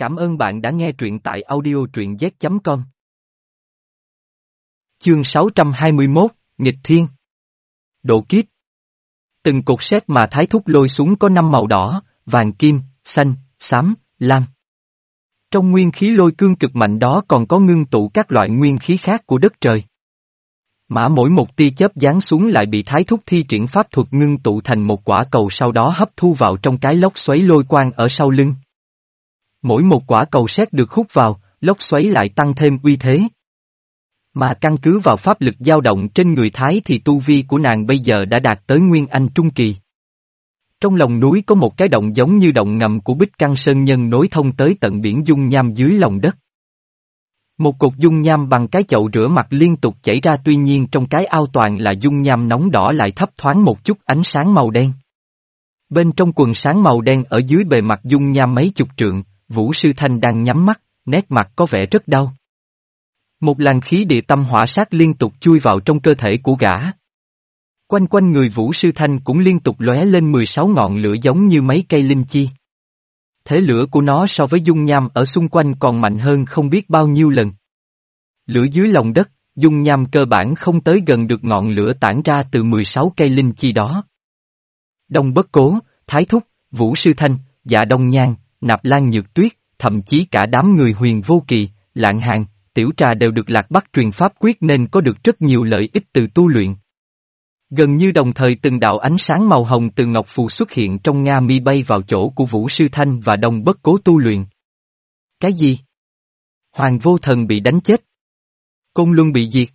Cảm ơn bạn đã nghe truyện tại audio truyện z.com. Chương 621, Nghịch Thiên Độ kiếp Từng cục sét mà thái thúc lôi xuống có năm màu đỏ, vàng kim, xanh, xám, lam. Trong nguyên khí lôi cương cực mạnh đó còn có ngưng tụ các loại nguyên khí khác của đất trời. Mã mỗi một tia chớp giáng xuống lại bị thái thúc thi triển pháp thuật ngưng tụ thành một quả cầu sau đó hấp thu vào trong cái lốc xoáy lôi quang ở sau lưng. Mỗi một quả cầu sét được hút vào, lốc xoáy lại tăng thêm uy thế. Mà căn cứ vào pháp lực dao động trên người Thái thì tu vi của nàng bây giờ đã đạt tới Nguyên Anh Trung Kỳ. Trong lòng núi có một cái động giống như động ngầm của Bích Căng Sơn Nhân nối thông tới tận biển dung nham dưới lòng đất. Một cột dung nham bằng cái chậu rửa mặt liên tục chảy ra tuy nhiên trong cái ao toàn là dung nham nóng đỏ lại thấp thoáng một chút ánh sáng màu đen. Bên trong quần sáng màu đen ở dưới bề mặt dung nham mấy chục trượng, Vũ Sư Thanh đang nhắm mắt, nét mặt có vẻ rất đau. Một làn khí địa tâm hỏa sát liên tục chui vào trong cơ thể của gã. Quanh quanh người Vũ Sư Thanh cũng liên tục lóe lên 16 ngọn lửa giống như mấy cây linh chi. Thế lửa của nó so với dung nham ở xung quanh còn mạnh hơn không biết bao nhiêu lần. Lửa dưới lòng đất, dung nham cơ bản không tới gần được ngọn lửa tản ra từ 16 cây linh chi đó. Đông bất cố, thái thúc, vũ sư thanh, dạ đông nhan, nạp lan nhược tuyết, thậm chí cả đám người huyền vô kỳ, lạng hàng, tiểu trà đều được lạc bắc truyền pháp quyết nên có được rất nhiều lợi ích từ tu luyện. Gần như đồng thời từng đạo ánh sáng màu hồng từ ngọc phù xuất hiện trong Nga mi bay vào chỗ của Vũ Sư Thanh và đồng bất cố tu luyện. Cái gì? Hoàng vô thần bị đánh chết. Công Luân bị diệt.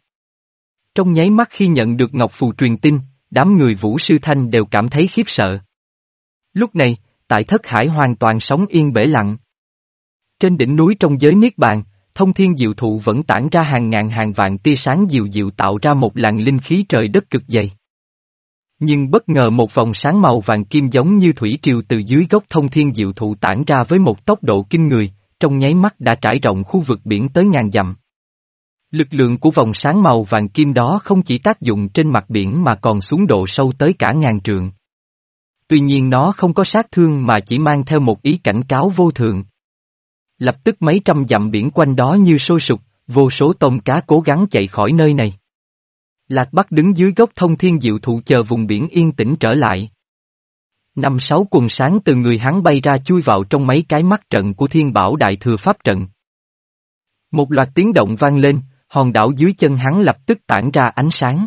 Trong nháy mắt khi nhận được ngọc phù truyền tin, đám người Vũ Sư Thanh đều cảm thấy khiếp sợ. Lúc này, tại thất hải hoàn toàn sống yên bể lặng. Trên đỉnh núi trong giới Niết Bàn, thông thiên diệu thụ vẫn tản ra hàng ngàn hàng vạn tia sáng diệu diệu tạo ra một làn linh khí trời đất cực dày. Nhưng bất ngờ một vòng sáng màu vàng kim giống như thủy triều từ dưới gốc thông thiên diệu thụ tản ra với một tốc độ kinh người, trong nháy mắt đã trải rộng khu vực biển tới ngàn dặm. Lực lượng của vòng sáng màu vàng kim đó không chỉ tác dụng trên mặt biển mà còn xuống độ sâu tới cả ngàn trượng. Tuy nhiên nó không có sát thương mà chỉ mang theo một ý cảnh cáo vô thượng. Lập tức mấy trăm dặm biển quanh đó như sôi sục, vô số tôm cá cố gắng chạy khỏi nơi này. Lạc Bắc đứng dưới gốc thông thiên diệu thụ chờ vùng biển yên tĩnh trở lại. Năm sáu quần sáng từ người hắn bay ra chui vào trong mấy cái mắt trận của thiên bảo đại thừa pháp trận. Một loạt tiếng động vang lên, hòn đảo dưới chân hắn lập tức tản ra ánh sáng.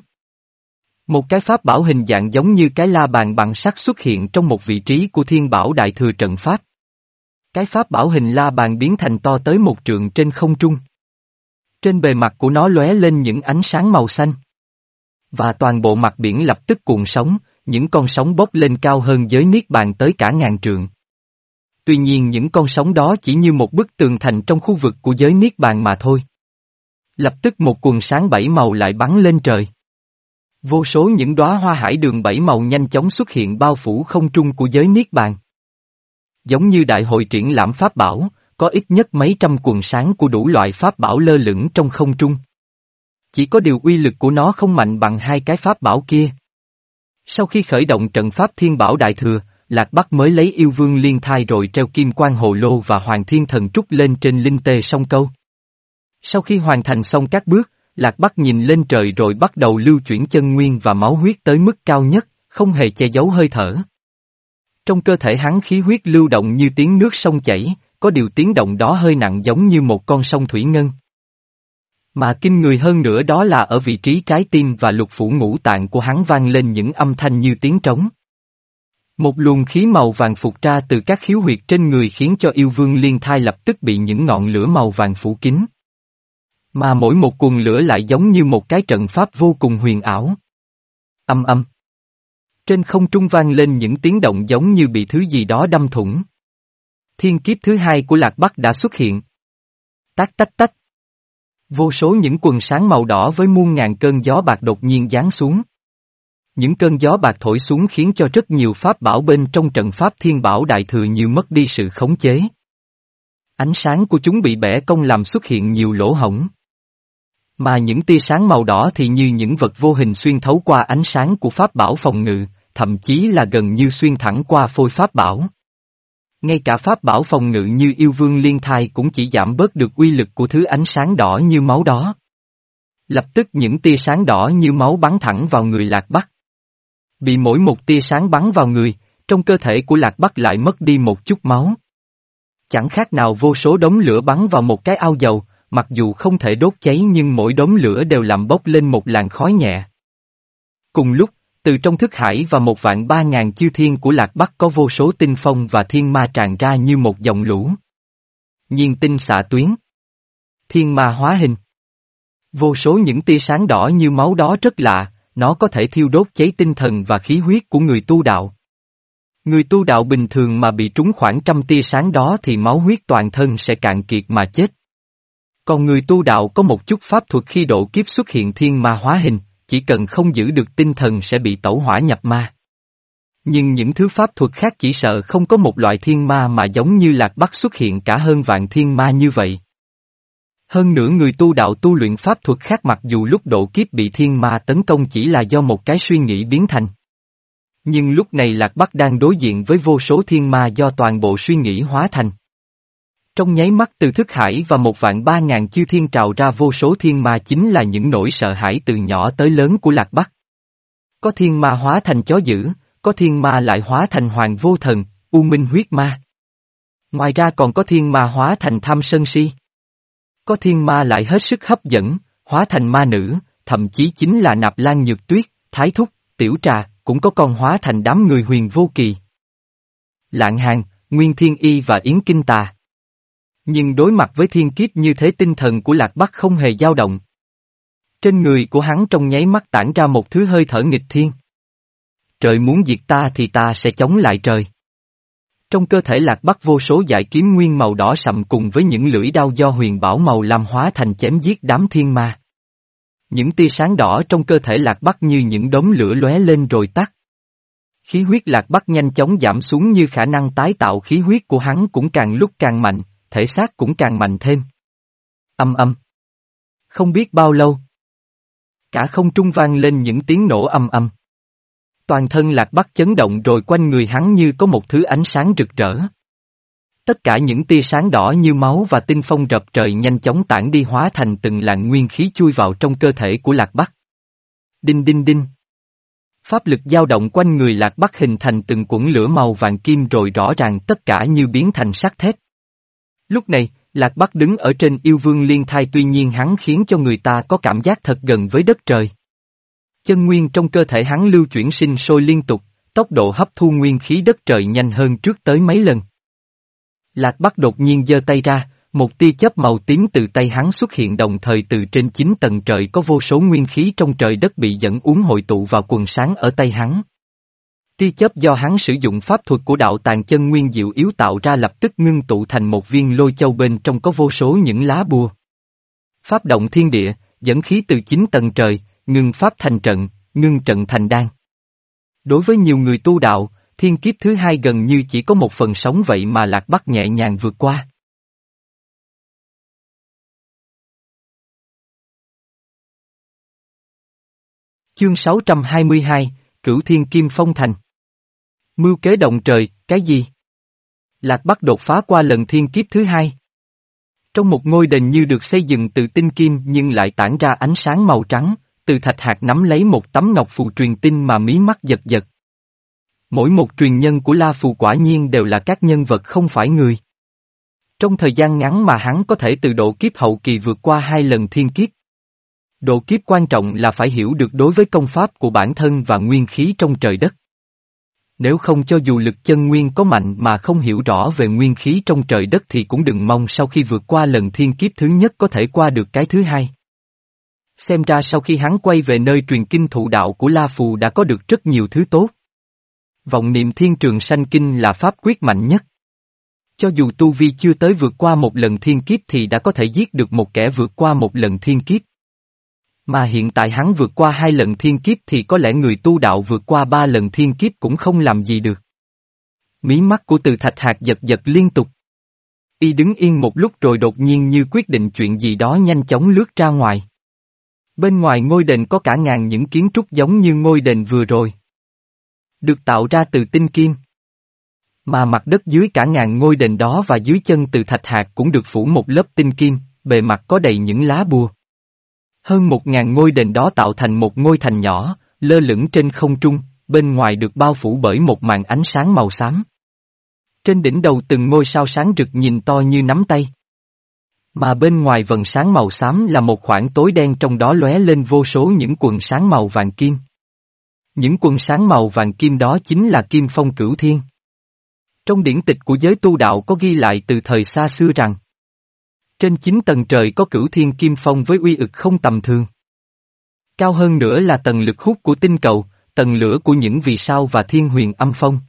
Một cái pháp bảo hình dạng giống như cái la bàn bằng sắt xuất hiện trong một vị trí của thiên bảo đại thừa trận pháp. Cái pháp bảo hình la bàn biến thành to tới một trượng trên không trung. Trên bề mặt của nó lóe lên những ánh sáng màu xanh. Và toàn bộ mặt biển lập tức cuộn sóng, những con sóng bốc lên cao hơn giới niết bàn tới cả ngàn trượng. Tuy nhiên những con sóng đó chỉ như một bức tường thành trong khu vực của giới niết bàn mà thôi. Lập tức một cuồng sáng bảy màu lại bắn lên trời. Vô số những đóa hoa hải đường bảy màu nhanh chóng xuất hiện bao phủ không trung của giới niết bàn. Giống như đại hội triển lãm pháp bảo, có ít nhất mấy trăm quần sáng của đủ loại pháp bảo lơ lửng trong không trung. Chỉ có điều uy lực của nó không mạnh bằng hai cái pháp bảo kia. Sau khi khởi động trận pháp thiên bảo đại thừa, Lạc Bắc mới lấy yêu vương liên thai rồi treo kim quan hồ lô và hoàng thiên thần trúc lên trên linh tê sông câu. Sau khi hoàn thành xong các bước, Lạc Bắc nhìn lên trời rồi bắt đầu lưu chuyển chân nguyên và máu huyết tới mức cao nhất, không hề che giấu hơi thở. Trong cơ thể hắn khí huyết lưu động như tiếng nước sông chảy, có điều tiếng động đó hơi nặng giống như một con sông thủy ngân. Mà kinh người hơn nữa đó là ở vị trí trái tim và lục phủ ngũ tạng của hắn vang lên những âm thanh như tiếng trống. Một luồng khí màu vàng phục ra từ các khiếu huyệt trên người khiến cho yêu vương liên thai lập tức bị những ngọn lửa màu vàng phủ kín. Mà mỗi một cuồng lửa lại giống như một cái trận pháp vô cùng huyền ảo. Âm âm. Trên không trung vang lên những tiếng động giống như bị thứ gì đó đâm thủng. Thiên kiếp thứ hai của Lạc Bắc đã xuất hiện. Tách tách tách. Vô số những quần sáng màu đỏ với muôn ngàn cơn gió bạc đột nhiên giáng xuống. Những cơn gió bạc thổi xuống khiến cho rất nhiều pháp bảo bên trong trận pháp thiên bảo đại thừa như mất đi sự khống chế. Ánh sáng của chúng bị bẻ cong làm xuất hiện nhiều lỗ hổng. Mà những tia sáng màu đỏ thì như những vật vô hình xuyên thấu qua ánh sáng của pháp bảo phòng ngự, thậm chí là gần như xuyên thẳng qua phôi pháp bảo. Ngay cả pháp bảo phòng ngự như yêu vương liên thai cũng chỉ giảm bớt được uy lực của thứ ánh sáng đỏ như máu đó. Lập tức những tia sáng đỏ như máu bắn thẳng vào người Lạc Bắc. Bị mỗi một tia sáng bắn vào người, trong cơ thể của Lạc Bắc lại mất đi một chút máu. Chẳng khác nào vô số đống lửa bắn vào một cái ao dầu, mặc dù không thể đốt cháy nhưng mỗi đống lửa đều làm bốc lên một làn khói nhẹ. Cùng lúc, từ trong thức hải và một vạn ba ngàn chư thiên của Lạc Bắc có vô số tinh phong và thiên ma tràn ra như một dòng lũ. Nhiên tinh xạ tuyến. Thiên ma hóa hình. Vô số những tia sáng đỏ như máu đó rất lạ, nó có thể thiêu đốt cháy tinh thần và khí huyết của người tu đạo. Người tu đạo bình thường mà bị trúng khoảng trăm tia sáng đó thì máu huyết toàn thân sẽ cạn kiệt mà chết. Còn người tu đạo có một chút pháp thuật khi độ kiếp xuất hiện thiên ma hóa hình, chỉ cần không giữ được tinh thần sẽ bị tẩu hỏa nhập ma. Nhưng những thứ pháp thuật khác chỉ sợ không có một loại thiên ma mà giống như lạc bắc xuất hiện cả hơn vạn thiên ma như vậy. Hơn nữa người tu đạo tu luyện pháp thuật khác mặc dù lúc độ kiếp bị thiên ma tấn công chỉ là do một cái suy nghĩ biến thành. Nhưng lúc này Lạc Bắc đang đối diện với vô số thiên ma do toàn bộ suy nghĩ hóa thành. Trong nháy mắt từ thức hải và một vạn ba ngàn chư thiên trào ra vô số thiên ma chính là những nỗi sợ hãi từ nhỏ tới lớn của Lạc Bắc. Có thiên ma hóa thành chó dữ, có thiên ma lại hóa thành hoàng vô thần, u minh huyết ma. Ngoài ra còn có thiên ma hóa thành tham sân si. Có thiên ma lại hết sức hấp dẫn, hóa thành ma nữ, thậm chí chính là nạp lan nhược tuyết, thái thúc, tiểu trà, cũng có con hóa thành đám người huyền vô kỳ. Lạng hàng, Nguyên Thiên Y và Yến Kinh Tà. Nhưng đối mặt với thiên kiếp như thế tinh thần của Lạc Bắc không hề dao động. Trên người của hắn trong nháy mắt tản ra một thứ hơi thở nghịch thiên. Trời muốn diệt ta thì ta sẽ chống lại trời. Trong cơ thể Lạc Bắc vô số dải kiếm nguyên màu đỏ sậm cùng với những lưỡi đao do huyền bảo màu làm hóa thành chém giết đám thiên ma. Những tia sáng đỏ trong cơ thể Lạc Bắc như những đống lửa lóe lên rồi tắt. Khí huyết Lạc Bắc nhanh chóng giảm xuống như khả năng tái tạo khí huyết của hắn cũng càng lúc càng mạnh, thể xác cũng càng mạnh thêm. Âm âm. Không biết bao lâu. Cả không trung vang lên những tiếng nổ âm âm. Toàn thân lạc bắc chấn động rồi quanh người hắn như có một thứ ánh sáng rực rỡ. Tất cả những tia sáng đỏ như máu và tinh phong rập trời nhanh chóng tản đi hóa thành từng làn nguyên khí chui vào trong cơ thể của lạc bắc. Đinh đinh đinh. Pháp lực dao động quanh người lạc bắc hình thành từng cuộn lửa màu vàng kim rồi rõ ràng tất cả như biến thành sắt thép. Lúc này, Lạc Bắc đứng ở trên yêu vương liên thai tuy nhiên hắn khiến cho người ta có cảm giác thật gần với đất trời. Chân nguyên trong cơ thể hắn lưu chuyển sinh sôi liên tục, tốc độ hấp thu nguyên khí đất trời nhanh hơn trước tới mấy lần. Lạc Bắc đột nhiên giơ tay ra, một tia chớp màu tím từ tay hắn xuất hiện đồng thời từ trên chín tầng trời có vô số nguyên khí trong trời đất bị dẫn uống hội tụ vào quần sáng ở tay hắn. Tia chớp do hắn sử dụng pháp thuật của đạo tàng chân nguyên diệu yếu tạo ra lập tức ngưng tụ thành một viên lôi châu bên trong có vô số những lá bùa. Pháp động thiên địa, dẫn khí từ chín tầng trời, ngưng pháp thành trận, ngưng trận thành đan. Đối với nhiều người tu đạo, thiên kiếp thứ hai gần như chỉ có một phần sống vậy mà lạc bắc nhẹ nhàng vượt qua. Chương 622, Cửu Thiên Kim Phong Thành Mưu kế động trời, cái gì? Lạc Bắc đột phá qua lần thiên kiếp thứ hai. Trong một ngôi đền như được xây dựng từ tinh kim nhưng lại tản ra ánh sáng màu trắng, từ thạch hạt nắm lấy một tấm ngọc phù truyền tinh mà mí mắt giật giật. Mỗi một truyền nhân của La Phù quả nhiên đều là các nhân vật không phải người. Trong thời gian ngắn mà hắn có thể từ độ kiếp hậu kỳ vượt qua hai lần thiên kiếp. Độ kiếp quan trọng là phải hiểu được đối với công pháp của bản thân và nguyên khí trong trời đất. Nếu không cho dù lực chân nguyên có mạnh mà không hiểu rõ về nguyên khí trong trời đất thì cũng đừng mong sau khi vượt qua lần thiên kiếp thứ nhất có thể qua được cái thứ hai. Xem ra sau khi hắn quay về nơi truyền kinh thụ đạo của La Phù đã có được rất nhiều thứ tốt. Vọng niệm thiên trường sanh kinh là pháp quyết mạnh nhất. Cho dù Tu Vi chưa tới vượt qua một lần thiên kiếp thì đã có thể giết được một kẻ vượt qua một lần thiên kiếp. Mà hiện tại hắn vượt qua hai lần thiên kiếp thì có lẽ người tu đạo vượt qua ba lần thiên kiếp cũng không làm gì được. Mí mắt của từ thạch hạt giật giật liên tục. Y đứng yên một lúc rồi đột nhiên như quyết định chuyện gì đó nhanh chóng lướt ra ngoài. Bên ngoài ngôi đền có cả ngàn những kiến trúc giống như ngôi đền vừa rồi. Được tạo ra từ tinh kim. Mà mặt đất dưới cả ngàn ngôi đền đó và dưới chân từ thạch hạt cũng được phủ một lớp tinh kim, bề mặt có đầy những lá bùa. Hơn một ngàn ngôi đền đó tạo thành một ngôi thành nhỏ, lơ lửng trên không trung, bên ngoài được bao phủ bởi một màn ánh sáng màu xám. Trên đỉnh đầu từng ngôi sao sáng rực nhìn to như nắm tay. Mà bên ngoài vần sáng màu xám là một khoảng tối đen trong đó lóe lên vô số những quần sáng màu vàng kim. Những quần sáng màu vàng kim đó chính là kim phong cửu thiên. Trong điển tịch của giới tu đạo có ghi lại từ thời xa xưa rằng trên chín tầng trời có cửu thiên kim phong với uy ực không tầm thường. Cao hơn nữa là tầng lực hút của tinh cầu, tầng lửa của những vì sao và thiên huyền âm phong.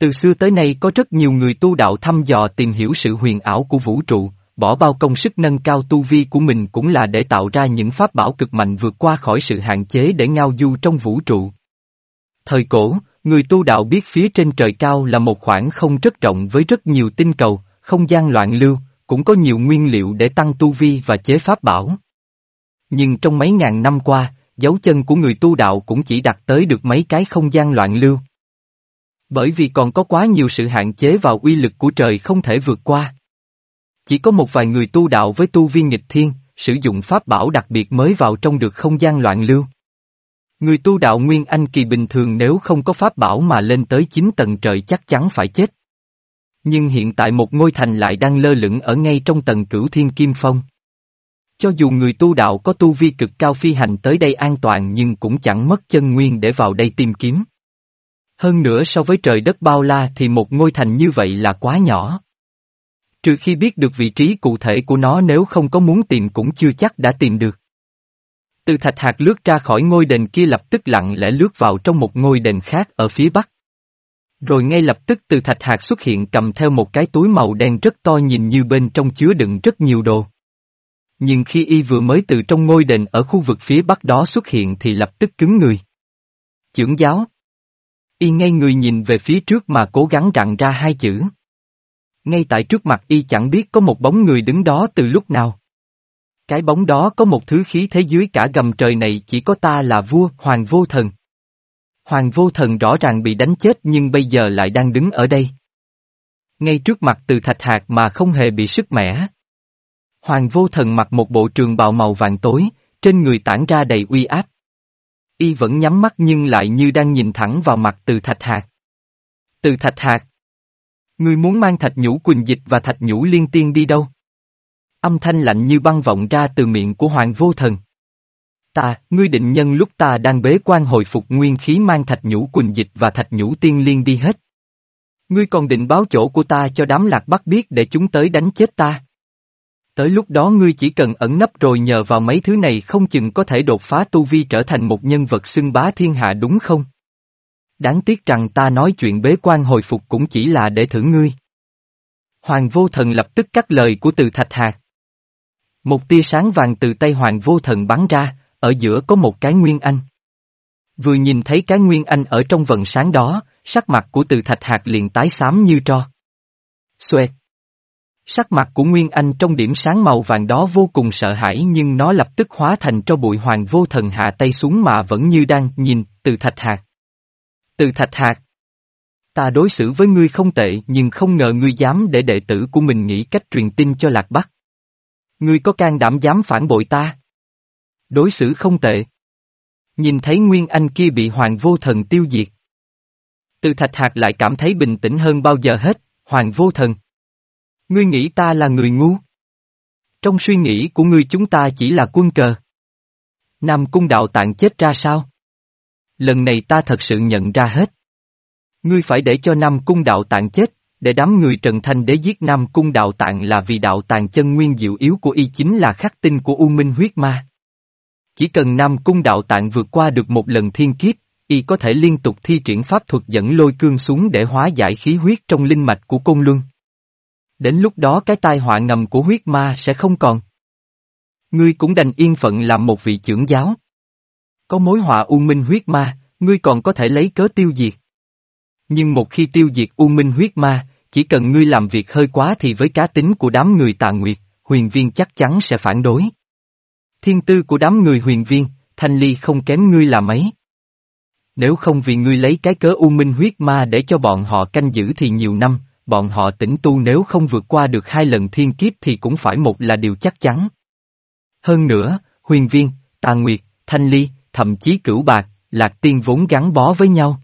Từ xưa tới nay có rất nhiều người tu đạo thăm dò tìm hiểu sự huyền ảo của vũ trụ, bỏ bao công sức nâng cao tu vi của mình cũng là để tạo ra những pháp bảo cực mạnh vượt qua khỏi sự hạn chế để ngao du trong vũ trụ. Thời cổ, người tu đạo biết phía trên trời cao là một khoảng không rất rộng với rất nhiều tinh cầu, không gian loạn lưu, cũng có nhiều nguyên liệu để tăng tu vi và chế pháp bảo. Nhưng trong mấy ngàn năm qua, dấu chân của người tu đạo cũng chỉ đặt tới được mấy cái không gian loạn lưu. Bởi vì còn có quá nhiều sự hạn chế vào uy lực của trời không thể vượt qua. Chỉ có một vài người tu đạo với tu vi nghịch thiên, sử dụng pháp bảo đặc biệt mới vào trong được không gian loạn lưu. Người tu đạo Nguyên Anh kỳ bình thường nếu không có pháp bảo mà lên tới 9 tầng trời chắc chắn phải chết. Nhưng hiện tại một ngôi thành lại đang lơ lửng ở ngay trong tầng cửu thiên kim phong. Cho dù người tu đạo có tu vi cực cao phi hành tới đây an toàn nhưng cũng chẳng mất chân nguyên để vào đây tìm kiếm. Hơn nữa so với trời đất bao la thì một ngôi thành như vậy là quá nhỏ. Trừ khi biết được vị trí cụ thể của nó nếu không có muốn tìm cũng chưa chắc đã tìm được. Từ thạch hạt lướt ra khỏi ngôi đền kia lập tức lặng lẽ lướt vào trong một ngôi đền khác ở phía bắc. Rồi ngay lập tức từ thạch hạt xuất hiện cầm theo một cái túi màu đen rất to nhìn như bên trong chứa đựng rất nhiều đồ. Nhưng khi y vừa mới từ trong ngôi đền ở khu vực phía bắc đó xuất hiện thì lập tức cứng người. Chưởng giáo. Y ngay người nhìn về phía trước mà cố gắng rặn ra hai chữ. Ngay tại trước mặt y chẳng biết có một bóng người đứng đó từ lúc nào. Cái bóng đó có một thứ khí thế dưới cả gầm trời này chỉ có ta là vua, hoàng vô thần. Hoàng vô thần rõ ràng bị đánh chết nhưng bây giờ lại đang đứng ở đây. Ngay trước mặt từ thạch hạt mà không hề bị sức mẻ. Hoàng vô thần mặc một bộ trường bào màu vàng tối, trên người tản ra đầy uy áp. Y vẫn nhắm mắt nhưng lại như đang nhìn thẳng vào mặt từ thạch hạt. Từ thạch hạt. Ngươi muốn mang thạch nhũ quỳnh dịch và thạch nhũ liên tiên đi đâu? Âm thanh lạnh như băng vọng ra từ miệng của Hoàng vô thần. Ta, ngươi định nhân lúc ta đang bế quan hồi phục nguyên khí mang thạch nhũ quỳnh dịch và thạch nhũ tiên liên đi hết. Ngươi còn định báo chỗ của ta cho đám lạc bắc biết để chúng tới đánh chết ta. Tới lúc đó ngươi chỉ cần ẩn nấp rồi nhờ vào mấy thứ này không chừng có thể đột phá tu vi trở thành một nhân vật xưng bá thiên hạ đúng không? Đáng tiếc rằng ta nói chuyện bế quan hồi phục cũng chỉ là để thử ngươi. Hoàng vô thần lập tức cắt lời của từ thạch hạt. Một tia sáng vàng từ tay hoàng vô thần bắn ra, ở giữa có một cái nguyên anh. Vừa nhìn thấy cái nguyên anh ở trong vần sáng đó, sắc mặt của từ thạch hạt liền tái xám như tro. Xoẹt. Sắc mặt của Nguyên Anh trong điểm sáng màu vàng đó vô cùng sợ hãi nhưng nó lập tức hóa thành cho bụi hoàng vô thần hạ tay xuống mà vẫn như đang nhìn, từ thạch hạt. Từ thạch hạt. Ta đối xử với ngươi không tệ nhưng không ngờ ngươi dám để đệ tử của mình nghĩ cách truyền tin cho Lạc Bắc. Ngươi có can đảm dám phản bội ta? Đối xử không tệ. Nhìn thấy Nguyên Anh kia bị Hoàng Vô Thần tiêu diệt. Từ Thạch hạt lại cảm thấy bình tĩnh hơn bao giờ hết, Hoàng Vô Thần. Ngươi nghĩ ta là người ngu? Trong suy nghĩ của ngươi chúng ta chỉ là quân cờ. Nam Cung Đạo Tạng chết ra sao? Lần này ta thật sự nhận ra hết. Ngươi phải để cho Nam Cung Đạo Tạng chết, để đám người Trần Thanh Đế giết Nam Cung Đạo Tạng là vì đạo tàng chân nguyên diệu yếu của y chính là khắc tinh của U Minh huyết ma. Chỉ cần Nam Cung Đạo Tạng vượt qua được một lần thiên kiếp, y có thể liên tục thi triển pháp thuật dẫn lôi cương xuống để hóa giải khí huyết trong linh mạch của Côn Luân. Đến lúc đó cái tai họa ngầm của huyết ma sẽ không còn. Ngươi cũng đành yên phận làm một vị trưởng giáo. Có mối họa u minh huyết ma, ngươi còn có thể lấy cớ tiêu diệt. Nhưng một khi tiêu diệt u minh huyết ma, chỉ cần ngươi làm việc hơi quá thì với cá tính của đám người tà nguyệt, huyền viên chắc chắn sẽ phản đối. Thiên tư của đám người huyền viên, thanh ly không kém ngươi là mấy. Nếu không vì ngươi lấy cái cớ u minh huyết ma để cho bọn họ canh giữ thì nhiều năm, bọn họ tĩnh tu nếu không vượt qua được hai lần thiên kiếp thì cũng phải một là điều chắc chắn. Hơn nữa, huyền viên, tà nguyệt, thanh ly, thậm chí cửu bạc, lạc tiên vốn gắn bó với nhau.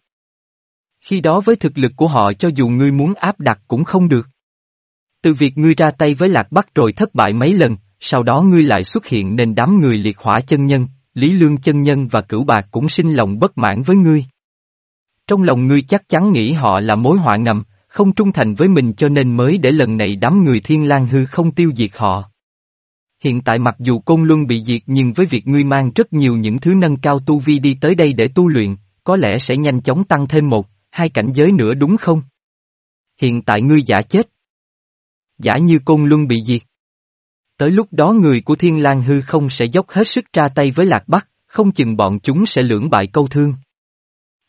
Khi đó với thực lực của họ cho dù ngươi muốn áp đặt cũng không được. Từ việc ngươi ra tay với lạc bắc rồi thất bại mấy lần, sau đó ngươi lại xuất hiện nên đám người liệt hỏa chân nhân, Lý Lương chân nhân và cửu bạc cũng sinh lòng bất mãn với ngươi. Trong lòng ngươi chắc chắn nghĩ họ là mối họa ngầm, không trung thành với mình cho nên mới để lần này đám người thiên lang hư không tiêu diệt họ. Hiện tại mặc dù côn luân bị diệt nhưng với việc ngươi mang rất nhiều những thứ nâng cao tu vi đi tới đây để tu luyện, có lẽ sẽ nhanh chóng tăng thêm một, hai cảnh giới nữa đúng không? Hiện tại ngươi giả chết. Giả như côn luân bị diệt. Tới lúc đó người của thiên lang hư không sẽ dốc hết sức ra tay với lạc bắc, không chừng bọn chúng sẽ lưỡng bại câu thương.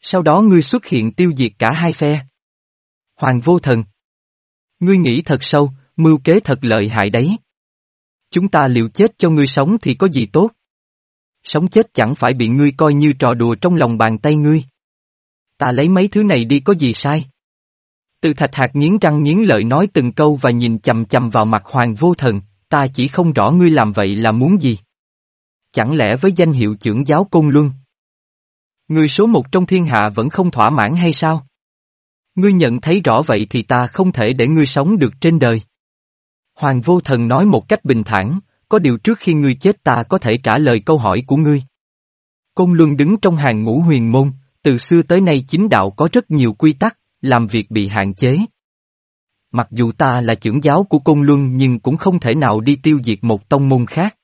Sau đó ngươi xuất hiện tiêu diệt cả hai phe. Hoàng vô thần. Ngươi nghĩ thật sâu, mưu kế thật lợi hại đấy. Chúng ta liệu chết cho ngươi sống thì có gì tốt? Sống chết chẳng phải bị ngươi coi như trò đùa trong lòng bàn tay ngươi. Ta lấy mấy thứ này đi có gì sai? Từ thạch hạt nghiến răng nghiến lợi nói từng câu và nhìn chầm chầm vào mặt hoàng vô thần, ta chỉ không rõ ngươi làm vậy là muốn gì. Chẳng lẽ với danh hiệu trưởng giáo côn luân? Người số một trong thiên hạ vẫn không thỏa mãn hay sao? Ngươi nhận thấy rõ vậy thì ta không thể để ngươi sống được trên đời. Hoàng vô thần nói một cách bình thản, có điều trước khi ngươi chết ta có thể trả lời câu hỏi của ngươi. Côn Luân đứng trong hàng ngũ huyền môn, từ xưa tới nay chính đạo có rất nhiều quy tắc, làm việc bị hạn chế. Mặc dù ta là trưởng giáo của Côn Luân nhưng cũng không thể nào đi tiêu diệt một tông môn khác.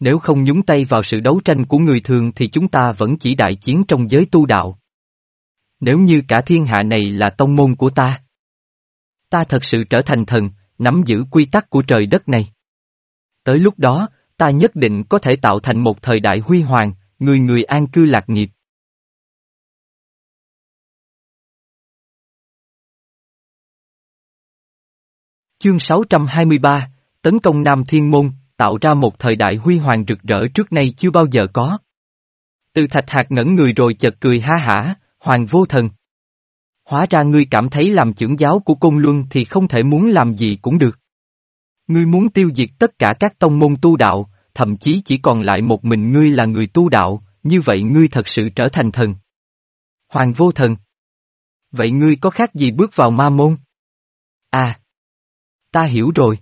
Nếu không nhúng tay vào sự đấu tranh của người thường thì chúng ta vẫn chỉ đại chiến trong giới tu đạo. Nếu như cả thiên hạ này là tông môn của ta, ta thật sự trở thành thần, nắm giữ quy tắc của trời đất này. Tới lúc đó, ta nhất định có thể tạo thành một thời đại huy hoàng, người người an cư lạc nghiệp. Chương 623, Tấn công Nam Thiên Môn, tạo ra một thời đại huy hoàng rực rỡ trước nay chưa bao giờ có. Từ thạch hạt ngẩn người rồi chợt cười ha hả, hoàng vô thần. Hóa ra ngươi cảm thấy làm trưởng giáo của công Luân thì không thể muốn làm gì cũng được. Ngươi muốn tiêu diệt tất cả các tông môn tu đạo, thậm chí chỉ còn lại một mình ngươi là người tu đạo, như vậy ngươi thật sự trở thành thần. Hoàng vô thần. Vậy ngươi có khác gì bước vào ma môn? À. Ta hiểu rồi.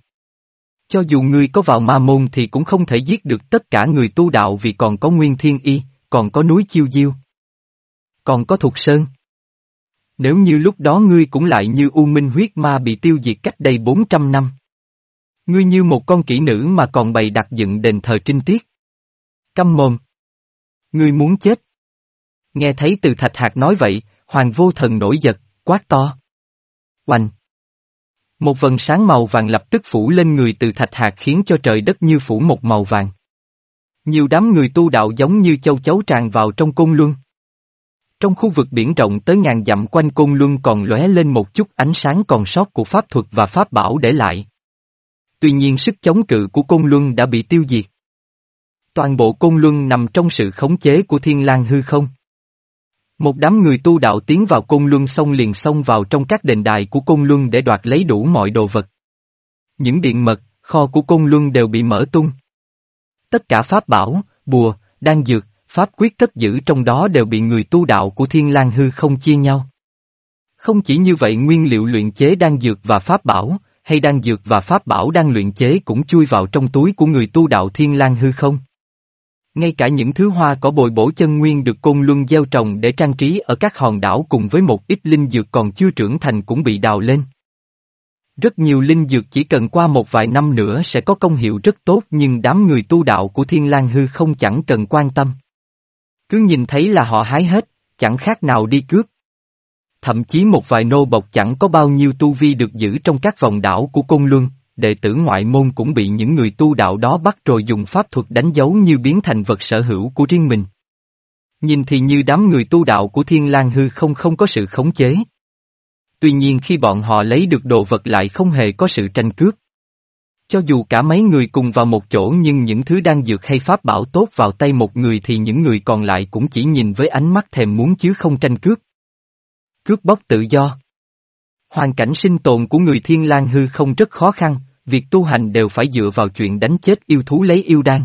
Cho dù ngươi có vào ma môn thì cũng không thể giết được tất cả người tu đạo vì còn có nguyên thiên y, còn có núi chiêu diêu. Còn có thục sơn. Nếu như lúc đó ngươi cũng lại như U Minh huyết ma bị tiêu diệt cách đây 400 năm. Ngươi như một con kỹ nữ mà còn bày đặt dựng đền thờ trinh tiết. Căm mồm. Ngươi muốn chết. Nghe thấy từ thạch hạt nói vậy, hoàng vô thần nổi giật, quát to. Oanh. Một vần sáng màu vàng lập tức phủ lên người từ thạch hạt khiến cho trời đất như phủ một màu vàng. Nhiều đám người tu đạo giống như châu chấu tràn vào trong cung luân. Trong khu vực biển rộng tới ngàn dặm quanh Côn Luân còn lóe lên một chút ánh sáng còn sót của pháp thuật và pháp bảo để lại. Tuy nhiên sức chống cự của Côn Luân đã bị tiêu diệt. Toàn bộ Côn Luân nằm trong sự khống chế của Thiên lang hư không. Một đám người tu đạo tiến vào Côn Luân xong liền xông vào trong các đền đài của Côn Luân để đoạt lấy đủ mọi đồ vật. Những điện mật, kho của Côn Luân đều bị mở tung. Tất cả pháp bảo, bùa, đan dược, Pháp quyết cất giữ trong đó đều bị người tu đạo của Thiên lang hư không chia nhau. Không chỉ như vậy nguyên liệu luyện chế đan dược và pháp bảo, hay đan dược và pháp bảo đang luyện chế cũng chui vào trong túi của người tu đạo Thiên lang hư không. Ngay cả những thứ hoa cỏ bồi bổ chân nguyên được côn luân gieo trồng để trang trí ở các hòn đảo cùng với một ít linh dược còn chưa trưởng thành cũng bị đào lên. Rất nhiều linh dược chỉ cần qua một vài năm nữa sẽ có công hiệu rất tốt nhưng đám người tu đạo của Thiên lang hư không chẳng cần quan tâm. Cứ nhìn thấy là họ hái hết, chẳng khác nào đi cướp. Thậm chí một vài nô bộc chẳng có bao nhiêu tu vi được giữ trong các vòng đảo của Côn Luân, đệ tử ngoại môn cũng bị những người tu đạo đó bắt rồi dùng pháp thuật đánh dấu như biến thành vật sở hữu của riêng mình. Nhìn thì như đám người tu đạo của Thiên lang hư không không có sự khống chế. Tuy nhiên khi bọn họ lấy được đồ vật lại không hề có sự tranh cướp. Cho dù cả mấy người cùng vào một chỗ nhưng những thứ đang dược hay pháp bảo tốt vào tay một người thì những người còn lại cũng chỉ nhìn với ánh mắt thèm muốn chứ không tranh cướp. Cướp bóc tự do Hoàn cảnh sinh tồn của người thiên lang hư không rất khó khăn, việc tu hành đều phải dựa vào chuyện đánh chết yêu thú lấy yêu đan.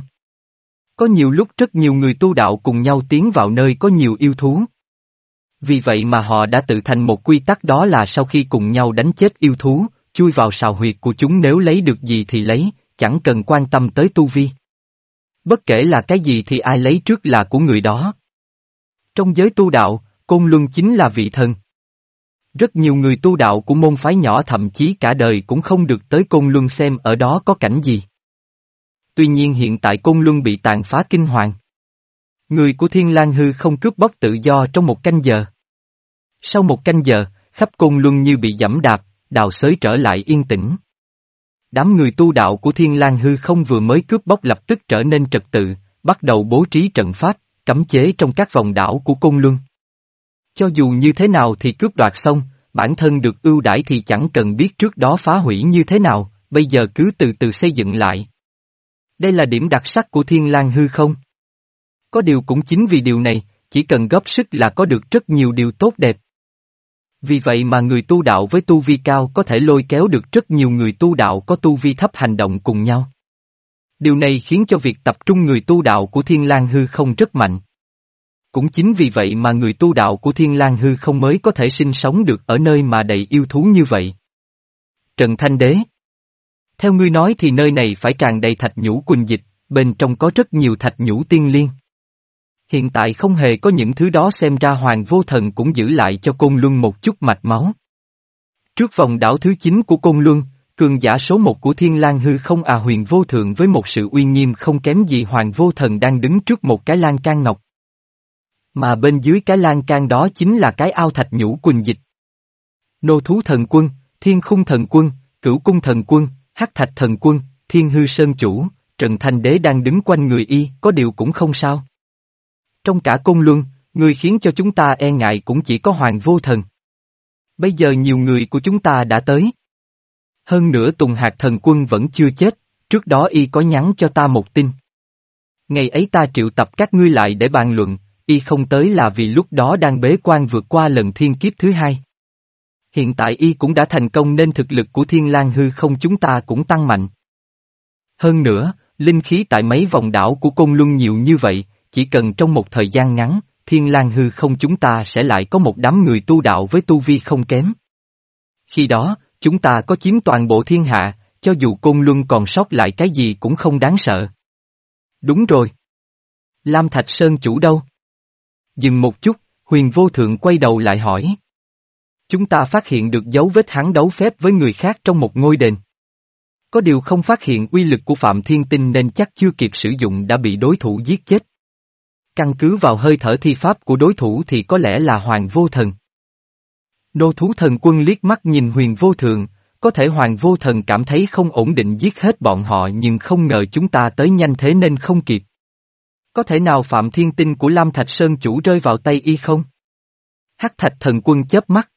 Có nhiều lúc rất nhiều người tu đạo cùng nhau tiến vào nơi có nhiều yêu thú. Vì vậy mà họ đã tự thành một quy tắc đó là sau khi cùng nhau đánh chết yêu thú, chui vào sào huyệt của chúng nếu lấy được gì thì lấy, chẳng cần quan tâm tới tu vi. Bất kể là cái gì thì ai lấy trước là của người đó. Trong giới tu đạo, Côn Luân chính là vị thần. Rất nhiều người tu đạo của môn phái nhỏ thậm chí cả đời cũng không được tới Côn Luân xem ở đó có cảnh gì. Tuy nhiên hiện tại Côn Luân bị tàn phá kinh hoàng. Người của Thiên Lang Hư không cướp bóc tự do trong một canh giờ. Sau một canh giờ, khắp Côn Luân như bị giẫm đạp, đào xới trở lại yên tĩnh. Đám người tu đạo của Thiên Lang Hư không vừa mới cướp bóc lập tức trở nên trật tự, bắt đầu bố trí trận pháp, cấm chế trong các vòng đảo của Côn Luân. Cho dù như thế nào thì cướp đoạt xong, bản thân được ưu đãi thì chẳng cần biết trước đó phá hủy như thế nào, bây giờ cứ từ từ xây dựng lại. Đây là điểm đặc sắc của Thiên Lang hư không? Có điều cũng chính vì điều này, chỉ cần góp sức là có được rất nhiều điều tốt đẹp. Vì vậy mà người tu đạo với tu vi cao có thể lôi kéo được rất nhiều người tu đạo có tu vi thấp hành động cùng nhau. Điều này khiến cho việc tập trung người tu đạo của Thiên Lang hư không rất mạnh. Cũng chính vì vậy mà người tu đạo của Thiên Lang Hư không mới có thể sinh sống được ở nơi mà đầy yêu thú như vậy. Trần Thanh Đế Theo ngươi nói thì nơi này phải tràn đầy thạch nhũ quỳnh dịch, bên trong có rất nhiều thạch nhũ tiên liên. Hiện tại không hề có những thứ đó xem ra hoàng vô thần cũng giữ lại cho Côn Luân một chút mạch máu. Trước vòng đảo thứ 9 của Côn Luân, cường giả số một của Thiên Lang Hư không à huyền vô thượng với một sự uy nghiêm không kém gì hoàng vô thần đang đứng trước một cái lan can ngọc. Mà bên dưới cái lan can đó chính là cái ao thạch nhũ quỳnh dịch. Nô thú thần quân, thiên khung thần quân, cửu cung thần quân, hắc thạch thần quân, thiên hư sơn chủ, Trần Thanh Đế đang đứng quanh người y, có điều cũng không sao. Trong cả cung luân, người khiến cho chúng ta e ngại cũng chỉ có hoàng vô thần. Bây giờ nhiều người của chúng ta đã tới. Hơn nữa Tùng Hạt thần quân vẫn chưa chết, trước đó y có nhắn cho ta một tin. Ngày ấy ta triệu tập các ngươi lại để bàn luận, y không tới là vì lúc đó đang bế quan vượt qua lần thiên kiếp thứ hai. Hiện tại y cũng đã thành công nên thực lực của thiên lang hư không chúng ta cũng tăng mạnh. Hơn nữa, linh khí tại mấy vòng đảo của Côn Luân nhiều như vậy, chỉ cần trong một thời gian ngắn, thiên lang hư không chúng ta sẽ lại có một đám người tu đạo với tu vi không kém. Khi đó, chúng ta có chiếm toàn bộ thiên hạ, cho dù Côn Luân còn sót lại cái gì cũng không đáng sợ. Đúng rồi. Lam Thạch Sơn chủ đâu? Dừng một chút, huyền vô thượng quay đầu lại hỏi. Chúng ta phát hiện được dấu vết hắn đấu phép với người khác trong một ngôi đền. Có điều không phát hiện uy lực của Phạm Thiên Tinh nên chắc chưa kịp sử dụng đã bị đối thủ giết chết. Căn cứ vào hơi thở thi pháp của đối thủ thì có lẽ là Hoàng Vô Thần. Nô thú thần quân liếc mắt nhìn huyền vô thượng, có thể Hoàng Vô Thần cảm thấy không ổn định giết hết bọn họ nhưng không ngờ chúng ta tới nhanh thế nên không kịp. Có thể nào Phạm Thiên Tinh của Lam Thạch Sơn chủ rơi vào tay y không? Hắc Thạch thần quân chớp mắt.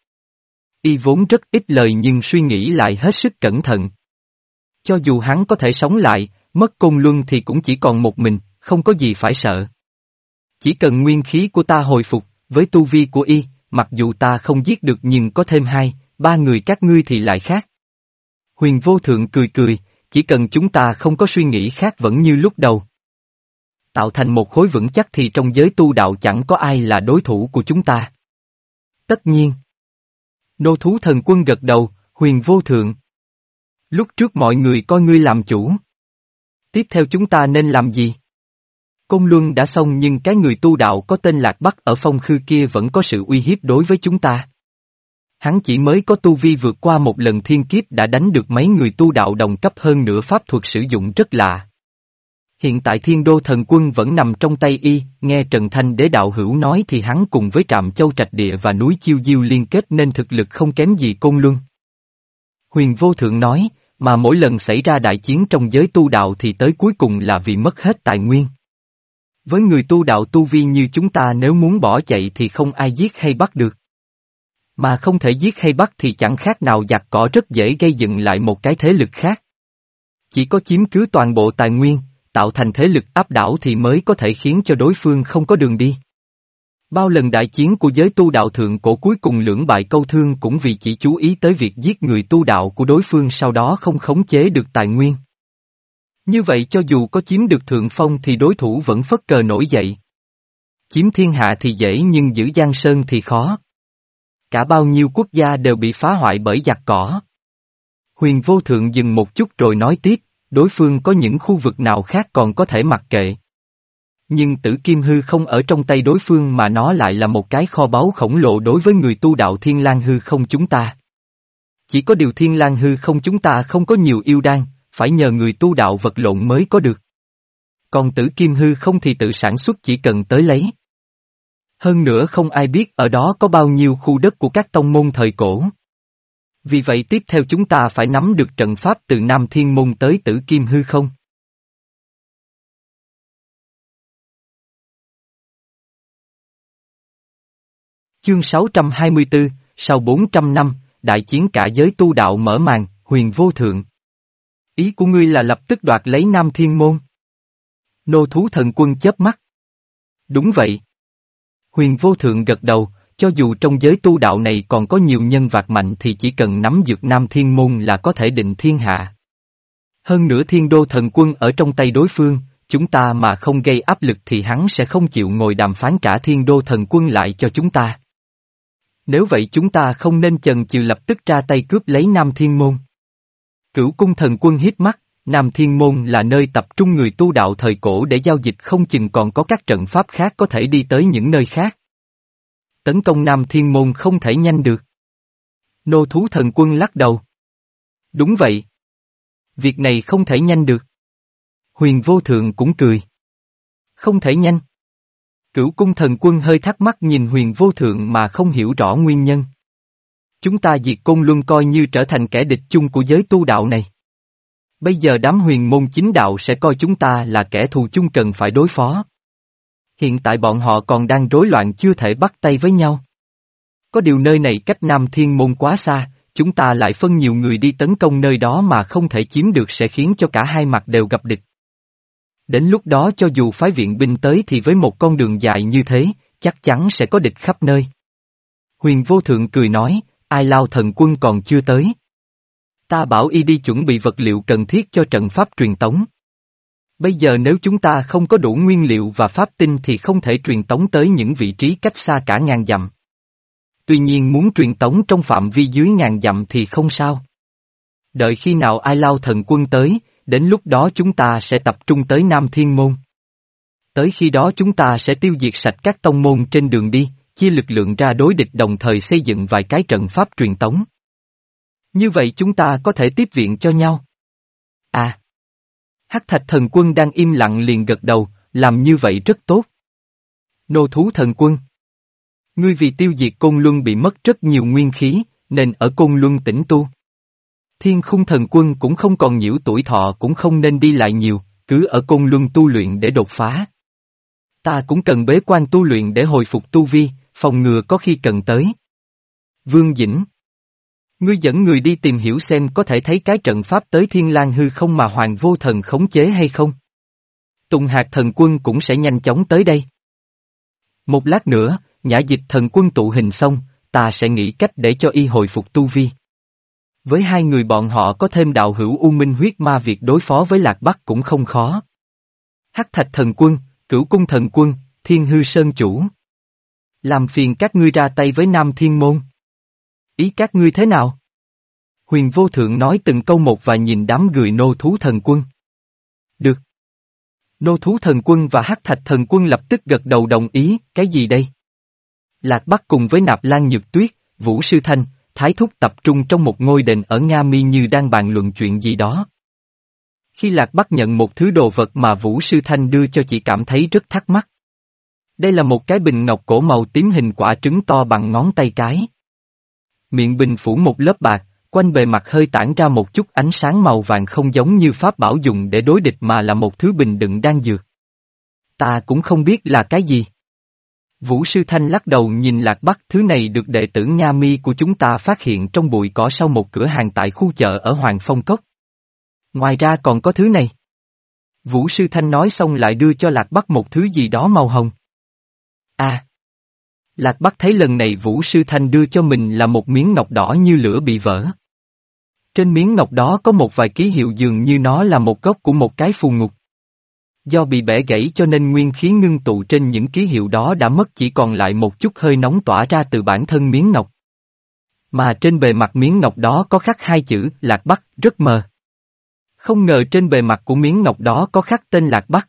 Y vốn rất ít lời nhưng suy nghĩ lại hết sức cẩn thận. Cho dù hắn có thể sống lại, mất côn luân thì cũng chỉ còn một mình, không có gì phải sợ. Chỉ cần nguyên khí của ta hồi phục, với tu vi của y, mặc dù ta không giết được nhưng có thêm hai, ba người các ngươi thì lại khác. Huyền vô thượng cười cười, chỉ cần chúng ta không có suy nghĩ khác vẫn như lúc đầu tạo thành một khối vững chắc thì trong giới tu đạo chẳng có ai là đối thủ của chúng ta. Tất nhiên. Nô thú thần quân gật đầu, huyền vô thượng. Lúc trước mọi người coi ngươi làm chủ. Tiếp theo chúng ta nên làm gì? Công luân đã xong nhưng cái người tu đạo có tên Lạc Bắc ở phong khư kia vẫn có sự uy hiếp đối với chúng ta. Hắn chỉ mới có tu vi vượt qua một lần thiên kiếp đã đánh được mấy người tu đạo đồng cấp hơn nữa pháp thuật sử dụng rất lạ. Hiện tại thiên đô thần quân vẫn nằm trong tay y, nghe Trần Thanh đế đạo hữu nói thì hắn cùng với trạm châu trạch địa và núi chiêu diêu liên kết nên thực lực không kém gì côn luân. Huyền vô thượng nói, mà mỗi lần xảy ra đại chiến trong giới tu đạo thì tới cuối cùng là vì mất hết tài nguyên. Với người tu đạo tu vi như chúng ta nếu muốn bỏ chạy thì không ai giết hay bắt được. Mà không thể giết hay bắt thì chẳng khác nào giặc cỏ rất dễ gây dựng lại một cái thế lực khác. Chỉ có chiếm cứ toàn bộ tài nguyên, tạo thành thế lực áp đảo thì mới có thể khiến cho đối phương không có đường đi. Bao lần đại chiến của giới tu đạo thượng cổ cuối cùng lưỡng bại câu thương cũng vì chỉ chú ý tới việc giết người tu đạo của đối phương sau đó không khống chế được tài nguyên. Như vậy cho dù có chiếm được thượng phong thì đối thủ vẫn phất cờ nổi dậy. Chiếm thiên hạ thì dễ nhưng giữ Giang Sơn thì khó. Cả bao nhiêu quốc gia đều bị phá hoại bởi giặc cỏ. Huyền vô thượng dừng một chút rồi nói tiếp, đối phương có những khu vực nào khác còn có thể mặc kệ. Nhưng tử kim hư không ở trong tay đối phương mà nó lại là một cái kho báu khổng lồ đối với người tu đạo thiên lang hư không chúng ta. Chỉ có điều thiên lang hư không chúng ta không có nhiều yêu đan, phải nhờ người tu đạo vật lộn mới có được. Còn tử kim hư không thì tự sản xuất chỉ cần tới lấy. Hơn nữa không ai biết ở đó có bao nhiêu khu đất của các tông môn thời cổ. Vì vậy tiếp theo chúng ta phải nắm được trận pháp từ Nam Thiên Môn tới tử kim hư không. Chương 624, sau 400 năm, đại chiến cả giới tu đạo mở màn, huyền vô thượng. Ý của ngươi là lập tức đoạt lấy Nam Thiên Môn. Nô thú thần quân chớp mắt. Đúng vậy. Huyền vô thượng gật đầu, cho dù trong giới tu đạo này còn có nhiều nhân vật mạnh thì chỉ cần nắm dược Nam Thiên Môn là có thể định thiên hạ. Hơn nữa thiên đô thần quân ở trong tay đối phương, chúng ta mà không gây áp lực thì hắn sẽ không chịu ngồi đàm phán trả thiên đô thần quân lại cho chúng ta. Nếu vậy chúng ta không nên chần chừ lập tức ra tay cướp lấy Nam Thiên Môn. Cửu cung thần quân hít mắt, Nam Thiên Môn là nơi tập trung người tu đạo thời cổ để giao dịch không chừng còn có các trận pháp khác có thể đi tới những nơi khác. Tấn công Nam Thiên Môn không thể nhanh được. Nô thú thần quân lắc đầu. Đúng vậy. Việc này không thể nhanh được. Huyền vô thượng cũng cười. Không thể nhanh. Cửu cung thần quân hơi thắc mắc nhìn huyền vô thượng mà không hiểu rõ nguyên nhân. Chúng ta diệt côn luân coi như trở thành kẻ địch chung của giới tu đạo này. Bây giờ đám huyền môn chính đạo sẽ coi chúng ta là kẻ thù chung cần phải đối phó. Hiện tại bọn họ còn đang rối loạn chưa thể bắt tay với nhau. Có điều nơi này cách Nam Thiên Môn quá xa, chúng ta lại phân nhiều người đi tấn công nơi đó mà không thể chiếm được sẽ khiến cho cả hai mặt đều gặp địch. Đến lúc đó cho dù phái viện binh tới thì với một con đường dài như thế, chắc chắn sẽ có địch khắp nơi. Huyền vô thượng cười nói, ai lao thần quân còn chưa tới. Ta bảo y đi chuẩn bị vật liệu cần thiết cho trận pháp truyền tống. Bây giờ nếu chúng ta không có đủ nguyên liệu và pháp tinh thì không thể truyền tống tới những vị trí cách xa cả ngàn dặm. Tuy nhiên muốn truyền tống trong phạm vi dưới ngàn dặm thì không sao. Đợi khi nào ai lao thần quân tới, đến lúc đó chúng ta sẽ tập trung tới Nam Thiên Môn. Tới khi đó chúng ta sẽ tiêu diệt sạch các tông môn trên đường đi, chia lực lượng ra đối địch đồng thời xây dựng vài cái trận pháp truyền tống. Như vậy chúng ta có thể tiếp viện cho nhau. Hắc thạch thần quân đang im lặng liền gật đầu, làm như vậy rất tốt. Nô thú thần quân. Ngươi vì tiêu diệt côn luân bị mất rất nhiều nguyên khí, nên ở côn luân tỉnh tu. Thiên khung thần quân cũng không còn nhiễu tuổi thọ cũng không nên đi lại nhiều, cứ ở côn luân tu luyện để đột phá. Ta cũng cần bế quan tu luyện để hồi phục tu vi, phòng ngừa có khi cần tới. Vương Dĩnh Ngươi dẫn người đi tìm hiểu xem có thể thấy cái trận pháp tới thiên lang hư không mà hoàng vô thần khống chế hay không. Tùng hạt thần quân cũng sẽ nhanh chóng tới đây. Một lát nữa, nhã dịch thần quân tụ hình xong, ta sẽ nghĩ cách để cho y hồi phục tu vi. Với hai người bọn họ có thêm đạo hữu U Minh huyết ma việc đối phó với Lạc Bắc cũng không khó. Hắc thạch thần quân, cửu cung thần quân, thiên hư sơn chủ. Làm phiền các ngươi ra tay với Nam Thiên Môn. Ý các ngươi thế nào? Huyền vô thượng nói từng câu một và nhìn đám người nô thú thần quân. Được. Nô thú thần quân và hắc thạch thần quân lập tức gật đầu đồng ý, cái gì đây? Lạc Bắc cùng với Nạp Lan Nhược Tuyết, Vũ Sư Thanh, Thái Thúc tập trung trong một ngôi đền ở Nga Mi như đang bàn luận chuyện gì đó. Khi Lạc Bắc nhận một thứ đồ vật mà Vũ Sư Thanh đưa cho chị cảm thấy rất thắc mắc. Đây là một cái bình ngọc cổ màu tím hình quả trứng to bằng ngón tay cái. Miệng bình phủ một lớp bạc, quanh bề mặt hơi tản ra một chút ánh sáng màu vàng không giống như pháp bảo dùng để đối địch mà là một thứ bình đựng đang dược. Ta cũng không biết là cái gì. Vũ Sư Thanh lắc đầu nhìn Lạc Bắc thứ này được đệ tử Nha Mi của chúng ta phát hiện trong bụi cỏ sau một cửa hàng tại khu chợ ở Hoàng Phong Cốc. Ngoài ra còn có thứ này. Vũ Sư Thanh nói xong lại đưa cho Lạc Bắc một thứ gì đó màu hồng. À! Lạc Bắc thấy lần này Vũ Sư Thanh đưa cho mình là một miếng ngọc đỏ như lửa bị vỡ. Trên miếng ngọc đó có một vài ký hiệu dường như nó là một gốc của một cái phù ngục. Do bị bẻ gãy cho nên nguyên khí ngưng tụ trên những ký hiệu đó đã mất chỉ còn lại một chút hơi nóng tỏa ra từ bản thân miếng ngọc. Mà trên bề mặt miếng ngọc đó có khắc hai chữ Lạc Bắc, rất mờ. Không ngờ trên bề mặt của miếng ngọc đó có khắc tên Lạc Bắc.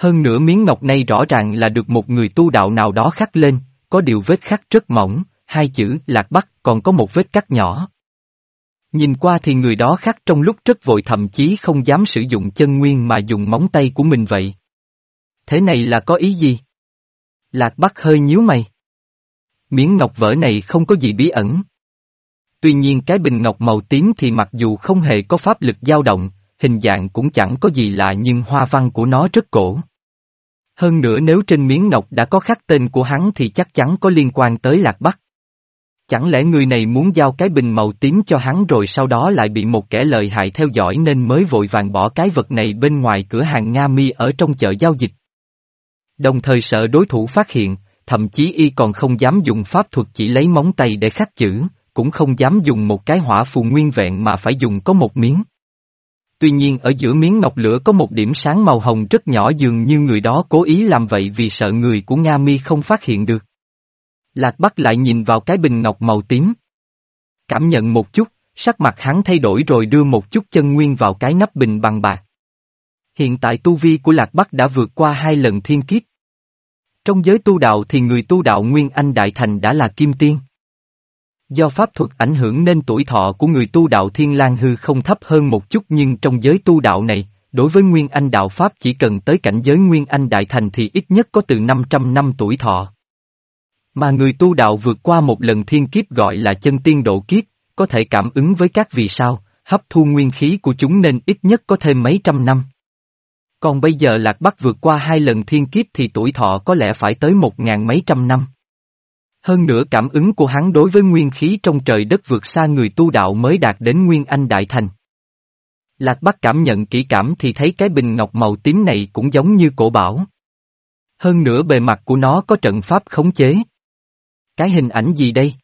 Hơn nữa miếng ngọc này rõ ràng là được một người tu đạo nào đó khắc lên, có điều vết khắc rất mỏng, hai chữ Lạc Bắc còn có một vết cắt nhỏ. Nhìn qua thì người đó khắc trong lúc rất vội thậm chí không dám sử dụng chân nguyên mà dùng móng tay của mình vậy. Thế này là có ý gì? Lạc Bắc hơi nhíu mày. Miếng ngọc vỡ này không có gì bí ẩn. Tuy nhiên cái bình ngọc màu tím thì mặc dù không hề có pháp lực dao động, hình dạng cũng chẳng có gì lạ nhưng hoa văn của nó rất cổ. Hơn nữa nếu trên miếng ngọc đã có khắc tên của hắn thì chắc chắn có liên quan tới Lạc Bắc. Chẳng lẽ người này muốn giao cái bình màu tím cho hắn rồi sau đó lại bị một kẻ lợi hại theo dõi nên mới vội vàng bỏ cái vật này bên ngoài cửa hàng Nga Mi ở trong chợ giao dịch. Đồng thời sợ đối thủ phát hiện, thậm chí y còn không dám dùng pháp thuật chỉ lấy móng tay để khắc chữ, cũng không dám dùng một cái hỏa phù nguyên vẹn mà phải dùng có một miếng. Tuy nhiên ở giữa miếng ngọc lửa có một điểm sáng màu hồng rất nhỏ dường như người đó cố ý làm vậy vì sợ người của Nga Mi không phát hiện được. Lạc Bắc lại nhìn vào cái bình ngọc màu tím. Cảm nhận một chút, sắc mặt hắn thay đổi rồi đưa một chút chân nguyên vào cái nắp bình bằng bạc. Hiện tại tu vi của Lạc Bắc đã vượt qua hai lần thiên kiếp. Trong giới tu đạo thì người tu đạo Nguyên Anh Đại Thành đã là kim tiên. Do pháp thuật ảnh hưởng nên tuổi thọ của người tu đạo Thiên lang Hư không thấp hơn một chút nhưng trong giới tu đạo này, đối với Nguyên Anh Đạo Pháp chỉ cần tới cảnh giới Nguyên Anh Đại Thành thì ít nhất có từ 500 năm tuổi thọ. Mà người tu đạo vượt qua một lần thiên kiếp gọi là chân tiên độ kiếp, có thể cảm ứng với các vì sao, hấp thu nguyên khí của chúng nên ít nhất có thêm mấy trăm năm. Còn bây giờ Lạc Bắc vượt qua hai lần thiên kiếp thì tuổi thọ có lẽ phải tới một ngàn mấy trăm năm. Hơn nữa cảm ứng của hắn đối với nguyên khí trong trời đất vượt xa người tu đạo mới đạt đến Nguyên Anh Đại Thành. Lạc Bắc cảm nhận kỹ cảm thì thấy cái bình ngọc màu tím này cũng giống như cổ bảo. Hơn nữa bề mặt của nó có trận pháp khống chế. Cái hình ảnh gì đây?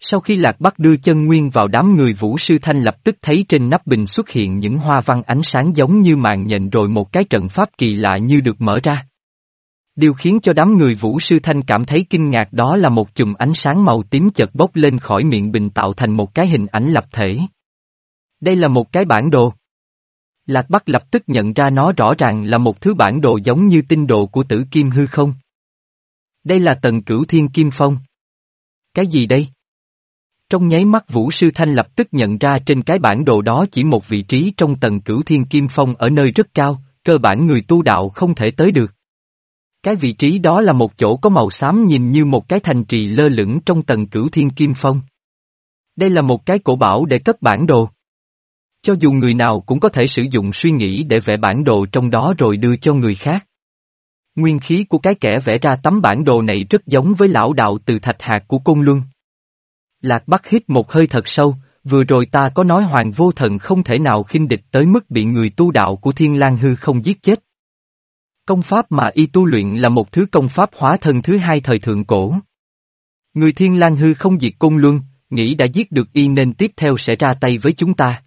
Sau khi Lạc Bắc đưa chân nguyên vào đám người Vũ Sư Thanh lập tức thấy trên nắp bình xuất hiện những hoa văn ánh sáng giống như màn nhện rồi một cái trận pháp kỳ lạ như được mở ra. Điều khiến cho đám người Vũ Sư Thanh cảm thấy kinh ngạc đó là một chùm ánh sáng màu tím chợt bốc lên khỏi miệng bình tạo thành một cái hình ảnh lập thể. Đây là một cái bản đồ. Lạc Bắc lập tức nhận ra nó rõ ràng là một thứ bản đồ giống như tinh đồ của tử kim hư không. Đây là tầng cửu thiên kim phong. Cái gì đây? Trong nháy mắt Vũ Sư Thanh lập tức nhận ra trên cái bản đồ đó chỉ một vị trí trong tầng cửu thiên kim phong ở nơi rất cao, cơ bản người tu đạo không thể tới được. Cái vị trí đó là một chỗ có màu xám nhìn như một cái thành trì lơ lửng trong tầng cửu thiên kim phong. Đây là một cái cổ bảo để cất bản đồ. Cho dù người nào cũng có thể sử dụng suy nghĩ để vẽ bản đồ trong đó rồi đưa cho người khác. Nguyên khí của cái kẻ vẽ ra tấm bản đồ này rất giống với lão đạo từ thạch hạt của Côn Luân. Lạc Bắc hít một hơi thật sâu, vừa rồi ta có nói hoàng vô thần không thể nào khinh địch tới mức bị người tu đạo của Thiên lang Hư không giết chết. Công pháp mà y tu luyện là một thứ công pháp hóa thân thứ hai thời thượng cổ. Người Thiên lang Hư không diệt cung Luân, nghĩ đã giết được y nên tiếp theo sẽ ra tay với chúng ta.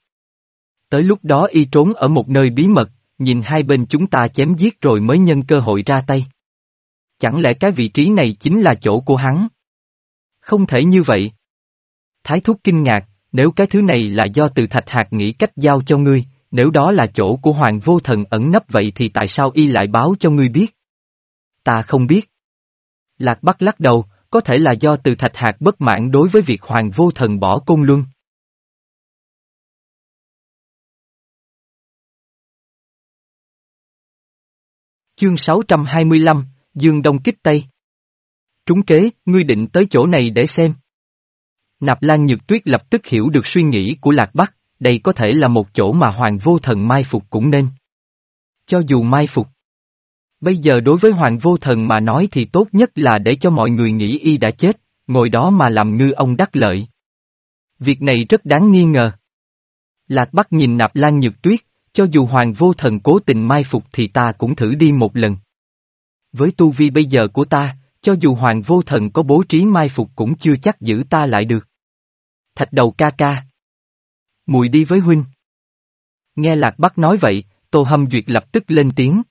Tới lúc đó y trốn ở một nơi bí mật, nhìn hai bên chúng ta chém giết rồi mới nhân cơ hội ra tay. Chẳng lẽ cái vị trí này chính là chỗ của hắn? Không thể như vậy. Thái thúc kinh ngạc, nếu cái thứ này là do từ thạch hạt nghĩ cách giao cho ngươi, nếu đó là chỗ của hoàng vô thần ẩn nấp vậy thì tại sao y lại báo cho ngươi biết? Ta không biết. Lạc Bắc lắc đầu, có thể là do từ thạch hạt bất mãn đối với việc hoàng vô thần bỏ côn luân. Chương 625, Dương Đông kích Tây. Trúng kế, ngươi định tới chỗ này để xem. Nạp Lan Nhược Tuyết lập tức hiểu được suy nghĩ của Lạc Bắc, đây có thể là một chỗ mà Hoàng Vô Thần mai phục cũng nên. Cho dù mai phục. Bây giờ đối với Hoàng Vô Thần mà nói thì tốt nhất là để cho mọi người nghĩ y đã chết, ngồi đó mà làm ngư ông đắc lợi. Việc này rất đáng nghi ngờ. Lạc Bắc nhìn nạp lan nhược tuyết, cho dù hoàng vô thần cố tình mai phục thì ta cũng thử đi một lần. Với tu vi bây giờ của ta, cho dù hoàng vô thần có bố trí mai phục cũng chưa chắc giữ ta lại được. Thạch đầu ca ca. Mùi đi với huynh. Nghe Lạc Bắc nói vậy, Tô Hâm Duyệt lập tức lên tiếng.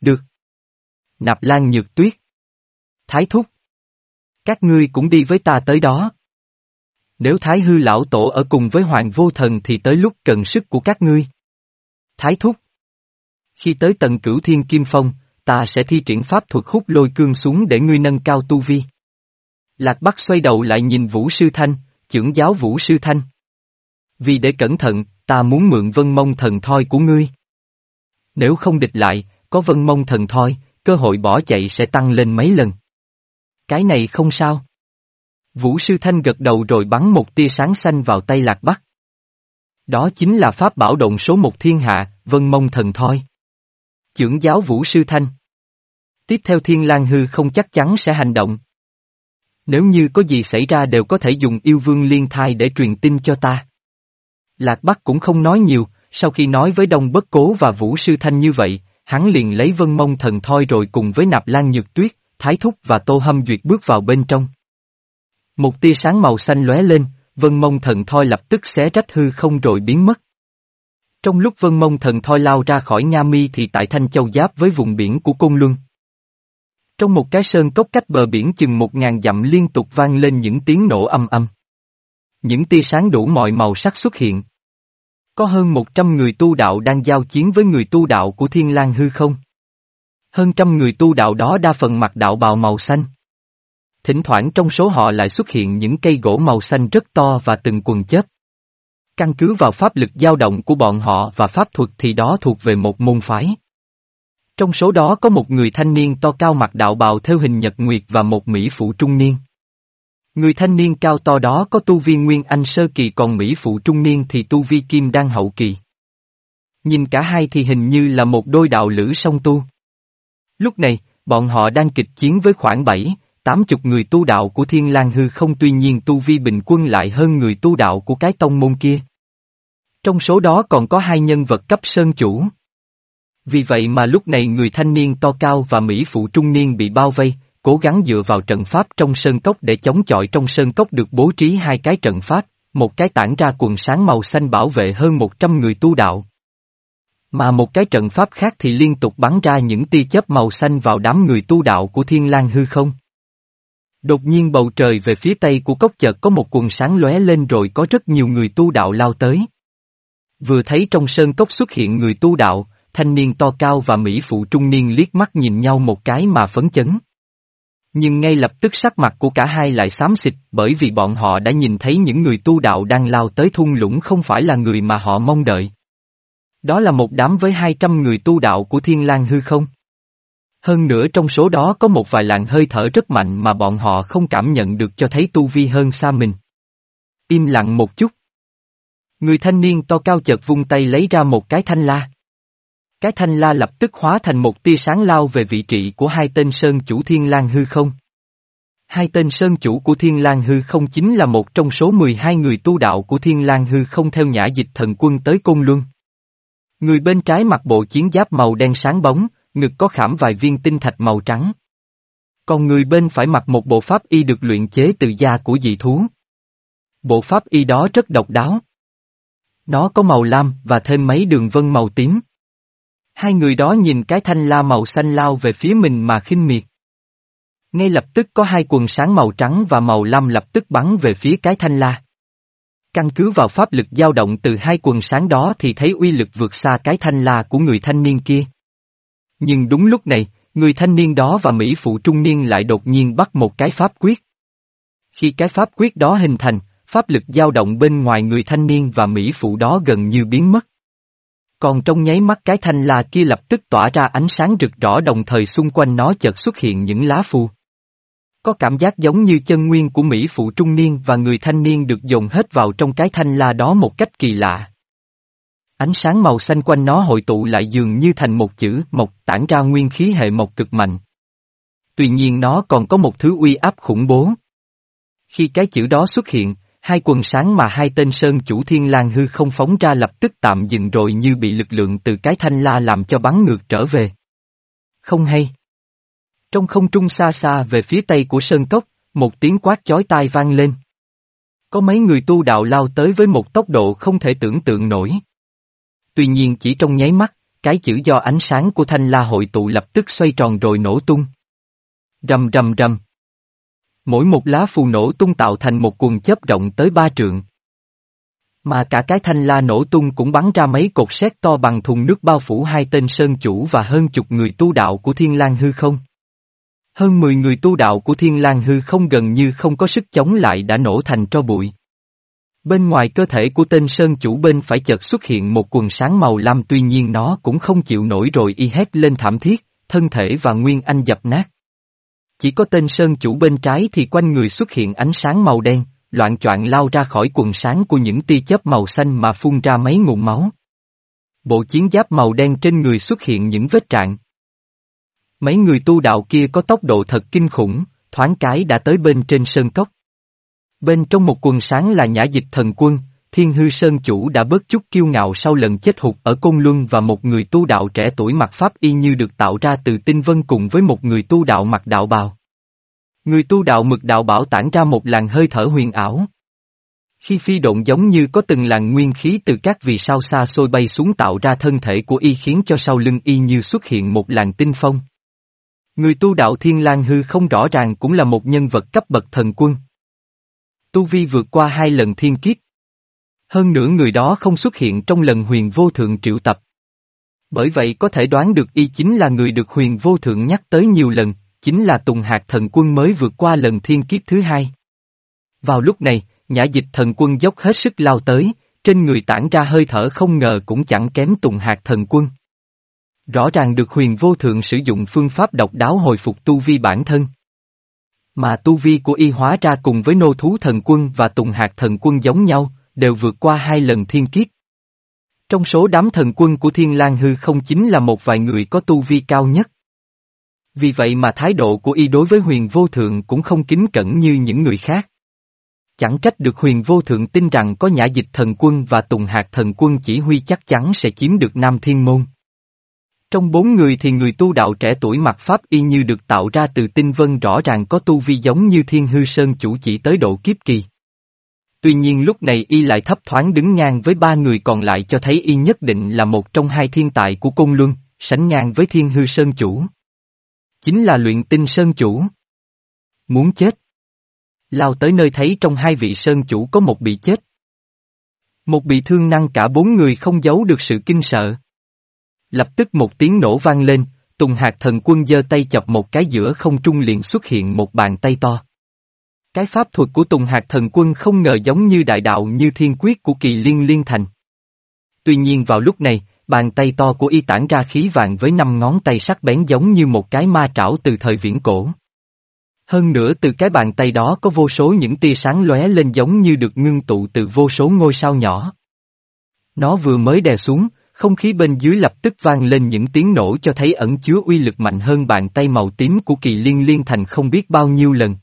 Được. Nạp Lan Nhược Tuyết. Thái Thúc. Các ngươi cũng đi với ta tới đó. Nếu Thái Hư Lão Tổ ở cùng với Hoàng Vô Thần thì tới lúc cần sức của các ngươi. Thái Thúc. Khi tới tầng cửu thiên kim phong, ta sẽ thi triển pháp thuật hút lôi cương xuống để ngươi nâng cao tu vi. Lạc Bắc xoay đầu lại nhìn Vũ Sư Thanh, trưởng giáo Vũ Sư Thanh. Vì để cẩn thận, ta muốn mượn vân mông thần thoi của ngươi. Nếu không địch lại, có vân mông thần thoi, cơ hội bỏ chạy sẽ tăng lên mấy lần. Cái này không sao. Vũ Sư Thanh gật đầu rồi bắn một tia sáng xanh vào tay Lạc Bắc. Đó chính là pháp bảo động số một thiên hạ, vân mông thần thoi. Chưởng giáo Vũ Sư Thanh. Tiếp theo Thiên lang Hư không chắc chắn sẽ hành động. Nếu như có gì xảy ra đều có thể dùng yêu vương liên thai để truyền tin cho ta. Lạc Bắc cũng không nói nhiều, sau khi nói với Đông Bất Cố và Vũ Sư Thanh như vậy, hắn liền lấy vân mông thần thoi rồi cùng với nạp lan nhược tuyết, thái thúc và tô hâm duyệt bước vào bên trong. Một tia sáng màu xanh lóe lên, vân mông thần thoi lập tức xé rách hư không rồi biến mất. Trong lúc vân mông thần thoi lao ra khỏi Nha Mi thì tại Thanh Châu giáp với vùng biển của Côn Luân. Trong một cái sơn cốc cách bờ biển chừng một ngàn dặm liên tục vang lên những tiếng nổ âm âm. Những tia sáng đủ mọi màu sắc xuất hiện. Có hơn một trăm người tu đạo đang giao chiến với người tu đạo của Thiên lang hư không. Hơn trăm người tu đạo đó đa phần mặc đạo bào màu xanh. Thỉnh thoảng trong số họ lại xuất hiện những cây gỗ màu xanh rất to và từng quần chớp. Căn cứ vào pháp lực dao động của bọn họ và pháp thuật thì đó thuộc về một môn phái. Trong số đó có một người thanh niên to cao mặc đạo bào theo hình nhật nguyệt và một mỹ phụ trung niên. Người thanh niên cao to đó có tu vi Nguyên Anh sơ kỳ còn Mỹ phụ trung niên thì tu vi Kim Đan hậu kỳ. Nhìn cả hai thì hình như là một đôi đạo lữ song tu. Lúc này, bọn họ đang kịch chiến với khoảng 7, 80 người tu đạo của Thiên lang hư không tuy nhiên tu vi bình quân lại hơn người tu đạo của cái tông môn kia. Trong số đó còn có hai nhân vật cấp sơn chủ. Vì vậy mà lúc này người thanh niên to cao và Mỹ phụ trung niên bị bao vây, cố gắng dựa vào trận pháp trong sơn cốc để chống chọi trong sơn cốc được bố trí hai cái trận pháp, một cái tản ra quần sáng màu xanh bảo vệ hơn 100 người tu đạo. Mà một cái trận pháp khác thì liên tục bắn ra những tia chớp màu xanh vào đám người tu đạo của thiên lang hư không. Đột nhiên bầu trời về phía tây của cốc chợt có một quần sáng lóe lên rồi có rất nhiều người tu đạo lao tới. Vừa thấy trong sơn cốc xuất hiện người tu đạo, thanh niên to cao và mỹ phụ trung niên liếc mắt nhìn nhau một cái mà phấn chấn. Nhưng ngay lập tức sắc mặt của cả hai lại xám xịt, bởi vì bọn họ đã nhìn thấy những người tu đạo đang lao tới thung lũng không phải là người mà họ mong đợi. Đó là một đám với 200 người tu đạo của Thiên lang hư không? Hơn nữa trong số đó có một vài làn hơi thở rất mạnh mà bọn họ không cảm nhận được cho thấy tu vi hơn xa mình. Im lặng một chút. Người thanh niên to cao chợt vung tay lấy ra một cái thanh la. Cái thanh la lập tức hóa thành một tia sáng lao về vị trí của hai tên sơn chủ thiên lang hư không. Hai tên sơn chủ của thiên lang hư không chính là một trong số 12 người tu đạo của thiên lang hư không theo nhã dịch thần quân tới Côn Luân. Người bên trái mặc bộ chiến giáp màu đen sáng bóng, ngực có khảm vài viên tinh thạch màu trắng. Còn người bên phải mặc một bộ pháp y được luyện chế từ da của dị thú. Bộ pháp y đó rất độc đáo. Nó có màu lam và thêm mấy đường vân màu tím. Hai người đó nhìn cái thanh la màu xanh lao về phía mình mà khinh miệt. Ngay lập tức có hai quần sáng màu trắng và màu lam lập tức bắn về phía cái thanh la. Căn cứ vào pháp lực dao động từ hai quần sáng đó thì thấy uy lực vượt xa cái thanh la của người thanh niên kia. Nhưng đúng lúc này, người thanh niên đó và Mỹ phụ trung niên lại đột nhiên bắt một cái pháp quyết. Khi cái pháp quyết đó hình thành, pháp lực dao động bên ngoài người thanh niên và Mỹ phụ đó gần như biến mất. Còn trong nháy mắt cái thanh la kia lập tức tỏa ra ánh sáng rực rõ đồng thời xung quanh nó chợt xuất hiện những lá phù. Có cảm giác giống như chân nguyên của Mỹ phụ trung niên và người thanh niên được dồn hết vào trong cái thanh la đó một cách kỳ lạ. Ánh sáng màu xanh quanh nó hội tụ lại dường như thành một chữ mộc tản ra nguyên khí hệ mộc cực mạnh. Tuy nhiên nó còn có một thứ uy áp khủng bố. Khi cái chữ đó xuất hiện, hai quần sáng mà hai tên sơn chủ thiên lang hư không phóng ra lập tức tạm dừng rồi như bị lực lượng từ cái thanh la làm cho bắn ngược trở về. Không hay. Trong không trung xa xa về phía tây của sơn cốc, một tiếng quát chói tai vang lên. Có mấy người tu đạo lao tới với một tốc độ không thể tưởng tượng nổi. Tuy nhiên chỉ trong nháy mắt, cái chữ do ánh sáng của thanh la hội tụ lập tức xoay tròn rồi nổ tung. Rầm rầm rầm. Mỗi một lá phù nổ tung tạo thành một cuồng chớp rộng tới ba trượng. Mà cả cái thanh la nổ tung cũng bắn ra mấy cột sét to bằng thùng nước bao phủ hai tên sơn chủ và hơn chục người tu đạo của thiên lang hư không. Hơn 10 người tu đạo của thiên lang hư không gần như không có sức chống lại đã nổ thành tro bụi. Bên ngoài cơ thể của tên sơn chủ bên phải chợt xuất hiện một quần sáng màu lam tuy nhiên nó cũng không chịu nổi rồi y hét lên thảm thiết, thân thể và nguyên anh dập nát. Chỉ có tên sơn chủ bên trái thì quanh người xuất hiện ánh sáng màu đen, loạn choạng lao ra khỏi quần sáng của những tia chớp màu xanh mà phun ra mấy ngụm máu. Bộ chiến giáp màu đen trên người xuất hiện những vết trạng. Mấy người tu đạo kia có tốc độ thật kinh khủng, thoáng cái đã tới bên trên sơn cốc. Bên trong một quần sáng là nhã dịch thần quân, thiên hư sơn chủ đã bớt chút kiêu ngạo sau lần chết hụt ở Côn Luân và một người tu đạo trẻ tuổi mặc pháp y như được tạo ra từ tinh vân cùng với một người tu đạo mặc đạo bào. Người tu đạo mực đạo bảo tản ra một làn hơi thở huyền ảo. Khi phi độn giống như có từng làn nguyên khí từ các vì sao xa xôi bay xuống tạo ra thân thể của y khiến cho sau lưng y như xuất hiện một làn tinh phong. Người tu đạo Thiên lang Hư không rõ ràng cũng là một nhân vật cấp bậc thần quân. Tu Vi vượt qua hai lần thiên kiếp. Hơn nữa người đó không xuất hiện trong lần huyền vô thượng triệu tập. Bởi vậy có thể đoán được y chính là người được huyền vô thượng nhắc tới nhiều lần, chính là Tùng Hạc thần quân mới vượt qua lần thiên kiếp thứ hai. Vào lúc này, nhã dịch thần quân dốc hết sức lao tới, trên người tản ra hơi thở không ngờ cũng chẳng kém Tùng Hạc thần quân. Rõ ràng được huyền vô thượng sử dụng phương pháp độc đáo hồi phục tu vi bản thân. Mà tu vi của y hóa ra cùng với nô thú thần quân và tùng hạt thần quân giống nhau, đều vượt qua hai lần thiên kiếp. Trong số đám thần quân của Thiên lang Hư không chính là một vài người có tu vi cao nhất. Vì vậy mà thái độ của y đối với huyền vô thượng cũng không kính cẩn như những người khác. Chẳng trách được huyền vô thượng tin rằng có nhã dịch thần quân và tùng hạt thần quân chỉ huy chắc chắn sẽ chiếm được Nam Thiên Môn. Trong bốn người thì người tu đạo trẻ tuổi mặc pháp y như được tạo ra từ tinh vân rõ ràng có tu vi giống như thiên hư sơn chủ chỉ tới độ kiếp kỳ. Tuy nhiên lúc này y lại thấp thoáng đứng ngang với ba người còn lại cho thấy y nhất định là một trong hai thiên tài của cung luân, sánh ngang với thiên hư sơn chủ. Chính là luyện tinh sơn chủ. Muốn chết. Lao tới nơi thấy trong hai vị sơn chủ có một bị chết. Một bị thương năng cả bốn người không giấu được sự kinh sợ. Lập tức một tiếng nổ vang lên, Tùng Hạc thần quân giơ tay chập một cái giữa không trung liền xuất hiện một bàn tay to. Cái pháp thuật của Tùng Hạc thần quân không ngờ giống như đại đạo như thiên quyết của kỳ liên liên thành. Tuy nhiên vào lúc này, bàn tay to của y tản ra khí vàng với năm ngón tay sắc bén giống như một cái ma trảo từ thời viễn cổ. Hơn nữa từ cái bàn tay đó có vô số những tia sáng lóe lên giống như được ngưng tụ từ vô số ngôi sao nhỏ. Nó vừa mới đè xuống, không khí bên dưới lập tức vang lên những tiếng nổ cho thấy ẩn chứa uy lực mạnh hơn bàn tay màu tím của kỳ liên liên thành không biết bao nhiêu lần.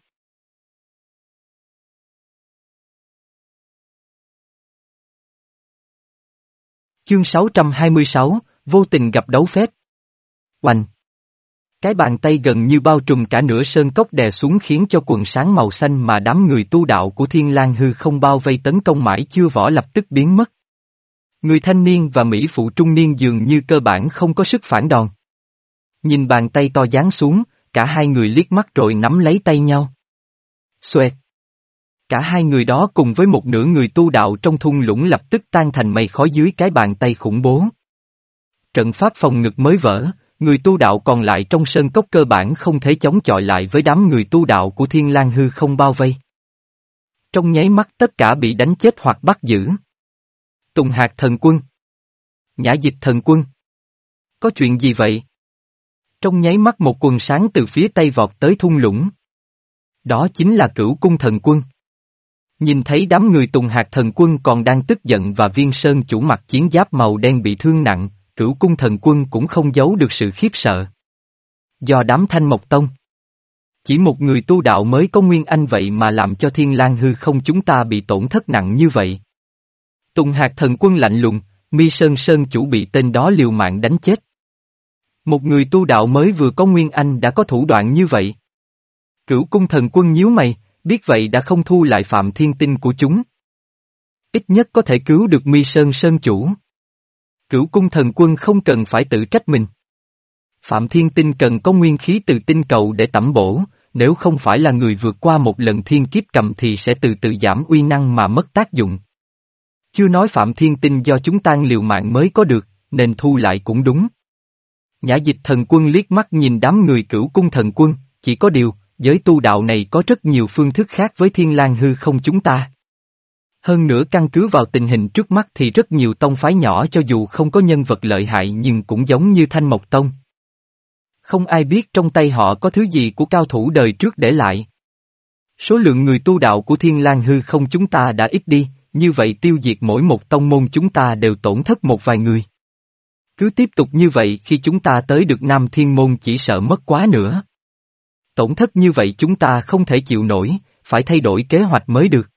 Chương 626, vô tình gặp đấu phép. Oanh! Cái bàn tay gần như bao trùm cả nửa sơn cốc đè xuống khiến cho quần sáng màu xanh mà đám người tu đạo của Thiên lang hư không bao vây tấn công mãi chưa võ lập tức biến mất. Người thanh niên và Mỹ phụ trung niên dường như cơ bản không có sức phản đòn. Nhìn bàn tay to giáng xuống, cả hai người liếc mắt rồi nắm lấy tay nhau. Xoẹt! Cả hai người đó cùng với một nửa người tu đạo trong thung lũng lập tức tan thành mây khói dưới cái bàn tay khủng bố. Trận pháp phòng ngực mới vỡ, người tu đạo còn lại trong sơn cốc cơ bản không thể chống chọi lại với đám người tu đạo của Thiên lang hư không bao vây. Trong nháy mắt tất cả bị đánh chết hoặc bắt giữ. Tùng hạt thần quân. Nhã dịch thần quân. Có chuyện gì vậy? Trong nháy mắt một quần sáng từ phía tây vọt tới thung lũng. Đó chính là cửu cung thần quân. Nhìn thấy đám người tùng hạt thần quân còn đang tức giận và viên sơn chủ mặt chiến giáp màu đen bị thương nặng, cửu cung thần quân cũng không giấu được sự khiếp sợ. Do đám thanh mộc tông. Chỉ một người tu đạo mới có nguyên anh vậy mà làm cho thiên lang hư không chúng ta bị tổn thất nặng như vậy. Tùng hạt thần quân lạnh lùng, mi sơn sơn chủ bị tên đó liều mạng đánh chết. Một người tu đạo mới vừa có nguyên anh đã có thủ đoạn như vậy. Cửu cung thần quân nhíu mày, biết vậy đã không thu lại phạm thiên tinh của chúng. Ít nhất có thể cứu được mi sơn sơn chủ. Cửu cung thần quân không cần phải tự trách mình. Phạm thiên tinh cần có nguyên khí từ tinh cầu để tẩm bổ, nếu không phải là người vượt qua một lần thiên kiếp cầm thì sẽ từ từ giảm uy năng mà mất tác dụng. Chưa nói Phạm Thiên Tinh do chúng tan liều mạng mới có được, nên thu lại cũng đúng. Nhã dịch thần quân liếc mắt nhìn đám người cửu cung thần quân, chỉ có điều, giới tu đạo này có rất nhiều phương thức khác với thiên lang hư không chúng ta. Hơn nữa căn cứ vào tình hình trước mắt thì rất nhiều tông phái nhỏ cho dù không có nhân vật lợi hại nhưng cũng giống như Thanh Mộc Tông. Không ai biết trong tay họ có thứ gì của cao thủ đời trước để lại. Số lượng người tu đạo của thiên lang hư không chúng ta đã ít đi, như vậy tiêu diệt mỗi một tông môn chúng ta đều tổn thất một vài người. Cứ tiếp tục như vậy khi chúng ta tới được Nam Thiên Môn chỉ sợ mất quá nữa. Tổn thất như vậy chúng ta không thể chịu nổi, phải thay đổi kế hoạch mới được.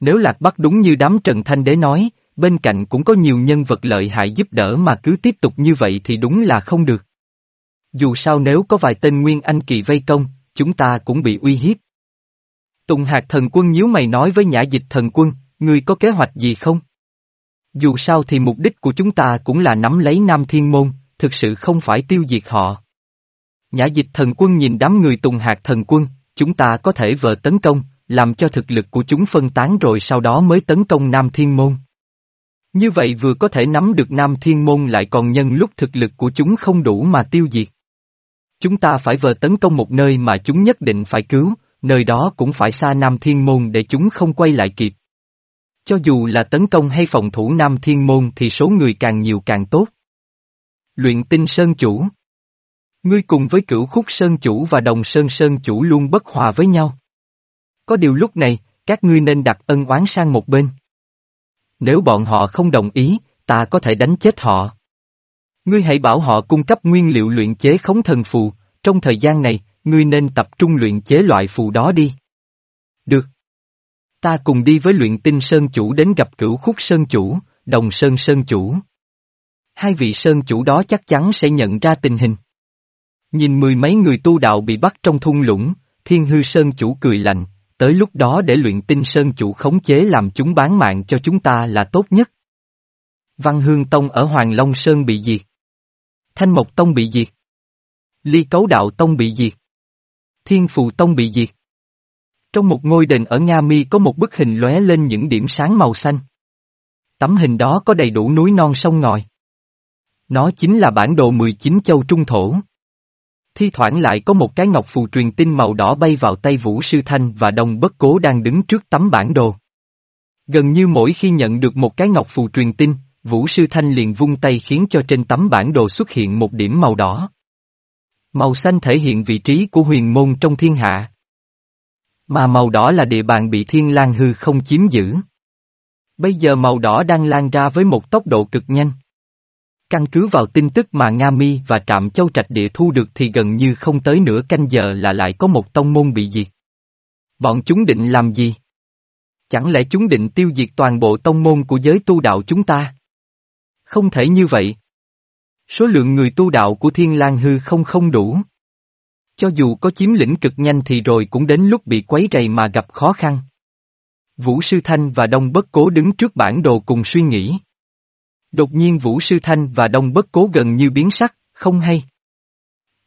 Nếu Lạc Bắc đúng như đám Trần Thanh Đế nói, bên cạnh cũng có nhiều nhân vật lợi hại giúp đỡ mà cứ tiếp tục như vậy thì đúng là không được. Dù sao nếu có vài tên Nguyên Anh kỳ vây công, chúng ta cũng bị uy hiếp. Tùng hạt thần quân nhíu mày nói với nhã dịch thần quân, ngươi có kế hoạch gì không? Dù sao thì mục đích của chúng ta cũng là nắm lấy Nam Thiên Môn, thực sự không phải tiêu diệt họ. Nhã dịch thần quân nhìn đám người tùng hạt thần quân, chúng ta có thể vờ tấn công, làm cho thực lực của chúng phân tán rồi sau đó mới tấn công Nam Thiên Môn. Như vậy vừa có thể nắm được Nam Thiên Môn lại còn nhân lúc thực lực của chúng không đủ mà tiêu diệt. Chúng ta phải vờ tấn công một nơi mà chúng nhất định phải cứu, nơi đó cũng phải xa Nam Thiên Môn để chúng không quay lại kịp. Cho dù là tấn công hay phòng thủ Nam Thiên Môn thì số người càng nhiều càng tốt. Luyện tinh Sơn Chủ Ngươi cùng với cửu khúc Sơn Chủ và đồng Sơn Sơn Chủ luôn bất hòa với nhau. Có điều lúc này, các ngươi nên đặt ân oán sang một bên. Nếu bọn họ không đồng ý, ta có thể đánh chết họ. Ngươi hãy bảo họ cung cấp nguyên liệu luyện chế khống thần phù, trong thời gian này, ngươi nên tập trung luyện chế loại phù đó đi. Được. Ta cùng đi với luyện tinh Sơn Chủ đến gặp cửu khúc Sơn Chủ, đồng Sơn Sơn Chủ. Hai vị Sơn Chủ đó chắc chắn sẽ nhận ra tình hình. Nhìn mười mấy người tu đạo bị bắt trong thung lũng, Thiên Hư Sơn Chủ cười lạnh, tới lúc đó để luyện tinh Sơn Chủ khống chế làm chúng bán mạng cho chúng ta là tốt nhất. Văn Hương Tông ở Hoàng Long Sơn bị diệt. Thanh Mộc Tông bị diệt. Ly Cấu Đạo Tông bị diệt. Thiên Phù Tông bị diệt. Trong một ngôi đền ở Nga Mi có một bức hình lóe lên những điểm sáng màu xanh. Tấm hình đó có đầy đủ núi non sông ngòi. Nó chính là bản đồ 19 châu trung thổ. Thi thoảng lại có một cái ngọc phù truyền tin màu đỏ bay vào tay Vũ Sư Thanh và đồng Bất Cố đang đứng trước tấm bản đồ. Gần như mỗi khi nhận được một cái ngọc phù truyền tin, Vũ Sư Thanh liền vung tay khiến cho trên tấm bản đồ xuất hiện một điểm màu đỏ. Màu xanh thể hiện vị trí của huyền môn trong thiên hạ. Mà màu đỏ là địa bàn bị thiên lang hư không chiếm giữ. Bây giờ màu đỏ đang lan ra với một tốc độ cực nhanh. Căn cứ vào tin tức mà Nga, Mi và Trạm Châu Trạch Địa thu được thì gần như không tới nửa canh giờ là lại có một tông môn bị diệt. Bọn chúng định làm gì? Chẳng lẽ chúng định tiêu diệt toàn bộ tông môn của giới tu đạo chúng ta? Không thể như vậy. Số lượng người tu đạo của Thiên lang Hư không không đủ. Cho dù có chiếm lĩnh cực nhanh thì rồi cũng đến lúc bị quấy rầy mà gặp khó khăn. Vũ Sư Thanh và Đông Bất Cố đứng trước bản đồ cùng suy nghĩ. Đột nhiên Vũ Sư Thanh và Đông Bất Cố gần như biến sắc, không hay.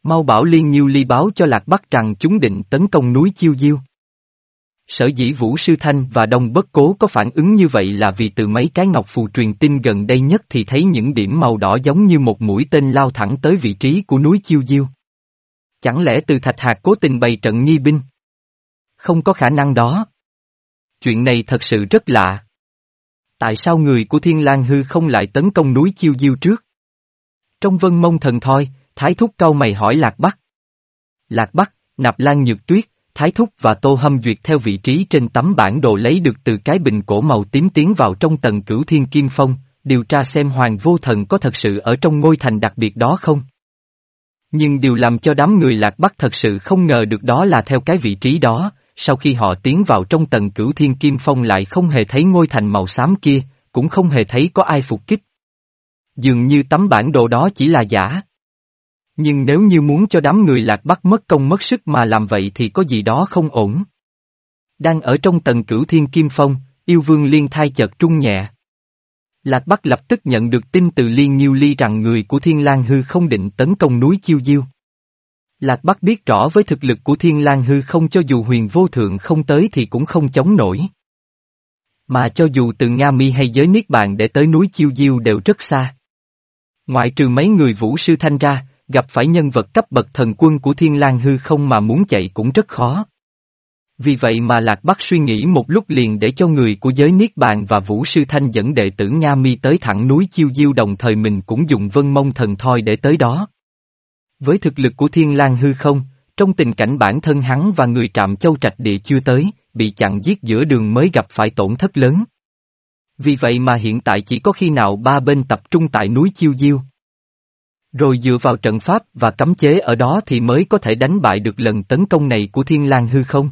Mau bảo Liên Nhiêu Ly báo cho Lạc Bắc rằng chúng định tấn công núi Chiêu Diêu. Sở dĩ Vũ Sư Thanh và Đông Bất Cố có phản ứng như vậy là vì từ mấy cái ngọc phù truyền tin gần đây nhất thì thấy những điểm màu đỏ giống như một mũi tên lao thẳng tới vị trí của núi Chiêu Diêu. Chẳng lẽ từ thạch hạt cố tình bày trận nghi binh? Không có khả năng đó. Chuyện này thật sự rất lạ. Tại sao người của Thiên lang Hư không lại tấn công núi Chiêu Diêu trước? Trong vân mông thần thoi, Thái Thúc câu mày hỏi Lạc Bắc. Lạc Bắc, Nạp Lan Nhược Tuyết, Thái Thúc và Tô Hâm Duyệt theo vị trí trên tấm bản đồ lấy được từ cái bình cổ màu tím tiến vào trong tầng cửu thiên kim phong, điều tra xem Hoàng Vô Thần có thật sự ở trong ngôi thành đặc biệt đó không. Nhưng điều làm cho đám người lạc bắc thật sự không ngờ được đó là theo cái vị trí đó, sau khi họ tiến vào trong tầng cửu thiên kim phong lại không hề thấy ngôi thành màu xám kia, cũng không hề thấy có ai phục kích. Dường như tấm bản đồ đó chỉ là giả. Nhưng nếu như muốn cho đám người lạc bắc mất công mất sức mà làm vậy thì có gì đó không ổn. Đang ở trong tầng cửu thiên kim phong, yêu vương liên thai chợt trung nhẹ. Lạc Bắc lập tức nhận được tin từ Liên Nhiêu Ly rằng người của Thiên Lang Hư không định tấn công núi Chiêu Diêu. Lạc Bắc biết rõ với thực lực của Thiên Lang Hư không cho dù huyền vô thượng không tới thì cũng không chống nổi. Mà cho dù từ Nga Mi hay giới Niết Bàn để tới núi Chiêu Diêu đều rất xa. Ngoại trừ mấy người vũ sư thanh ra, gặp phải nhân vật cấp bậc thần quân của Thiên Lang Hư không mà muốn chạy cũng rất khó. Vì vậy mà Lạc Bắc suy nghĩ một lúc liền để cho người của giới Niết Bàn và Vũ Sư Thanh dẫn đệ tử Nga Mi tới thẳng núi Chiêu Diêu đồng thời mình cũng dùng vân mông thần thoi để tới đó. Với thực lực của Thiên lang hư không, trong tình cảnh bản thân hắn và người trạm châu trạch địa chưa tới, bị chặn giết giữa đường mới gặp phải tổn thất lớn. Vì vậy mà hiện tại chỉ có khi nào ba bên tập trung tại núi Chiêu Diêu. Rồi dựa vào trận pháp và cấm chế ở đó thì mới có thể đánh bại được lần tấn công này của Thiên lang hư không.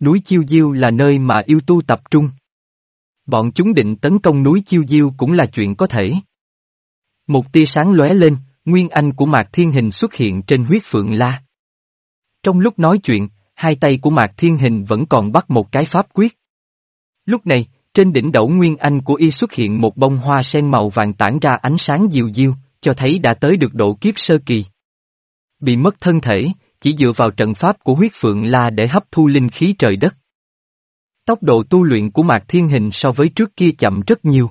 Núi Chiêu Diêu là nơi mà yêu tu tập trung. Bọn chúng định tấn công núi Chiêu Diêu cũng là chuyện có thể. Một tia sáng lóe lên, nguyên anh của Mạc Thiên Hình xuất hiện trên huyết phượng la. Trong lúc nói chuyện, hai tay của Mạc Thiên Hình vẫn còn bắt một cái pháp quyết. Lúc này, trên đỉnh đầu nguyên anh của y xuất hiện một bông hoa sen màu vàng tản ra ánh sáng diều diêu, cho thấy đã tới được độ kiếp sơ kỳ. Bị mất thân thể, chỉ dựa vào trận pháp của huyết phượng la để hấp thu linh khí trời đất. Tốc độ tu luyện của Mạc Thiên Hình so với trước kia chậm rất nhiều.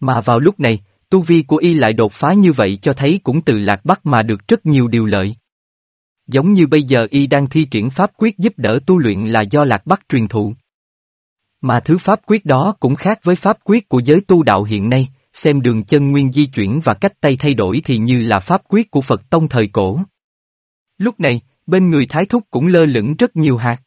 Mà vào lúc này, tu vi của y lại đột phá như vậy cho thấy cũng từ lạc bắc mà được rất nhiều điều lợi. Giống như bây giờ y đang thi triển pháp quyết giúp đỡ tu luyện là do lạc bắc truyền thụ. Mà thứ pháp quyết đó cũng khác với pháp quyết của giới tu đạo hiện nay, xem đường chân nguyên di chuyển và cách tay thay đổi thì như là pháp quyết của Phật Tông thời cổ. Lúc này, bên người Thái Thúc cũng lơ lửng rất nhiều hạt.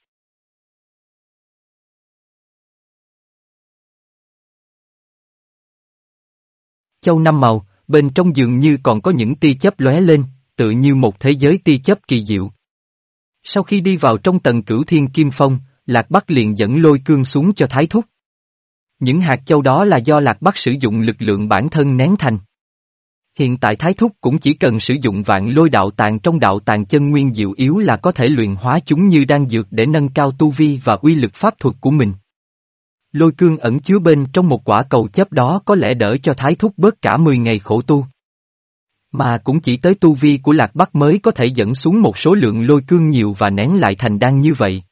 Châu năm màu, bên trong dường như còn có những tia chớp lóe lên, tự như một thế giới tia chớp kỳ diệu. Sau khi đi vào trong tầng cửu thiên kim phong, Lạc Bắc liền dẫn lôi cương xuống cho Thái Thúc. Những hạt châu đó là do Lạc Bắc sử dụng lực lượng bản thân nén thành. Hiện tại Thái Thúc cũng chỉ cần sử dụng vạn lôi đạo tàng trong đạo tàng chân nguyên diệu yếu là có thể luyện hóa chúng như đang dược để nâng cao tu vi và uy lực pháp thuật của mình. Lôi cương ẩn chứa bên trong một quả cầu chấp đó có lẽ đỡ cho Thái Thúc bớt cả 10 ngày khổ tu. Mà cũng chỉ tới tu vi của Lạc Bắc mới có thể dẫn xuống một số lượng lôi cương nhiều và nén lại thành đan như vậy.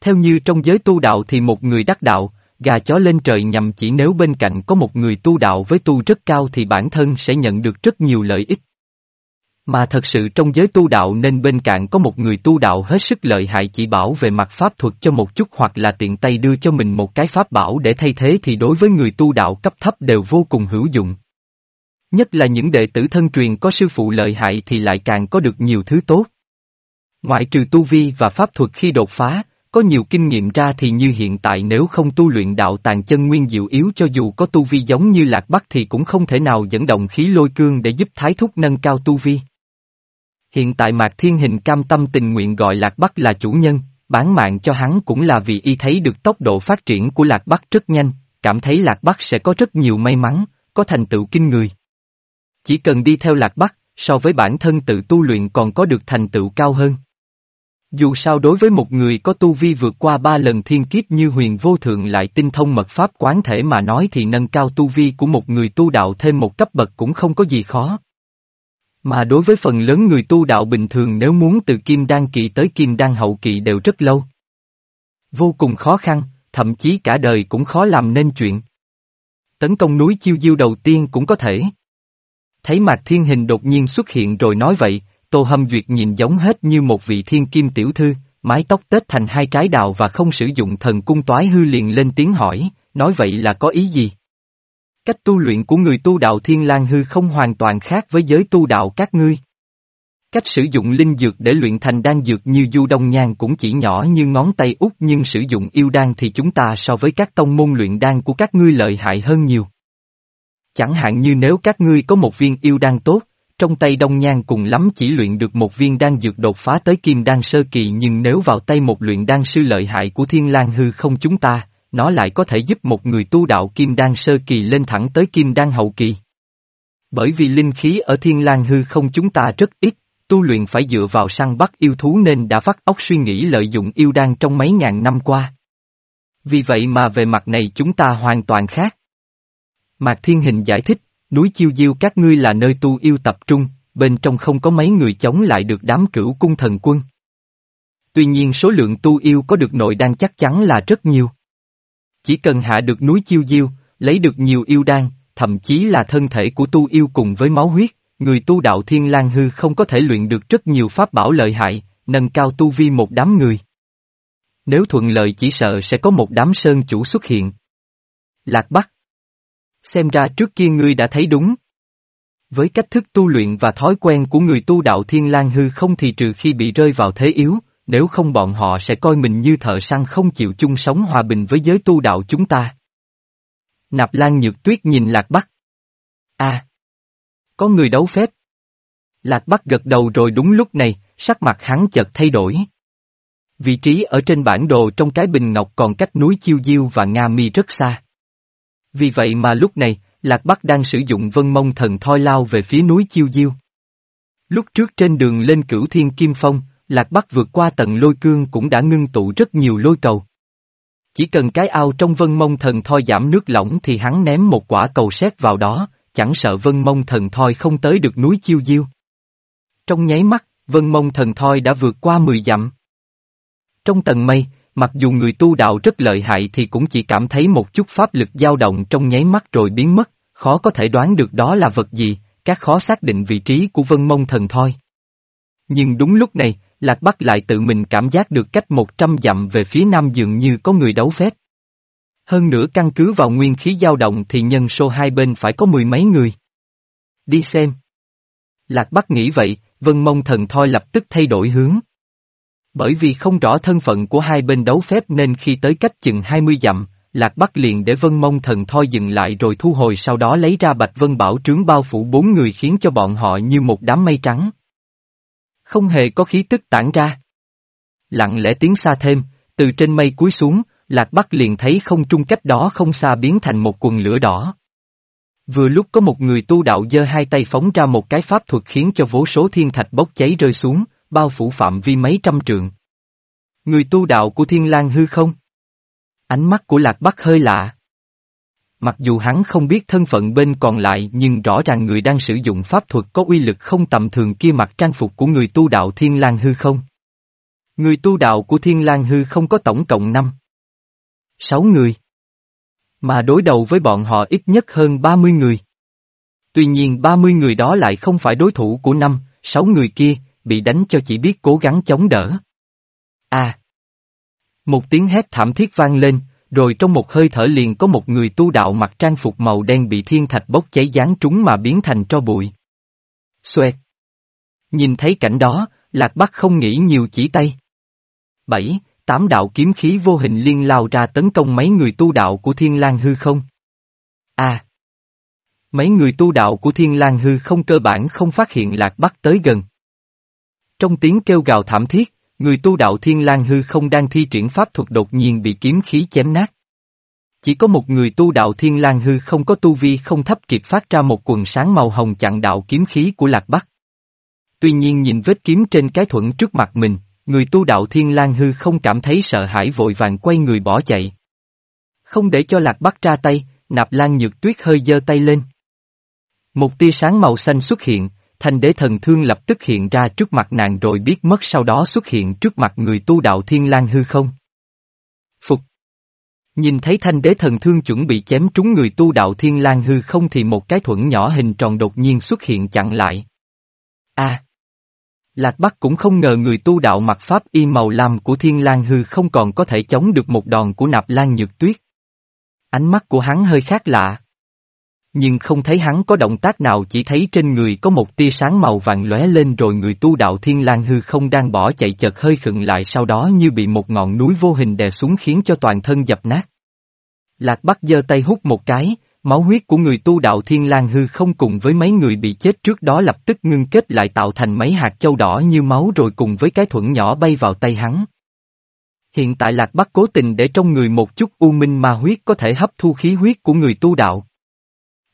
Theo như trong giới tu đạo thì một người đắc đạo, gà chó lên trời nhằm chỉ nếu bên cạnh có một người tu đạo với tu rất cao thì bản thân sẽ nhận được rất nhiều lợi ích. Mà thật sự trong giới tu đạo nên bên cạnh có một người tu đạo hết sức lợi hại chỉ bảo về mặt pháp thuật cho một chút hoặc là tiện tay đưa cho mình một cái pháp bảo để thay thế thì đối với người tu đạo cấp thấp đều vô cùng hữu dụng. Nhất là những đệ tử thân truyền có sư phụ lợi hại thì lại càng có được nhiều thứ tốt. Ngoại trừ tu vi và pháp thuật khi đột phá, có nhiều kinh nghiệm ra thì như hiện tại nếu không tu luyện đạo tàn chân nguyên diệu yếu cho dù có tu vi giống như lạc bắc thì cũng không thể nào dẫn động khí lôi cương để giúp thái thúc nâng cao tu vi. Hiện tại Mạc Thiên Hình cam tâm tình nguyện gọi Lạc Bắc là chủ nhân, bán mạng cho hắn cũng là vì y thấy được tốc độ phát triển của Lạc Bắc rất nhanh, cảm thấy Lạc Bắc sẽ có rất nhiều may mắn, có thành tựu kinh người. Chỉ cần đi theo Lạc Bắc, so với bản thân tự tu luyện còn có được thành tựu cao hơn. Dù sao đối với một người có tu vi vượt qua ba lần thiên kiếp như huyền vô thượng lại tinh thông mật pháp quán thể mà nói thì nâng cao tu vi của một người tu đạo thêm một cấp bậc cũng không có gì khó. Mà đối với phần lớn người tu đạo bình thường nếu muốn từ kim đan kỳ tới kim đan hậu kỳ đều rất lâu. Vô cùng khó khăn, thậm chí cả đời cũng khó làm nên chuyện. Tấn công núi chiêu diêu đầu tiên cũng có thể. Thấy Mạc Thiên Hình đột nhiên xuất hiện rồi nói vậy, Tô Hâm Duyệt nhìn giống hết như một vị thiên kim tiểu thư, mái tóc tết thành hai trái đào và không sử dụng thần cung toái hư liền lên tiếng hỏi, nói vậy là có ý gì? Cách tu luyện của người tu đạo thiên lang hư không hoàn toàn khác với giới tu đạo các ngươi. Cách sử dụng linh dược để luyện thành đan dược như du đông nhan cũng chỉ nhỏ như ngón tay út nhưng sử dụng yêu đan thì chúng ta so với các tông môn luyện đan của các ngươi lợi hại hơn nhiều. Chẳng hạn như nếu các ngươi có một viên yêu đan tốt, trong tay Đông Nhan cùng lắm chỉ luyện được một viên đan dược đột phá tới kim đan sơ kỳ nhưng nếu vào tay một luyện đan sư lợi hại của thiên lang hư không chúng ta, nó lại có thể giúp một người tu đạo kim đan sơ kỳ lên thẳng tới kim đan hậu kỳ. Bởi vì linh khí ở thiên lang hư không chúng ta rất ít, tu luyện phải dựa vào săn bắt yêu thú nên đã vắt óc suy nghĩ lợi dụng yêu đan trong mấy ngàn năm qua. Vì vậy mà về mặt này chúng ta hoàn toàn khác. Mạc Thiên Hình giải thích, núi Chiêu Diêu các ngươi là nơi tu yêu tập trung, bên trong không có mấy người chống lại được đám cửu cung thần quân. Tuy nhiên số lượng tu yêu có được nội đan chắc chắn là rất nhiều. Chỉ cần hạ được núi Chiêu Diêu, lấy được nhiều yêu đan, thậm chí là thân thể của tu yêu cùng với máu huyết, người tu đạo thiên lang hư không có thể luyện được rất nhiều pháp bảo lợi hại, nâng cao tu vi một đám người. Nếu thuận lợi chỉ sợ sẽ có một đám sơn chủ xuất hiện. Lạc Bắc Xem ra trước kia ngươi đã thấy đúng. Với cách thức tu luyện và thói quen của người tu đạo thiên lang hư không thì trừ khi bị rơi vào thế yếu, nếu không bọn họ sẽ coi mình như thợ săn không chịu chung sống hòa bình với giới tu đạo chúng ta. Nạp Lan Nhược Tuyết nhìn Lạc Bắc. À! Có người đấu phép. Lạc Bắc gật đầu rồi đúng lúc này, sắc mặt hắn chợt thay đổi. Vị trí ở trên bản đồ trong cái bình ngọc còn cách núi Chiêu Diêu và Nga Mi rất xa. Vì vậy mà lúc này, Lạc Bắc đang sử dụng vân mông thần thoi lao về phía núi Chiêu Diêu. Lúc trước trên đường lên cửu thiên kim phong, Lạc Bắc vượt qua tận lôi cương cũng đã ngưng tụ rất nhiều lôi cầu. Chỉ cần cái ao trong vân mông thần thoi giảm nước lỏng thì hắn ném một quả cầu sét vào đó, chẳng sợ vân mông thần thoi không tới được núi chiêu diêu. Trong nháy mắt, vân mông thần thoi đã vượt qua 10 dặm. Trong tầng mây, mặc dù người tu đạo rất lợi hại thì cũng chỉ cảm thấy một chút pháp lực dao động trong nháy mắt rồi biến mất, khó có thể đoán được đó là vật gì, các khó xác định vị trí của vân mông thần thoi. Nhưng đúng lúc này, Lạc Bắc lại tự mình cảm giác được cách 100 dặm về phía nam dường như có người đấu phép. Hơn nữa căn cứ vào nguyên khí dao động thì nhân số hai bên phải có mười mấy người. Đi xem. Lạc Bắc nghĩ vậy, Vân Mông Thần Thoi lập tức thay đổi hướng. Bởi vì không rõ thân phận của hai bên đấu phép nên khi tới cách chừng 20 dặm, Lạc Bắc liền để Vân Mông Thần Thoi dừng lại rồi thu hồi sau đó lấy ra Bạch Vân Bảo trướng bao phủ bốn người khiến cho bọn họ như một đám mây trắng. Không hề có khí tức tản ra. Lặng lẽ tiến xa thêm, từ trên mây cúi xuống, Lạc Bắc liền thấy không trung cách đó không xa biến thành một quần lửa đỏ. Vừa lúc có một người tu đạo giơ hai tay phóng ra một cái pháp thuật khiến cho vô số thiên thạch bốc cháy rơi xuống, bao phủ phạm vi mấy trăm trượng. Người tu đạo của thiên lang hư không? Ánh mắt của Lạc Bắc hơi lạ. Mặc dù hắn không biết thân phận bên còn lại nhưng rõ ràng người đang sử dụng pháp thuật có uy lực không tầm thường kia mặc trang phục của người tu đạo thiên lang hư không. Người tu đạo của thiên lang hư không có tổng cộng 5. 6 người. Mà đối đầu với bọn họ ít nhất hơn 30 người. Tuy nhiên 30 người đó lại không phải đối thủ của 5, 6 người kia, bị đánh cho chỉ biết cố gắng chống đỡ. À! Một tiếng hét thảm thiết vang lên, rồi trong một hơi thở liền có một người tu đạo mặc trang phục màu đen bị thiên thạch bốc cháy dán trúng mà biến thành tro bụi. Xoẹt. Nhìn thấy cảnh đó, Lạc Bắc không nghĩ nhiều chỉ tay. Bảy, tám đạo kiếm khí vô hình liên lao ra tấn công mấy người tu đạo của Thiên lang hư không. À! Mấy người tu đạo của Thiên lang hư không cơ bản không phát hiện Lạc Bắc tới gần. Trong tiếng kêu gào thảm thiết, Người tu đạo thiên lang hư không đang thi triển pháp thuật đột nhiên bị kiếm khí chém nát. Chỉ có một người tu đạo thiên lang hư không có tu vi không thấp kịp phát ra một quần sáng màu hồng chặn đạo kiếm khí của lạc bắc. Tuy nhiên nhìn vết kiếm trên cái thuẫn trước mặt mình, người tu đạo thiên lang hư không cảm thấy sợ hãi vội vàng quay người bỏ chạy. Không để cho lạc bắc ra tay, nạp lan nhược tuyết hơi giơ tay lên. Một tia sáng màu xanh xuất hiện, thanh đế thần thương lập tức hiện ra trước mặt nàng rồi biết mất sau đó xuất hiện trước mặt người tu đạo thiên lang hư không. Phục. Nhìn thấy thanh đế thần thương chuẩn bị chém trúng người tu đạo thiên lang hư không thì một cái thuẫn nhỏ hình tròn đột nhiên xuất hiện chặn lại. A. Lạc Bắc cũng không ngờ người tu đạo mặc pháp y màu lam của thiên lang hư không còn có thể chống được một đòn của nạp lan nhược tuyết. Ánh mắt của hắn hơi khác lạ. Nhưng không thấy hắn có động tác nào chỉ thấy trên người có một tia sáng màu vàng lóe lên rồi người tu đạo thiên lang hư không đang bỏ chạy chợt hơi khựng lại sau đó như bị một ngọn núi vô hình đè xuống khiến cho toàn thân dập nát. Lạc Bắc giơ tay hút một cái, máu huyết của người tu đạo Thiên lang hư không cùng với mấy người bị chết trước đó lập tức ngưng kết lại tạo thành mấy hạt châu đỏ như máu rồi cùng với cái thuẫn nhỏ bay vào tay hắn. Hiện tại Lạc Bắc cố tình để trong người một chút u minh ma huyết có thể hấp thu khí huyết của người tu đạo.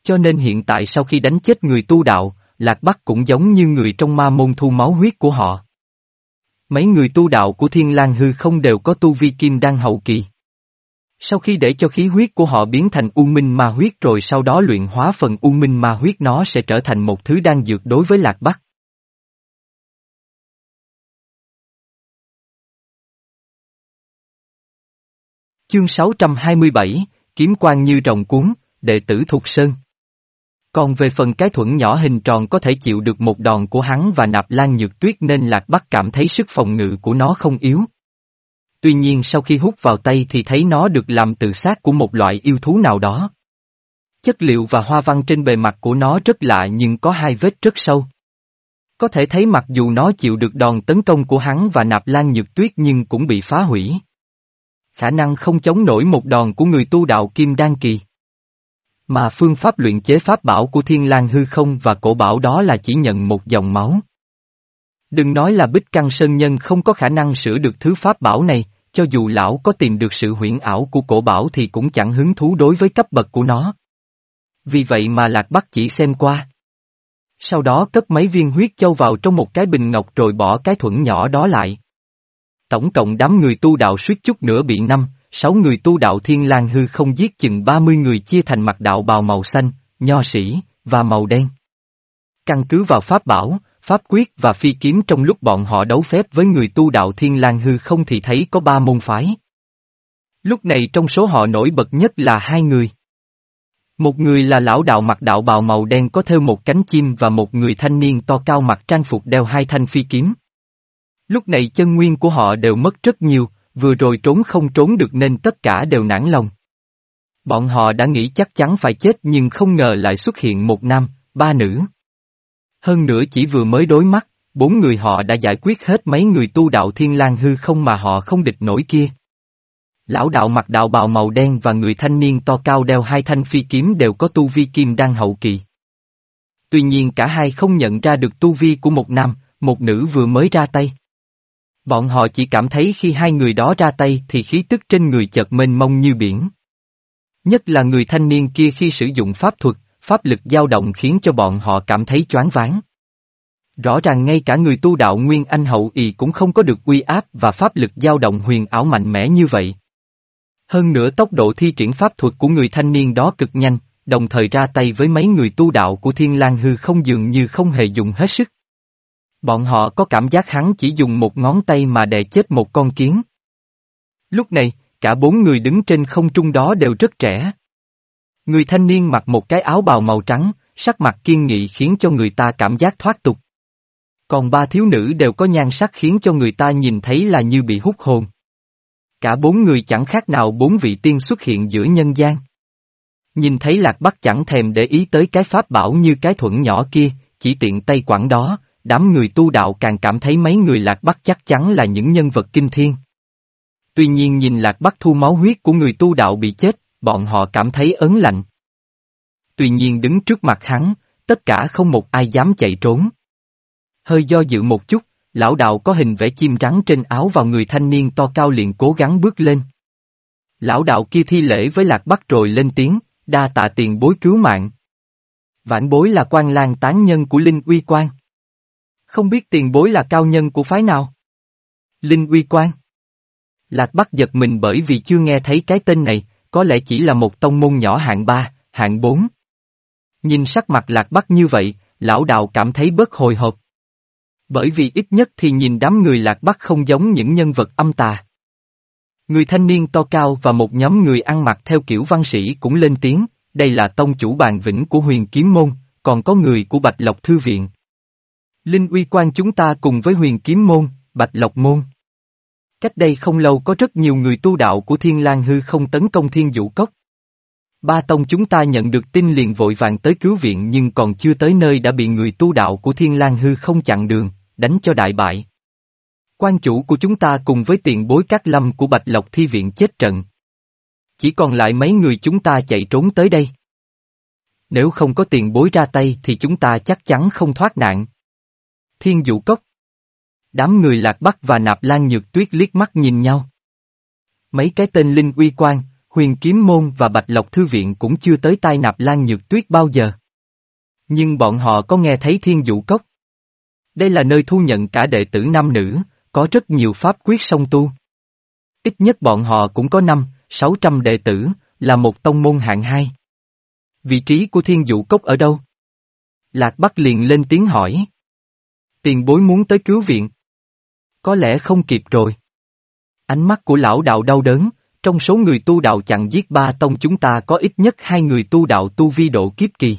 Cho nên hiện tại sau khi đánh chết người tu đạo, Lạc Bắc cũng giống như người trong ma môn thu máu huyết của họ. Mấy người tu đạo của Thiên lang hư không đều có tu vi kim đan hậu kỳ. Sau khi để cho khí huyết của họ biến thành u minh ma huyết rồi sau đó luyện hóa phần u minh ma huyết nó sẽ trở thành một thứ đan dược đối với Lạc Bắc. Chương 627, Kiếm quan như rồng cuốn, đệ tử Thục Sơn. Còn về phần cái thuẫn nhỏ hình tròn có thể chịu được một đòn của hắn và nạp lan nhược tuyết nên Lạc Bắc cảm thấy sức phòng ngự của nó không yếu. Tuy nhiên sau khi hút vào tay thì thấy nó được làm từ xác của một loại yêu thú nào đó. Chất liệu và hoa văn trên bề mặt của nó rất lạ nhưng có hai vết rất sâu. Có thể thấy mặc dù nó chịu được đòn tấn công của hắn và nạp lan nhược tuyết nhưng cũng bị phá hủy. Khả năng không chống nổi một đòn của người tu đạo Kim Đan Kỳ. Mà phương pháp luyện chế pháp bảo của Thiên lang hư không và cổ bảo đó là chỉ nhận một dòng máu. Đừng nói là Bích Căng Sơn Nhân không có khả năng sửa được thứ pháp bảo này, cho dù lão có tìm được sự huyễn ảo của cổ bảo thì cũng chẳng hứng thú đối với cấp bậc của nó. Vì vậy mà Lạc Bắc chỉ xem qua. Sau đó cất mấy viên huyết châu vào trong một cái bình ngọc rồi bỏ cái thuẫn nhỏ đó lại. Tổng cộng đám người tu đạo suýt chút nữa bị năm, sáu người tu đạo thiên lang hư không giết chừng 30 người chia thành mặt đạo bào màu xanh, nho sĩ, và màu đen. Căn cứ vào pháp bảo, pháp quyết và phi kiếm trong lúc bọn họ đấu phép với người tu đạo thiên lang hư không thì thấy có ba môn phái. Lúc này trong số họ nổi bật nhất là hai người. Một người là lão đạo mặc đạo bào màu đen có thêu một cánh chim và một người thanh niên to cao mặc trang phục đeo hai thanh phi kiếm. Lúc này chân nguyên của họ đều mất rất nhiều, vừa rồi trốn không trốn được nên tất cả đều nản lòng. Bọn họ đã nghĩ chắc chắn phải chết nhưng không ngờ lại xuất hiện một nam, ba nữ. Hơn nữa chỉ vừa mới đối mắt, bốn người họ đã giải quyết hết mấy người tu đạo thiên lang hư không mà họ không địch nổi kia. Lão đạo mặc đạo bào màu đen và người thanh niên to cao đeo hai thanh phi kiếm đều có tu vi kim đang hậu kỳ. Tuy nhiên cả hai không nhận ra được tu vi của một nam, một nữ vừa mới ra tay. Bọn họ chỉ cảm thấy khi hai người đó ra tay thì khí tức trên người chợt mênh mông như biển. Nhất là người thanh niên kia khi sử dụng pháp thuật, pháp lực dao động khiến cho bọn họ cảm thấy choáng váng. Rõ ràng ngay cả người tu đạo Nguyên Anh hậu ỳ cũng không có được uy áp và pháp lực dao động huyền ảo mạnh mẽ như vậy. Hơn nữa tốc độ thi triển pháp thuật của người thanh niên đó cực nhanh, đồng thời ra tay với mấy người tu đạo của Thiên lang hư không dường như không hề dùng hết sức. Bọn họ có cảm giác hắn chỉ dùng một ngón tay mà đè chết một con kiến. Lúc này, cả bốn người đứng trên không trung đó đều rất trẻ. Người thanh niên mặc một cái áo bào màu trắng, sắc mặt kiên nghị khiến cho người ta cảm giác thoát tục. Còn ba thiếu nữ đều có nhan sắc khiến cho người ta nhìn thấy là như bị hút hồn. Cả bốn người chẳng khác nào bốn vị tiên xuất hiện giữa nhân gian. Nhìn thấy lạc bắc chẳng thèm để ý tới cái pháp bảo như cái thuẫn nhỏ kia, chỉ tiện tay quảng đó, đám người tu đạo càng cảm thấy mấy người lạc bắc chắc chắn là những nhân vật kinh thiên. Tuy nhiên nhìn lạc bắc thu máu huyết của người tu đạo bị chết, bọn họ cảm thấy ớn lạnh. Tuy nhiên đứng trước mặt hắn, tất cả không một ai dám chạy trốn. Hơi do dự một chút, lão đạo có hình vẽ chim rắn trên áo vào người thanh niên to cao liền cố gắng bước lên. Lão đạo kia thi lễ với lạc bắc rồi lên tiếng, đa tạ tiền bối cứu mạng. Vãn bối là quan lang tán nhân của Linh Uy Quan. Không biết tiền bối là cao nhân của phái nào? Linh Uy Quan. Lạc Bắc giật mình bởi vì chưa nghe thấy cái tên này, có lẽ chỉ là một tông môn nhỏ hạng ba, hạng bốn. Nhìn sắc mặt Lạc Bắc như vậy, lão đạo cảm thấy bớt hồi hộp. Bởi vì ít nhất thì nhìn đám người Lạc Bắc không giống những nhân vật âm tà. Người thanh niên to cao và một nhóm người ăn mặc theo kiểu văn sĩ cũng lên tiếng, đây là tông chủ bàn vĩnh của huyền kiếm môn, còn có người của Bạch Lộc Thư Viện. Linh uy quan chúng ta cùng với huyền kiếm môn, Bạch Lộc môn. Cách đây không lâu có rất nhiều người tu đạo của Thiên lang hư không tấn công Thiên Vũ Cốc. Ba tông chúng ta nhận được tin liền vội vàng tới cứu viện nhưng còn chưa tới nơi đã bị người tu đạo của Thiên lang hư không chặn đường, đánh cho đại bại. Quan chủ của chúng ta cùng với tiền bối các lâm của Bạch Lộc Thi Viện chết trận. Chỉ còn lại mấy người chúng ta chạy trốn tới đây. Nếu không có tiền bối ra tay thì chúng ta chắc chắn không thoát nạn. Thiên dụ cốc Đám người lạc bắc và nạp lan nhược tuyết liếc mắt nhìn nhau. Mấy cái tên Linh Uy quang, Huyền Kiếm Môn và Bạch Lộc Thư Viện cũng chưa tới tai nạp lan nhược tuyết bao giờ. Nhưng bọn họ có nghe thấy thiên dụ cốc. Đây là nơi thu nhận cả đệ tử nam nữ, có rất nhiều pháp quyết song tu. Ít nhất bọn họ cũng có năm, sáu trăm đệ tử, là một tông môn hạng hai. Vị trí của thiên dụ cốc ở đâu? Lạc Bắc liền lên tiếng hỏi. Tiền bối muốn tới cứu viện. Có lẽ không kịp rồi. Ánh mắt của lão đạo đau đớn, trong số người tu đạo chặn giết ba tông chúng ta có ít nhất hai người tu đạo tu vi độ kiếp kỳ.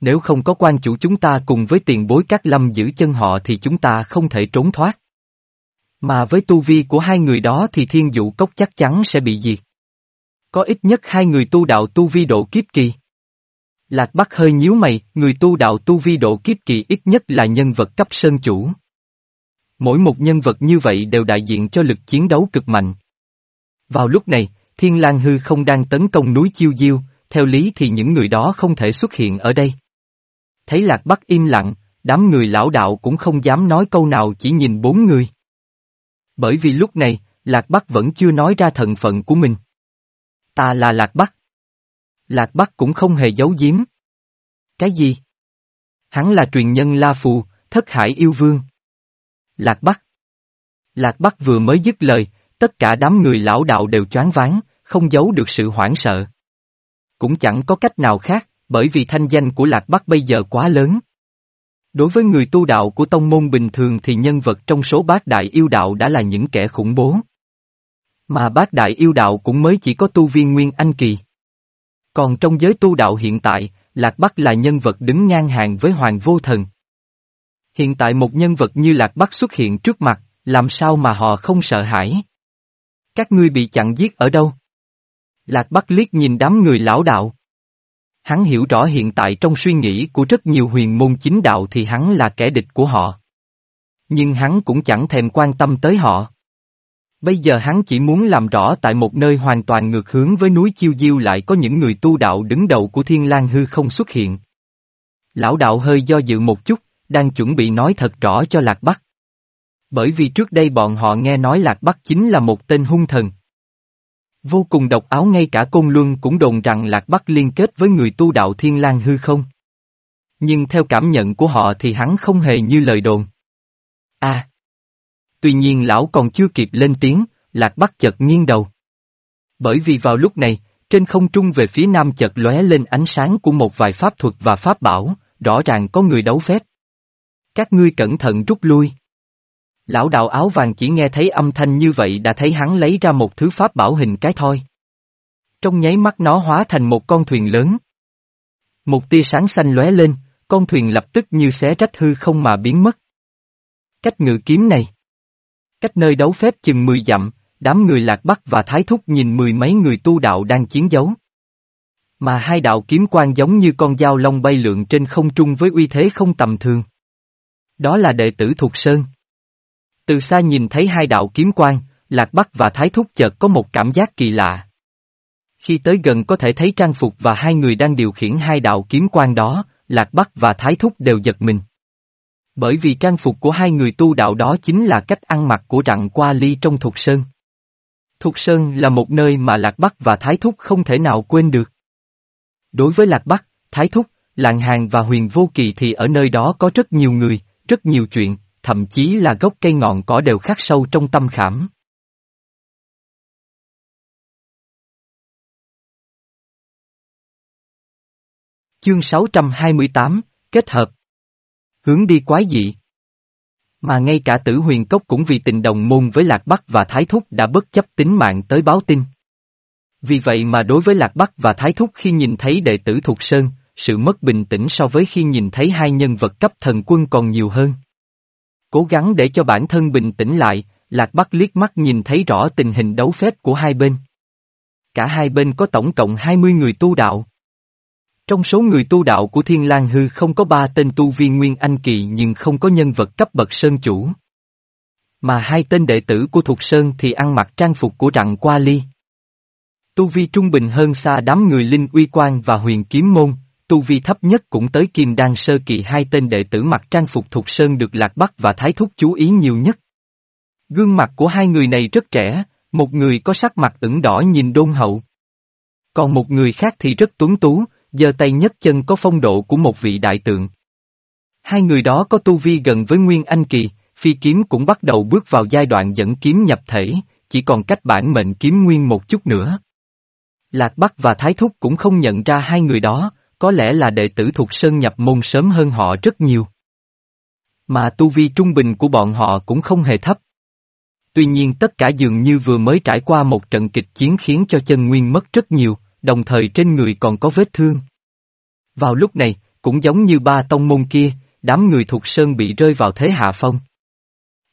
Nếu không có quan chủ chúng ta cùng với tiền bối các lâm giữ chân họ thì chúng ta không thể trốn thoát. Mà với tu vi của hai người đó thì thiên dụ cốc chắc chắn sẽ bị diệt. Có ít nhất hai người tu đạo tu vi độ kiếp kỳ. Lạc Bắc hơi nhíu mày, người tu đạo tu vi độ kiếp kỳ ít nhất là nhân vật cấp sơn chủ. Mỗi một nhân vật như vậy đều đại diện cho lực chiến đấu cực mạnh. Vào lúc này, Thiên lang Hư không đang tấn công núi Chiêu Diêu, theo lý thì những người đó không thể xuất hiện ở đây. Thấy Lạc Bắc im lặng, đám người lão đạo cũng không dám nói câu nào chỉ nhìn bốn người. Bởi vì lúc này, Lạc Bắc vẫn chưa nói ra thần phận của mình. Ta là Lạc Bắc. Lạc Bắc cũng không hề giấu giếm. Cái gì? Hắn là truyền nhân La Phù, thất hải yêu vương. Lạc Bắc. Lạc Bắc vừa mới dứt lời, tất cả đám người lão đạo đều choáng váng, không giấu được sự hoảng sợ. Cũng chẳng có cách nào khác, bởi vì thanh danh của Lạc Bắc bây giờ quá lớn. Đối với người tu đạo của tông môn bình thường thì nhân vật trong số bát đại yêu đạo đã là những kẻ khủng bố. Mà bát đại yêu đạo cũng mới chỉ có tu viên nguyên anh kỳ. Còn trong giới tu đạo hiện tại, Lạc Bắc là nhân vật đứng ngang hàng với Hoàng Vô Thần. Hiện tại một nhân vật như Lạc Bắc xuất hiện trước mặt, làm sao mà họ không sợ hãi? Các ngươi bị chặn giết ở đâu? Lạc Bắc liếc nhìn đám người lão đạo. Hắn hiểu rõ hiện tại trong suy nghĩ của rất nhiều huyền môn chính đạo thì hắn là kẻ địch của họ. Nhưng hắn cũng chẳng thèm quan tâm tới họ. Bây giờ hắn chỉ muốn làm rõ tại một nơi hoàn toàn ngược hướng với núi Chiêu Diêu lại có những người tu đạo đứng đầu của Thiên lang Hư không xuất hiện. Lão đạo hơi do dự một chút, đang chuẩn bị nói thật rõ cho Lạc Bắc. Bởi vì trước đây bọn họ nghe nói Lạc Bắc chính là một tên hung thần. Vô cùng độc áo ngay cả Côn Luân cũng đồn rằng Lạc Bắc liên kết với người tu đạo Thiên lang Hư không. Nhưng theo cảm nhận của họ thì hắn không hề như lời đồn. a Tuy nhiên lão còn chưa kịp lên tiếng, Lạc Bắc chợt nghiêng đầu. Bởi vì vào lúc này, trên không trung về phía nam chợt lóe lên ánh sáng của một vài pháp thuật và pháp bảo, rõ ràng có người đấu phép. Các ngươi cẩn thận rút lui. Lão đạo áo vàng chỉ nghe thấy âm thanh như vậy đã thấy hắn lấy ra một thứ pháp bảo hình cái thôi, Trong nháy mắt nó hóa thành một con thuyền lớn. Một tia sáng xanh lóe lên, con thuyền lập tức như xé rách hư không mà biến mất. Cách ngự kiếm này. Cách nơi đấu phép chừng 10 dặm, đám người lạc bắc và thái thúc nhìn mười mấy người tu đạo đang chiến đấu. Mà hai đạo kiếm quan giống như con dao long bay lượn trên không trung với uy thế không tầm thường. Đó là đệ tử thuộc Sơn. Từ xa nhìn thấy hai đạo kiếm quan, Lạc Bắc và Thái Thúc chợt có một cảm giác kỳ lạ. Khi tới gần có thể thấy trang phục và hai người đang điều khiển hai đạo kiếm quan đó, Lạc Bắc và Thái Thúc đều giật mình. Bởi vì trang phục của hai người tu đạo đó chính là cách ăn mặc của rặng qua ly trong Thục Sơn. Thục Sơn là một nơi mà Lạc Bắc và Thái Thúc không thể nào quên được. Đối với Lạc Bắc, Thái Thúc, Lạng Hàng và Huyền Vô Kỳ thì ở nơi đó có rất nhiều người, rất nhiều chuyện, thậm chí là gốc cây ngọn cỏ đều khắc sâu trong tâm khảm. Chương 628, kết hợp Hướng đi quái dị Mà ngay cả tử huyền cốc cũng vì tình đồng môn với Lạc Bắc và Thái Thúc đã bất chấp tính mạng tới báo tin. Vì vậy mà đối với Lạc Bắc và Thái Thúc khi nhìn thấy đệ tử thuộc Sơn, sự mất bình tĩnh so với khi nhìn thấy hai nhân vật cấp thần quân còn nhiều hơn. Cố gắng để cho bản thân bình tĩnh lại, Lạc Bắc liếc mắt nhìn thấy rõ tình hình đấu phép của hai bên. Cả hai bên có tổng cộng 20 người tu đạo. Trong số người tu đạo của Thiên lang Hư không có ba tên tu viên Nguyên Anh Kỳ nhưng không có nhân vật cấp bậc Sơn Chủ. Mà hai tên đệ tử của Thục Sơn thì ăn mặc trang phục của rặng qua ly. Tu vi trung bình hơn xa đám người Linh Uy Quan và huyền kiếm môn, tu vi thấp nhất cũng tới kim đan sơ kỳ hai tên đệ tử mặc trang phục thuộc sơn được Lạc Bắc và Thái Thúc chú ý nhiều nhất. Gương mặt của hai người này rất trẻ, một người có sắc mặt ửng đỏ nhìn đôn hậu. Còn một người khác thì rất tuấn tú, giơ tay nhấc chân có phong độ của một vị đại tượng. Hai người đó có tu vi gần với Nguyên Anh Kỳ, phi kiếm cũng bắt đầu bước vào giai đoạn dẫn kiếm nhập thể, chỉ còn cách bản mệnh kiếm nguyên một chút nữa. Lạc Bắc và Thái Thúc cũng không nhận ra hai người đó, có lẽ là đệ tử thuộc Sơn nhập môn sớm hơn họ rất nhiều. Mà tu vi trung bình của bọn họ cũng không hề thấp. Tuy nhiên tất cả dường như vừa mới trải qua một trận kịch chiến khiến cho chân nguyên mất rất nhiều, đồng thời trên người còn có vết thương. Vào lúc này, cũng giống như ba tông môn kia, đám người thuộc Sơn bị rơi vào thế hạ phong.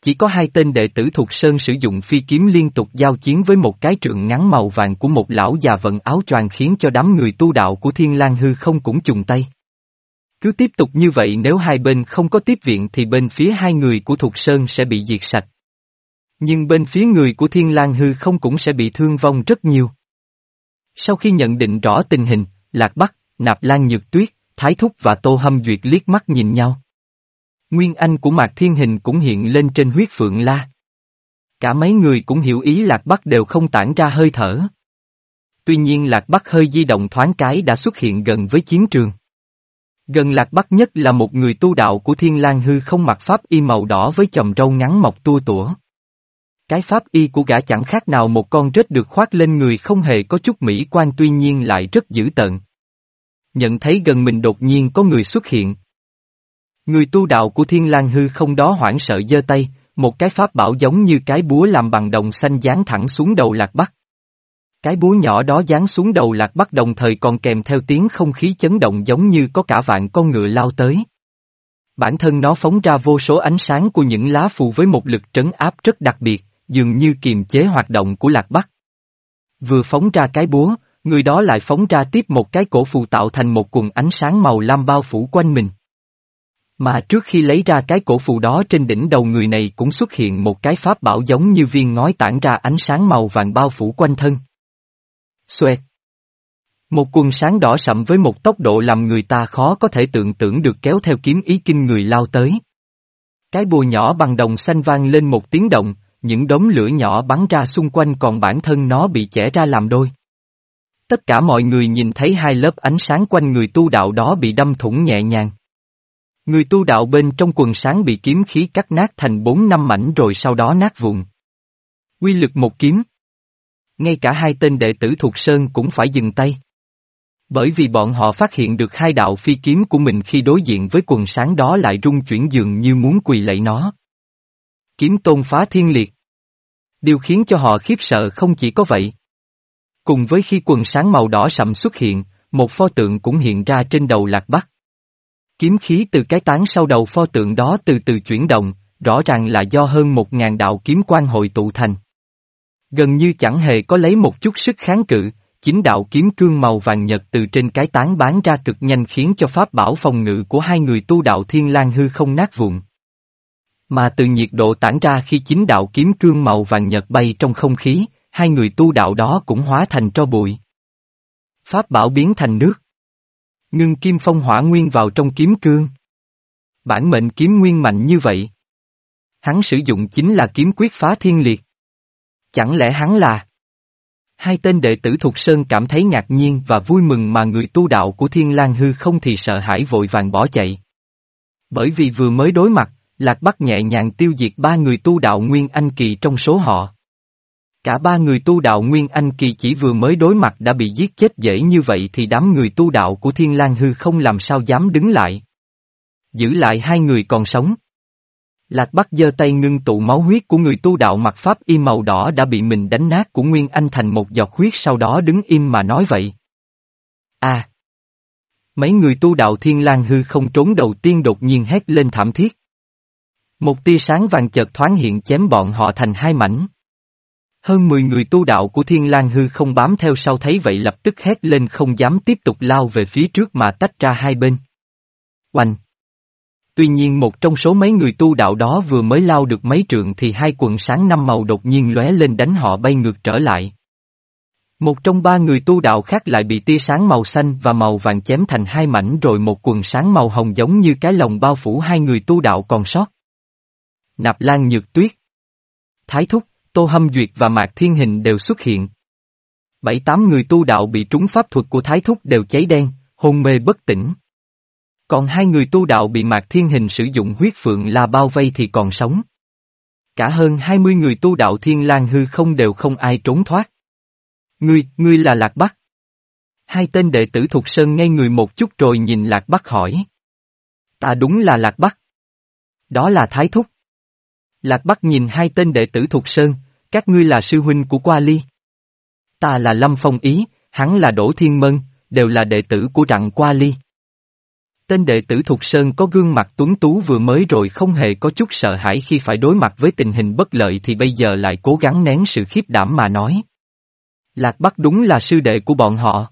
Chỉ có hai tên đệ tử thuộc Sơn sử dụng phi kiếm liên tục giao chiến với một cái trượng ngắn màu vàng của một lão già vận áo choàng khiến cho đám người tu đạo của Thiên lang Hư không cũng trùng tay. Cứ tiếp tục như vậy nếu hai bên không có tiếp viện thì bên phía hai người của thuộc Sơn sẽ bị diệt sạch. Nhưng bên phía người của Thiên lang Hư không cũng sẽ bị thương vong rất nhiều. Sau khi nhận định rõ tình hình, Lạc Bắc, Nạp Lan Nhược Tuyết, Thái Thúc và Tô Hâm Duyệt liếc mắt nhìn nhau. Nguyên Anh của Mạc Thiên Hình cũng hiện lên trên huyết phượng la. Cả mấy người cũng hiểu ý Lạc Bắc đều không tản ra hơi thở. Tuy nhiên Lạc Bắc hơi di động thoáng cái đã xuất hiện gần với chiến trường. Gần Lạc Bắc nhất là một người tu đạo của Thiên lang Hư không mặc pháp y màu đỏ với chòm râu ngắn mọc tua tủa. Cái pháp y của gã chẳng khác nào một con rết được khoác lên người không hề có chút mỹ quan tuy nhiên lại rất dữ tợn. Nhận thấy gần mình đột nhiên có người xuất hiện, Người tu đạo của Thiên lang hư không đó hoảng sợ giơ tay, một cái pháp bảo giống như cái búa làm bằng đồng xanh dán thẳng xuống đầu lạc bắc. Cái búa nhỏ đó dán xuống đầu lạc bắc đồng thời còn kèm theo tiếng không khí chấn động giống như có cả vạn con ngựa lao tới. Bản thân nó phóng ra vô số ánh sáng của những lá phù với một lực trấn áp rất đặc biệt, dường như kiềm chế hoạt động của lạc bắc. Vừa phóng ra cái búa, người đó lại phóng ra tiếp một cái cổ phù tạo thành một quần ánh sáng màu lam bao phủ quanh mình. Mà trước khi lấy ra cái cổ phù đó trên đỉnh đầu người này cũng xuất hiện một cái pháp bảo giống như viên ngói tản ra ánh sáng màu vàng bao phủ quanh thân. Xoẹt. Một quần sáng đỏ sậm với một tốc độ làm người ta khó có thể tưởng tượng được kéo theo kiếm ý kinh người lao tới. Cái bùa nhỏ bằng đồng xanh vang lên một tiếng động, những đống lửa nhỏ bắn ra xung quanh còn bản thân nó bị chẻ ra làm đôi. Tất cả mọi người nhìn thấy hai lớp ánh sáng quanh người tu đạo đó bị đâm thủng nhẹ nhàng. Người tu đạo bên trong quần sáng bị kiếm khí cắt nát thành bốn năm mảnh rồi sau đó nát vụn. Quy lực một kiếm. Ngay cả hai tên đệ tử thuộc Sơn cũng phải dừng tay. Bởi vì bọn họ phát hiện được hai đạo phi kiếm của mình khi đối diện với quần sáng đó lại rung chuyển dường như muốn quỳ lạy nó. Kiếm tôn phá thiên liệt. Điều khiến cho họ khiếp sợ không chỉ có vậy. Cùng với khi quần sáng màu đỏ sậm xuất hiện, một pho tượng cũng hiện ra trên đầu lạc bắc. Kiếm khí từ cái tán sau đầu pho tượng đó từ từ chuyển động, rõ ràng là do hơn một ngàn đạo kiếm quan hội tụ thành. Gần như chẳng hề có lấy một chút sức kháng cự, chính đạo kiếm cương màu vàng nhật từ trên cái tán bán ra cực nhanh khiến cho pháp bảo phòng ngự của hai người tu đạo thiên lang hư không nát vụn. Mà từ nhiệt độ tản ra khi chính đạo kiếm cương màu vàng nhật bay trong không khí, hai người tu đạo đó cũng hóa thành tro bụi. Pháp bảo biến thành nước. Ngưng kim phong hỏa nguyên vào trong kiếm cương. Bản mệnh kiếm nguyên mạnh như vậy. Hắn sử dụng chính là kiếm quyết phá thiên liệt. Chẳng lẽ hắn là... Hai tên đệ tử thuộc Sơn cảm thấy ngạc nhiên và vui mừng mà người tu đạo của Thiên lang Hư không thì sợ hãi vội vàng bỏ chạy. Bởi vì vừa mới đối mặt, Lạc Bắc nhẹ nhàng tiêu diệt ba người tu đạo Nguyên Anh Kỳ trong số họ. Cả ba người tu đạo Nguyên Anh Kỳ chỉ vừa mới đối mặt đã bị giết chết dễ như vậy thì đám người tu đạo của Thiên lang Hư không làm sao dám đứng lại. Giữ lại hai người còn sống. Lạc Bắc giơ tay ngưng tụ máu huyết của người tu đạo mặc pháp y màu đỏ đã bị mình đánh nát của Nguyên Anh thành một giọt huyết sau đó đứng im mà nói vậy. À! Mấy người tu đạo Thiên lang Hư không trốn đầu tiên đột nhiên hét lên thảm thiết. Một tia sáng vàng chợt thoáng hiện chém bọn họ thành hai mảnh. Hơn 10 người tu đạo của Thiên lang Hư không bám theo sau thấy vậy lập tức hét lên không dám tiếp tục lao về phía trước mà tách ra hai bên. Oanh! Tuy nhiên một trong số mấy người tu đạo đó vừa mới lao được mấy trượng thì hai quần sáng năm màu đột nhiên lóe lên đánh họ bay ngược trở lại. Một trong ba người tu đạo khác lại bị tia sáng màu xanh và màu vàng chém thành hai mảnh rồi một quần sáng màu hồng giống như cái lồng bao phủ hai người tu đạo còn sót. Nạp Lan Nhược Tuyết Thái Thúc, Tô Hâm Duyệt và Mạc Thiên Hình đều xuất hiện. Bảy tám người tu đạo bị trúng pháp thuật của Thái Thúc đều cháy đen, hôn mê bất tỉnh. Còn hai người tu đạo bị Mạc Thiên Hình sử dụng huyết phượng là bao vây thì còn sống. Cả hơn 20 người tu đạo Thiên lan hư không đều không ai trốn thoát. Ngươi, ngươi là Lạc Bắc. Hai tên đệ tử Thục Sơn ngay người một chút rồi nhìn Lạc Bắc hỏi. Ta đúng là Lạc Bắc. Đó là Thái Thúc. Lạc Bắc nhìn hai tên đệ tử Thục Sơn, các ngươi là sư huynh của Qua Ly. Ta là Lâm Phong Ý, hắn là Đỗ Thiên Mân, đều là đệ tử của trạng Qua Ly. Tên đệ tử Thục Sơn có gương mặt tuấn tú vừa mới rồi không hề có chút sợ hãi khi phải đối mặt với tình hình bất lợi thì bây giờ lại cố gắng nén sự khiếp đảm mà nói. Lạc Bắc đúng là sư đệ của bọn họ.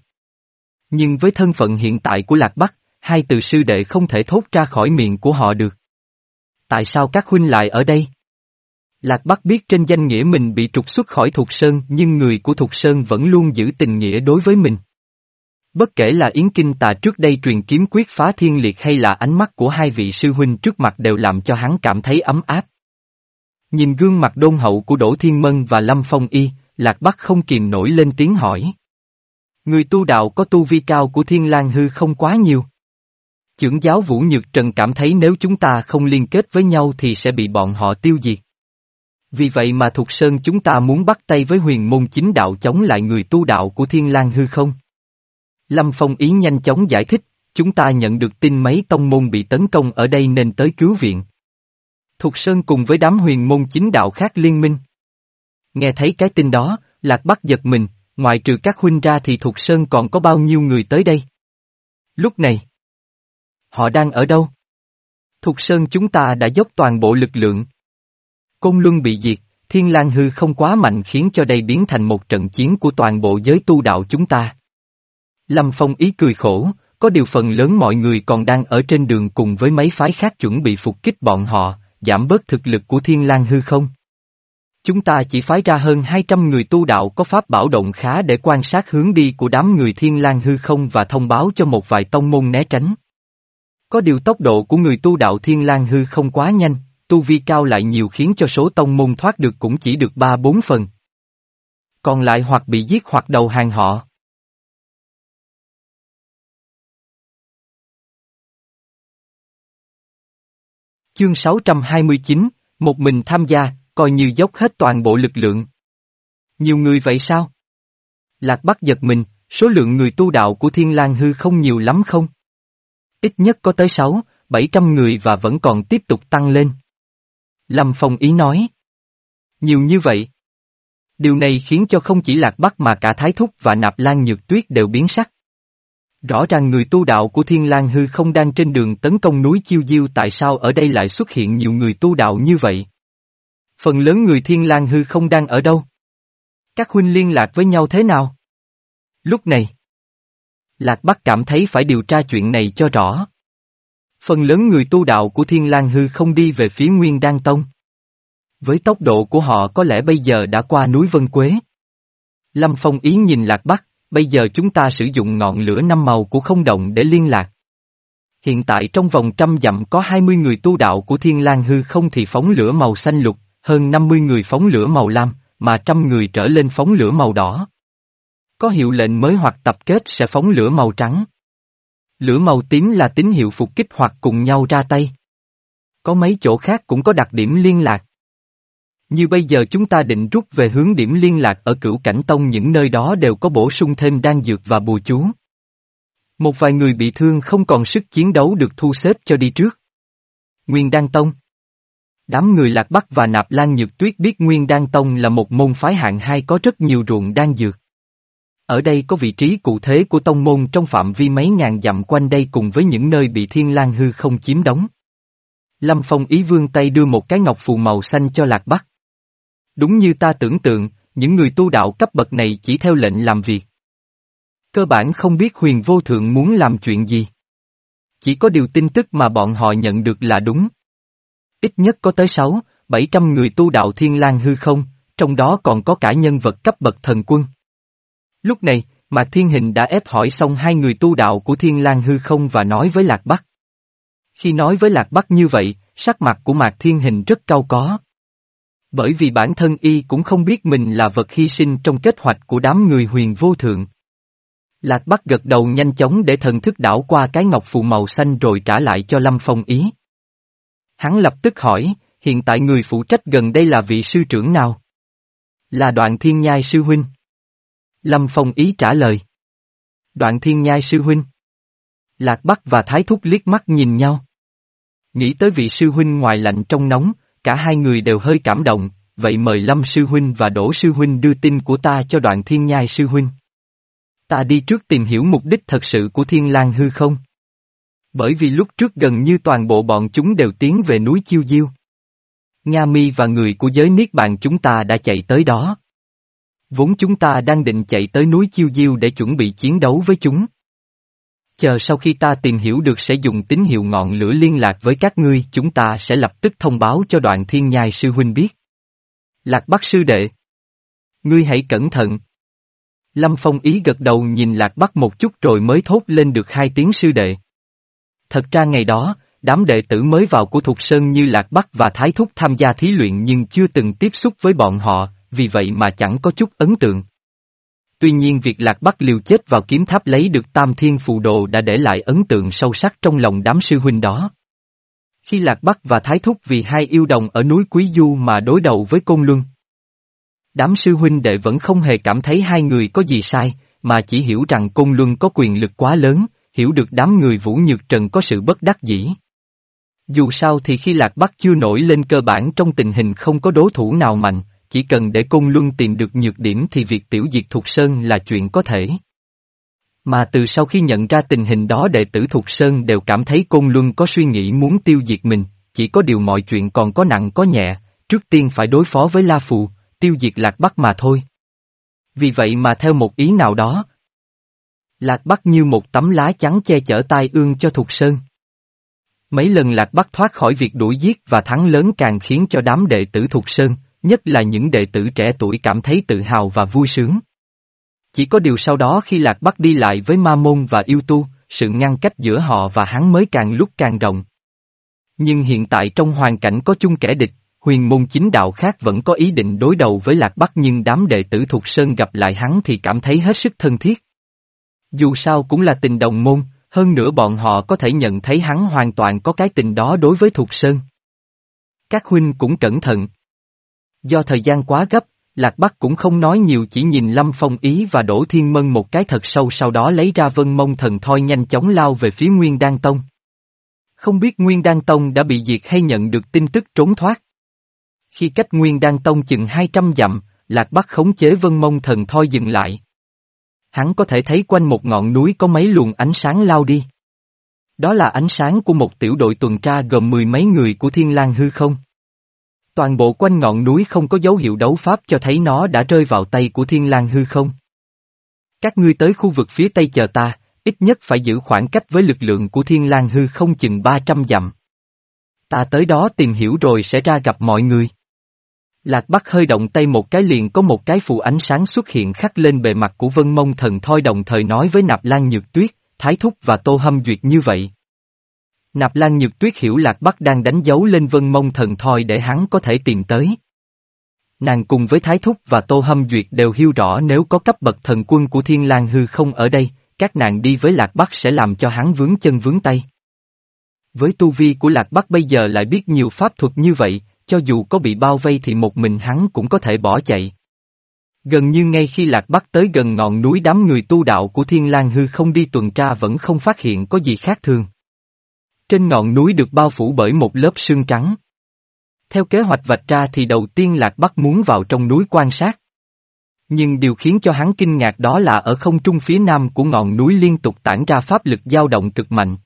Nhưng với thân phận hiện tại của Lạc Bắc, hai từ sư đệ không thể thốt ra khỏi miệng của họ được. Tại sao các huynh lại ở đây? Lạc Bắc biết trên danh nghĩa mình bị trục xuất khỏi Thục Sơn nhưng người của Thục Sơn vẫn luôn giữ tình nghĩa đối với mình. Bất kể là Yến Kinh Tà trước đây truyền kiếm quyết phá thiên liệt hay là ánh mắt của hai vị sư huynh trước mặt đều làm cho hắn cảm thấy ấm áp. Nhìn gương mặt đôn hậu của Đỗ Thiên Mân và Lâm Phong Y, Lạc Bắc không kìm nổi lên tiếng hỏi. Người tu đạo có tu vi cao của Thiên lang hư không quá nhiều. Chưởng giáo Vũ Nhược Trần cảm thấy nếu chúng ta không liên kết với nhau thì sẽ bị bọn họ tiêu diệt. Vì vậy mà Thục Sơn chúng ta muốn bắt tay với huyền môn chính đạo chống lại người tu đạo của Thiên lang hư không. Lâm Phong Ý nhanh chóng giải thích, chúng ta nhận được tin mấy tông môn bị tấn công ở đây nên tới cứu viện. Thục Sơn cùng với đám huyền môn chính đạo khác liên minh. Nghe thấy cái tin đó, Lạc Bắc giật mình, ngoại trừ các huynh ra thì Thục Sơn còn có bao nhiêu người tới đây? Lúc này, họ đang ở đâu? Thục Sơn chúng ta đã dốc toàn bộ lực lượng. Côn Luân bị diệt, Thiên lang hư không quá mạnh khiến cho đây biến thành một trận chiến của toàn bộ giới tu đạo chúng ta. Lâm Phong ý cười khổ, có điều phần lớn mọi người còn đang ở trên đường cùng với mấy phái khác chuẩn bị phục kích bọn họ, giảm bớt thực lực của Thiên lang hư không. Chúng ta chỉ phái ra hơn 200 người tu đạo có pháp bảo động khá để quan sát hướng đi của đám người Thiên lang hư không và thông báo cho một vài tông môn né tránh. Có điều tốc độ của người tu đạo Thiên lang hư không quá nhanh, tu vi cao lại nhiều khiến cho số tông môn thoát được cũng chỉ được 3-4 phần. Còn lại hoặc bị giết hoặc đầu hàng họ. Chương 629, một mình tham gia, coi như dốc hết toàn bộ lực lượng. Nhiều người vậy sao? Lạc Bắc giật mình, số lượng người tu đạo của Thiên lang hư không nhiều lắm không? Ít nhất có tới 6, 700 người và vẫn còn tiếp tục tăng lên. Lâm Phong ý nói. Nhiều như vậy. Điều này khiến cho không chỉ Lạc Bắc mà cả Thái Thúc và Nạp Lan Nhược Tuyết đều biến sắc. Rõ ràng người tu đạo của Thiên lang Hư không đang trên đường tấn công núi Chiêu Diêu tại sao ở đây lại xuất hiện nhiều người tu đạo như vậy? Phần lớn người Thiên lang Hư không đang ở đâu? Các huynh liên lạc với nhau thế nào? Lúc này, Lạc Bắc cảm thấy phải điều tra chuyện này cho rõ. Phần lớn người tu đạo của Thiên lang Hư không đi về phía Nguyên Đan Tông. Với tốc độ của họ có lẽ bây giờ đã qua núi Vân Quế. Lâm Phong Ý nhìn Lạc Bắc, bây giờ chúng ta sử dụng ngọn lửa năm màu của không động để liên lạc. Hiện tại trong vòng trăm dặm có 20 người tu đạo của Thiên lang Hư không thì phóng lửa màu xanh lục, hơn 50 người phóng lửa màu lam, mà trăm người trở lên phóng lửa màu đỏ. Có hiệu lệnh mới hoặc tập kết sẽ phóng lửa màu trắng. Lửa màu tím là tín hiệu phục kích hoặc cùng nhau ra tay. Có mấy chỗ khác cũng có đặc điểm liên lạc. Như bây giờ chúng ta định rút về hướng điểm liên lạc ở cửu cảnh tông, những nơi đó đều có bổ sung thêm đan dược và bùa chú. Một vài người bị thương không còn sức chiến đấu được thu xếp cho đi trước. Nguyên Đan Tông Đám người Lạc Bắc và Nạp Lan Nhược Tuyết biết Nguyên Đan Tông là một môn phái hạng hai có rất nhiều ruộng đan dược. Ở đây có vị trí cụ thế của tông môn trong phạm vi mấy ngàn dặm quanh đây cùng với những nơi bị thiên lang hư không chiếm đóng. Lâm Phong ý vương tay đưa một cái ngọc phù màu xanh cho Lạc Bắc. Đúng như ta tưởng tượng, những người tu đạo cấp bậc này chỉ theo lệnh làm việc. Cơ bản không biết huyền vô thượng muốn làm chuyện gì. Chỉ có điều tin tức mà bọn họ nhận được là đúng. Ít nhất có tới 6, 700 người tu đạo thiên lang hư không, trong đó còn có cả nhân vật cấp bậc thần quân. Lúc này, Mạc Thiên Hình đã ép hỏi xong hai người tu đạo của Thiên lang hư không và nói với Lạc Bắc. Khi nói với Lạc Bắc như vậy, sắc mặt của Mạc Thiên Hình rất cao có. Bởi vì bản thân y cũng không biết mình là vật hy sinh trong kết hoạch của đám người huyền vô thượng. Lạc Bắc gật đầu nhanh chóng để thần thức đảo qua cái ngọc phù màu xanh rồi trả lại cho Lâm Phong ý. Hắn lập tức hỏi, hiện tại người phụ trách gần đây là vị sư trưởng nào? Là đoạn thiên nhai sư huynh. Lâm Phong ý trả lời. Đoạn thiên nhai sư huynh. Lạc Bắc và Thái Thúc liếc mắt nhìn nhau. Nghĩ tới vị sư huynh ngoài lạnh trong nóng, cả hai người đều hơi cảm động, vậy mời Lâm sư huynh và Đỗ sư huynh đưa tin của ta cho đoạn thiên nhai sư huynh. Ta đi trước tìm hiểu mục đích thật sự của thiên lang hư không? Bởi vì lúc trước gần như toàn bộ bọn chúng đều tiến về núi Chiêu Diêu. Nga mi và người của giới Niết Bàn chúng ta đã chạy tới đó. Vốn chúng ta đang định chạy tới núi Chiêu Diêu để chuẩn bị chiến đấu với chúng. Chờ sau khi ta tìm hiểu được sẽ dùng tín hiệu ngọn lửa liên lạc với các ngươi chúng ta sẽ lập tức thông báo cho đoạn thiên nhai sư huynh biết. Lạc Bắc sư đệ. Ngươi hãy cẩn thận. Lâm Phong ý gật đầu nhìn Lạc Bắc một chút rồi mới thốt lên được hai tiếng sư đệ. Thật ra ngày đó, đám đệ tử mới vào của Thục Sơn như Lạc Bắc và Thái Thúc tham gia thí luyện nhưng chưa từng tiếp xúc với bọn họ, vì vậy mà chẳng có chút ấn tượng. Tuy nhiên việc Lạc Bắc liều chết vào kiếm tháp lấy được Tam Thiên Phù Đồ đã để lại ấn tượng sâu sắc trong lòng đám sư huynh đó. Khi Lạc Bắc và Thái Thúc vì hai yêu đồng ở núi Quý Du mà đối đầu với Côn Luân. Đám sư huynh đệ vẫn không hề cảm thấy hai người có gì sai, mà chỉ hiểu rằng Côn Luân có quyền lực quá lớn, hiểu được đám người Vũ Nhược Trần có sự bất đắc dĩ. Dù sao thì khi Lạc Bắc chưa nổi lên cơ bản trong tình hình không có đối thủ nào mạnh, chỉ cần để Côn Luân tìm được nhược điểm thì việc tiểu diệt Thục Sơn là chuyện có thể. Mà từ sau khi nhận ra tình hình đó đệ tử Thục Sơn đều cảm thấy Côn Luân có suy nghĩ muốn tiêu diệt mình, chỉ có điều mọi chuyện còn có nặng có nhẹ, trước tiên phải đối phó với La Phù, tiêu diệt Lạc Bắc mà thôi. Vì vậy mà theo một ý nào đó, Lạc Bắc như một tấm lá chắn che chở tai ương cho Thục Sơn. Mấy lần Lạc Bắc thoát khỏi việc đuổi giết và thắng lớn càng khiến cho đám đệ tử Thục Sơn, nhất là những đệ tử trẻ tuổi cảm thấy tự hào và vui sướng. Chỉ có điều sau đó khi Lạc Bắc đi lại với Ma Môn và Yêu Tu, sự ngăn cách giữa họ và hắn mới càng lúc càng rộng. Nhưng hiện tại trong hoàn cảnh có chung kẻ địch, huyền môn chính đạo khác vẫn có ý định đối đầu với Lạc Bắc nhưng đám đệ tử thuộc Sơn gặp lại hắn thì cảm thấy hết sức thân thiết. Dù sao cũng là tình đồng môn, hơn nữa bọn họ có thể nhận thấy hắn hoàn toàn có cái tình đó đối với thuộc Sơn. Các huynh cũng cẩn thận. Do thời gian quá gấp, Lạc Bắc cũng không nói nhiều chỉ nhìn Lâm Phong Ý và Đỗ Thiên Mân một cái thật sâu sau đó lấy ra vân mông thần thoi nhanh chóng lao về phía Nguyên Đan Tông. Không biết Nguyên Đan Tông đã bị diệt hay nhận được tin tức trốn thoát. Khi cách Nguyên Đan Tông chừng 200 dặm, Lạc Bắc khống chế vân mông thần thoi dừng lại. Hắn có thể thấy quanh một ngọn núi có mấy luồng ánh sáng lao đi. Đó là ánh sáng của một tiểu đội tuần tra gồm mười mấy người của Thiên lang hư không. Toàn bộ quanh ngọn núi không có dấu hiệu đấu pháp cho thấy nó đã rơi vào tay của Thiên lang hư không. Các ngươi tới khu vực phía tây chờ ta, ít nhất phải giữ khoảng cách với lực lượng của Thiên lang hư không chừng 300 dặm. Ta tới đó tìm hiểu rồi sẽ ra gặp mọi người. Lạc Bắc hơi động tay một cái liền có một cái phù ánh sáng xuất hiện khắc lên bề mặt của vân mông thần thoi đồng thời nói với Nạp Lan Nhược Tuyết, Thái Thúc và Tô Hâm Duyệt như vậy. Nạp Lan Nhược Tuyết hiểu Lạc Bắc đang đánh dấu lên vân mông thần thoi để hắn có thể tìm tới. Nàng cùng với Thái Thúc và Tô Hâm Duyệt đều hiểu rõ nếu có cấp bậc thần quân của Thiên lang Hư không ở đây, các nàng đi với Lạc Bắc sẽ làm cho hắn vướng chân vướng tay. Với tu vi của Lạc Bắc bây giờ lại biết nhiều pháp thuật như vậy, cho dù có bị bao vây thì một mình hắn cũng có thể bỏ chạy. Gần như ngay khi Lạc Bắc tới gần ngọn núi đám người tu đạo của Thiên lang Hư không đi tuần tra vẫn không phát hiện có gì khác thường. Trên ngọn núi được bao phủ bởi một lớp sương trắng. Theo kế hoạch vạch ra thì đầu tiên Lạc Bắc muốn vào trong núi quan sát. Nhưng điều khiến cho hắn kinh ngạc đó là ở không trung phía nam của ngọn núi liên tục tản ra pháp lực dao động cực mạnh.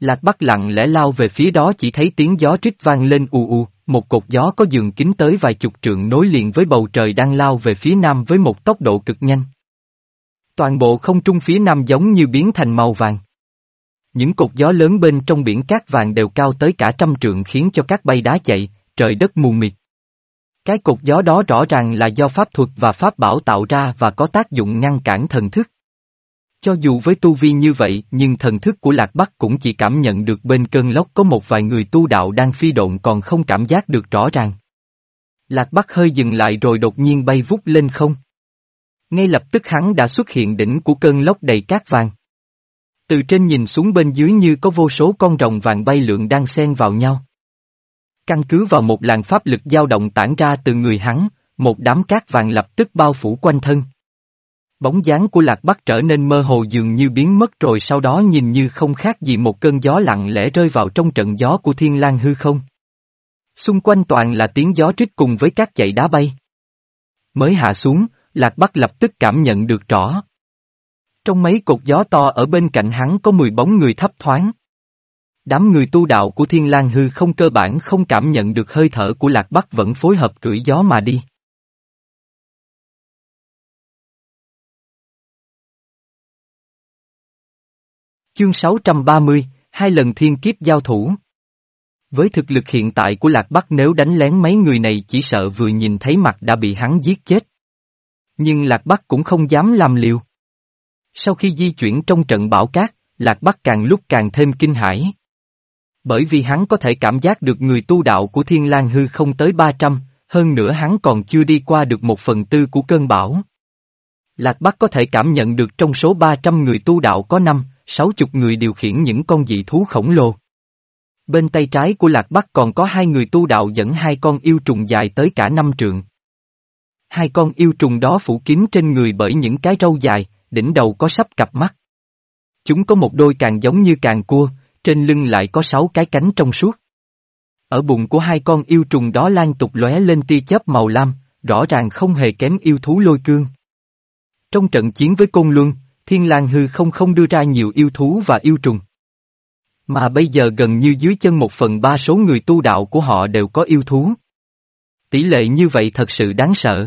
Lạc Bắc lặng lẽ lao về phía đó chỉ thấy tiếng gió trích vang lên u u, một cột gió có giường kính tới vài chục trượng nối liền với bầu trời đang lao về phía nam với một tốc độ cực nhanh. Toàn bộ không trung phía nam giống như biến thành màu vàng. Những cột gió lớn bên trong biển cát vàng đều cao tới cả trăm trượng khiến cho các bay đá chạy, trời đất mù mịt. Cái cột gió đó rõ ràng là do pháp thuật và pháp bảo tạo ra và có tác dụng ngăn cản thần thức. Cho dù với tu vi như vậy nhưng thần thức của Lạc Bắc cũng chỉ cảm nhận được bên cơn lốc có một vài người tu đạo đang phi độn còn không cảm giác được rõ ràng. Lạc Bắc hơi dừng lại rồi đột nhiên bay vút lên không. Ngay lập tức hắn đã xuất hiện đỉnh của cơn lốc đầy cát vàng. Từ trên nhìn xuống bên dưới như có vô số con rồng vàng bay lượn đang xen vào nhau. Căn cứ vào một làn pháp lực dao động tản ra từ người hắn, một đám cát vàng lập tức bao phủ quanh thân. Bóng dáng của Lạc Bắc trở nên mơ hồ dường như biến mất rồi sau đó nhìn như không khác gì một cơn gió lặng lẽ rơi vào trong trận gió của thiên lang hư không. Xung quanh toàn là tiếng gió trích cùng với các chạy đá bay. Mới hạ xuống, Lạc Bắc lập tức cảm nhận được rõ. Trong mấy cột gió to ở bên cạnh hắn có 10 bóng người thấp thoáng. Đám người tu đạo của Thiên lang Hư không cơ bản không cảm nhận được hơi thở của Lạc Bắc vẫn phối hợp cưỡi gió mà đi. Chương 630, hai lần thiên kiếp giao thủ. Với thực lực hiện tại của Lạc Bắc nếu đánh lén mấy người này chỉ sợ vừa nhìn thấy mặt đã bị hắn giết chết. Nhưng Lạc Bắc cũng không dám làm liều. Sau khi di chuyển trong trận bão cát, Lạc Bắc càng lúc càng thêm kinh hãi. Bởi vì hắn có thể cảm giác được người tu đạo của Thiên lang hư không tới 300, hơn nữa hắn còn chưa đi qua được một phần tư của cơn bão. Lạc Bắc có thể cảm nhận được trong số 300 người tu đạo có 5, 60 người điều khiển những con dị thú khổng lồ. Bên tay trái của Lạc Bắc còn có hai người tu đạo dẫn hai con yêu trùng dài tới cả năm trượng. Hai con yêu trùng đó phủ kín trên người bởi những cái râu dài, đỉnh đầu có sắp cặp mắt. Chúng có một đôi càng giống như càng cua, trên lưng lại có sáu cái cánh trong suốt. Ở bụng của hai con yêu trùng đó lan tục lóe lên tia chớp màu lam, rõ ràng không hề kém yêu thú lôi cương. Trong trận chiến với Côn Luân, Thiên lang hư không không đưa ra nhiều yêu thú và yêu trùng. Mà bây giờ gần như dưới chân một phần ba số người tu đạo của họ đều có yêu thú. Tỷ lệ như vậy thật sự đáng sợ.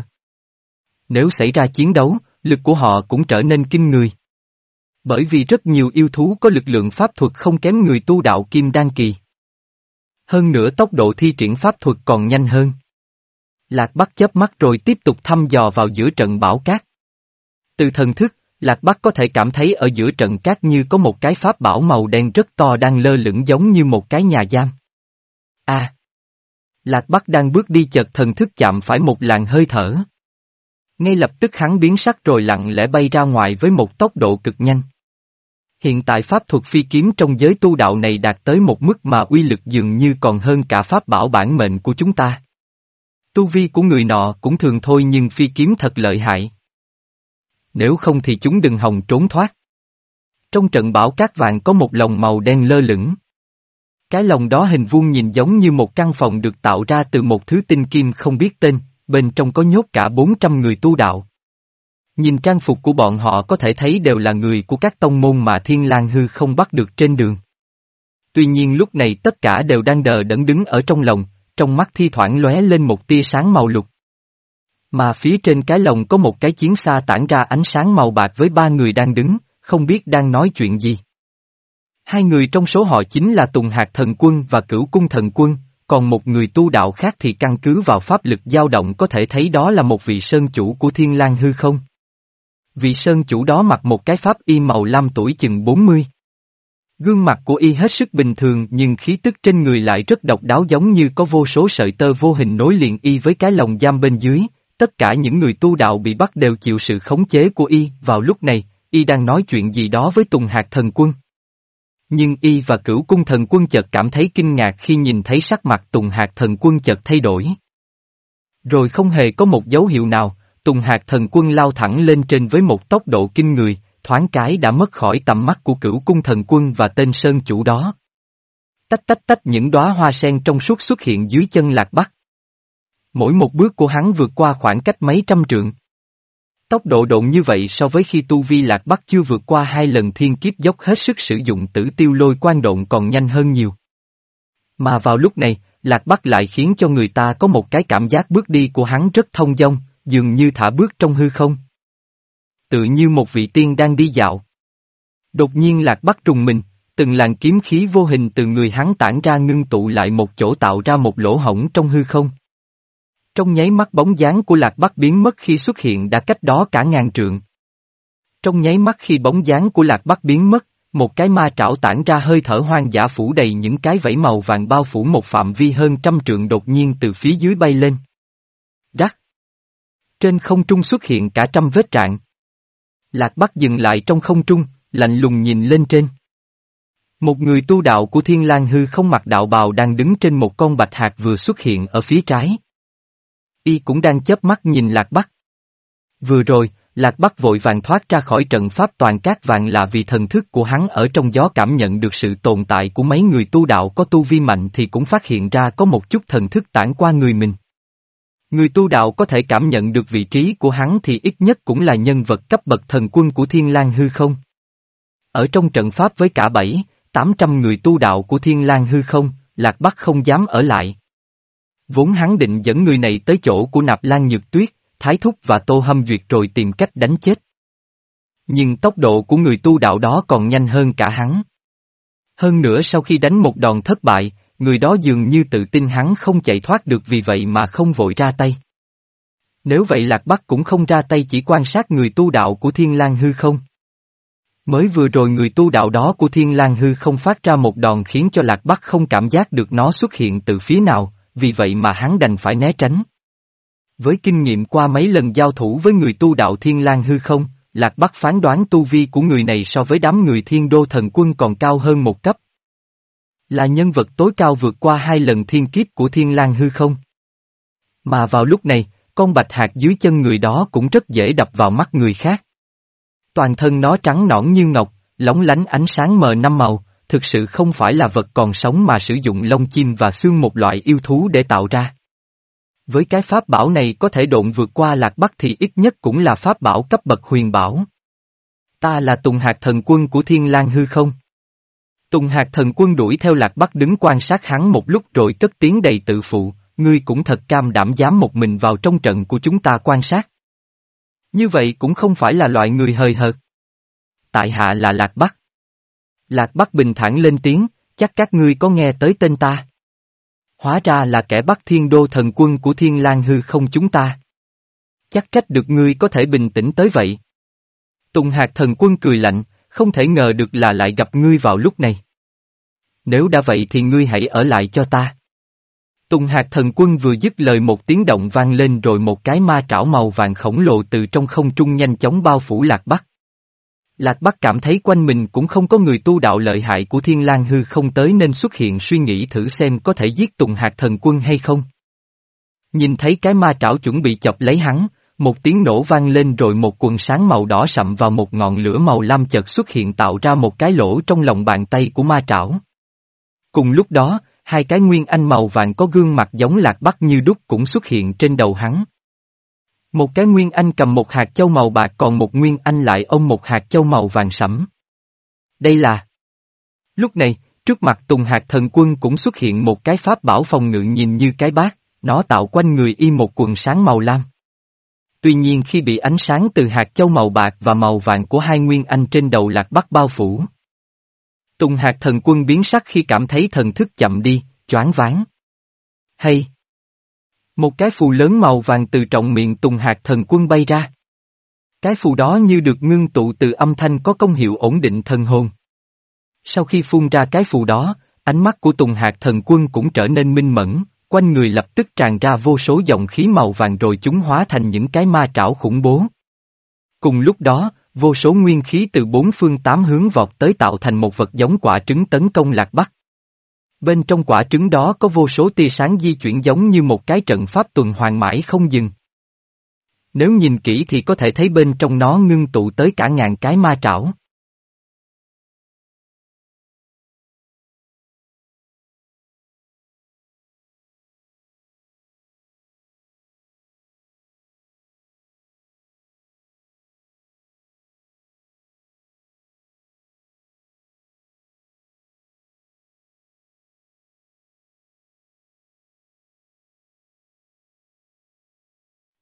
Nếu xảy ra chiến đấu, lực của họ cũng trở nên kinh người. Bởi vì rất nhiều yêu thú có lực lượng pháp thuật không kém người tu đạo kim đan kỳ. Hơn nữa tốc độ thi triển pháp thuật còn nhanh hơn. Lạc Bắc chớp mắt rồi tiếp tục thăm dò vào giữa trận bão cát. Từ thần thức, Lạc Bắc có thể cảm thấy ở giữa trận cát như có một cái pháp bảo màu đen rất to đang lơ lửng giống như một cái nhà giam. A. À! Lạc Bắc đang bước đi chợt thần thức chạm phải một làn hơi thở. Ngay lập tức hắn biến sắc rồi lặng lẽ bay ra ngoài với một tốc độ cực nhanh. Hiện tại pháp thuật phi kiếm trong giới tu đạo này đạt tới một mức mà uy lực dường như còn hơn cả pháp bảo bản mệnh của chúng ta. Tu vi của người nọ cũng thường thôi nhưng phi kiếm thật lợi hại. Nếu không thì chúng đừng hòng trốn thoát. Trong trận bão cát vàng có một lồng màu đen lơ lửng. Cái lồng đó hình vuông nhìn giống như một căn phòng được tạo ra từ một thứ tinh kim không biết tên, bên trong có nhốt cả 400 người tu đạo. Nhìn trang phục của bọn họ có thể thấy đều là người của các tông môn mà Thiên lang Hư không bắt được trên đường. Tuy nhiên lúc này tất cả đều đang đờ đẫn đứng ở trong lòng, trong mắt thi thoảng lóe lên một tia sáng màu lục. Mà phía trên cái lồng có một cái chiến xa tản ra ánh sáng màu bạc với ba người đang đứng, không biết đang nói chuyện gì. Hai người trong số họ chính là Tùng Hạc Thần Quân và Cửu Cung Thần Quân, còn một người tu đạo khác thì căn cứ vào pháp lực dao động có thể thấy đó là một vị sơn chủ của Thiên lang hư không. Vị sơn chủ đó mặc một cái pháp y màu lam tuổi chừng 40. Gương mặt của y hết sức bình thường nhưng khí tức trên người lại rất độc đáo giống như có vô số sợi tơ vô hình nối liền y với cái lồng giam bên dưới, tất cả những người tu đạo bị bắt đều chịu sự khống chế của y, vào lúc này, y đang nói chuyện gì đó với Tùng Hạc thần quân. Nhưng y và cửu cung thần quân chợt cảm thấy kinh ngạc khi nhìn thấy sắc mặt Tùng Hạc thần quân chợt thay đổi. Rồi không hề có một dấu hiệu nào, Tùng Hạc thần quân lao thẳng lên trên với một tốc độ kinh người, thoáng cái đã mất khỏi tầm mắt của cửu cung thần quân và tên sơn chủ đó. Tách tách tách những đóa hoa sen trong suốt xuất hiện dưới chân lạc bắc. Mỗi một bước của hắn vượt qua khoảng cách mấy trăm trượng. Tốc độ độn như vậy so với khi Tu Vi Lạc Bắc chưa vượt qua hai lần thiên kiếp dốc hết sức sử dụng tử tiêu lôi quan độn còn nhanh hơn nhiều. Mà vào lúc này, Lạc Bắc lại khiến cho người ta có một cái cảm giác bước đi của hắn rất thông dong, dường như thả bước trong hư không. Tự như một vị tiên đang đi dạo. Đột nhiên Lạc Bắc trùng mình, từng làn kiếm khí vô hình từ người hắn tản ra ngưng tụ lại một chỗ tạo ra một lỗ hổng trong hư không. Trong nháy mắt bóng dáng của Lạc Bắc biến mất khi xuất hiện đã cách đó cả ngàn trượng. Trong nháy mắt khi bóng dáng của Lạc Bắc biến mất, một cái ma trảo tản ra hơi thở hoang dã phủ đầy những cái vẫy màu vàng bao phủ một phạm vi hơn trăm trượng đột nhiên từ phía dưới bay lên. Rắc. Trên không trung xuất hiện cả trăm vết trạng. Lạc Bắc dừng lại trong không trung, lạnh lùng nhìn lên trên. Một người tu đạo của Thiên lang Hư không mặc đạo bào đang đứng trên một con bạch hạt vừa xuất hiện ở phía trái. Y cũng đang chớp mắt nhìn Lạc Bắc. Vừa rồi, Lạc Bắc vội vàng thoát ra khỏi trận pháp toàn cát vàng là vì thần thức của hắn ở trong gió cảm nhận được sự tồn tại của mấy người tu đạo có tu vi mạnh thì cũng phát hiện ra có một chút thần thức tản qua người mình. Người tu đạo có thể cảm nhận được vị trí của hắn thì ít nhất cũng là nhân vật cấp bậc thần quân của Thiên lang hư không. Ở trong trận pháp với cả bảy, tám trăm người tu đạo của Thiên lang hư không, Lạc Bắc không dám ở lại. Vốn hắn định dẫn người này tới chỗ của Nạp Lan Nhược Tuyết, Thái Thúc và Tô Hâm Duyệt rồi tìm cách đánh chết. Nhưng tốc độ của người tu đạo đó còn nhanh hơn cả hắn. Hơn nữa sau khi đánh một đòn thất bại, người đó dường như tự tin hắn không chạy thoát được vì vậy mà không vội ra tay. Nếu vậy Lạc Bắc cũng không ra tay chỉ quan sát người tu đạo của Thiên lang hư không. Mới vừa rồi người tu đạo đó của Thiên lang hư không phát ra một đòn khiến cho Lạc Bắc không cảm giác được nó xuất hiện từ phía nào, vì vậy mà hắn đành phải né tránh. Với kinh nghiệm qua mấy lần giao thủ với người tu đạo Thiên lang hư không, Lạc Bắc phán đoán tu vi của người này so với đám người thiên đô thần quân còn cao hơn một cấp. Là nhân vật tối cao vượt qua hai lần thiên kiếp của thiên lang hư không. Mà vào lúc này, con bạch hạt dưới chân người đó cũng rất dễ đập vào mắt người khác. Toàn thân nó trắng nõn như ngọc, lóng lánh ánh sáng mờ năm màu, thực sự không phải là vật còn sống mà sử dụng lông chim và xương một loại yêu thú để tạo ra. Với cái pháp bảo này có thể độn vượt qua lạc bắc thì ít nhất cũng là pháp bảo cấp bậc huyền bảo. Ta là Tùng Hạt thần quân của Thiên lang hư không? Tùng Hạt thần quân đuổi theo lạc bắc đứng quan sát hắn một lúc rồi cất tiếng đầy tự phụ, ngươi cũng thật cam đảm dám một mình vào trong trận của chúng ta quan sát. Như vậy cũng không phải là loại người hời hợt. Tại hạ là Lạc Bắc. Lạc Bắc bình thản lên tiếng, chắc các ngươi có nghe tới tên ta. Hóa ra là kẻ bắt thiên đô thần quân của thiên lang hư không chúng ta. Chắc trách được ngươi có thể bình tĩnh tới vậy. Tùng hạt thần quân cười lạnh, không thể ngờ được là lại gặp ngươi vào lúc này. Nếu đã vậy thì ngươi hãy ở lại cho ta. Tùng hạt thần quân vừa dứt lời một tiếng động vang lên rồi một cái ma trảo màu vàng khổng lồ từ trong không trung nhanh chóng bao phủ Lạc Bắc. Lạc Bắc cảm thấy quanh mình cũng không có người tu đạo lợi hại của Thiên lang hư không tới nên xuất hiện suy nghĩ thử xem có thể giết Tùng hạt thần quân hay không. Nhìn thấy cái ma trảo chuẩn bị chọc lấy hắn, một tiếng nổ vang lên rồi một quần sáng màu đỏ sậm vào một ngọn lửa màu lam chợt xuất hiện tạo ra một cái lỗ trong lòng bàn tay của ma trảo. Cùng lúc đó, hai cái nguyên anh màu vàng có gương mặt giống lạc bắc như đúc cũng xuất hiện trên đầu hắn. Một cái nguyên anh cầm một hạt châu màu bạc còn một nguyên anh lại ôm một hạt châu màu vàng sẫm. Đây là... Lúc này, trước mặt Tùng Hạt Thần Quân cũng xuất hiện một cái pháp bảo phòng ngự nhìn như cái bát, nó tạo quanh người y một quần sáng màu lam. Tuy nhiên khi bị ánh sáng từ hạt châu màu bạc và màu vàng của hai nguyên anh trên đầu lạc bắc bao phủ, Tùng hạt thần quân biến sắc khi cảm thấy thần thức chậm đi, choáng váng. Hay! Một cái phù lớn màu vàng từ trọng miệng tùng hạt thần quân bay ra. Cái phù đó như được ngưng tụ từ âm thanh có công hiệu ổn định thần hồn. Sau khi phun ra cái phù đó, ánh mắt của tùng hạt thần quân cũng trở nên minh mẫn, quanh người lập tức tràn ra vô số dòng khí màu vàng rồi chúng hóa thành những cái ma trảo khủng bố. Cùng lúc đó, vô số nguyên khí từ bốn phương tám hướng vọt tới tạo thành một vật giống quả trứng tấn công lạc bắc. Bên trong quả trứng đó có vô số tia sáng di chuyển giống như một cái trận pháp tuần hoàn mãi không dừng. Nếu nhìn kỹ thì có thể thấy bên trong nó ngưng tụ tới cả ngàn cái ma trảo.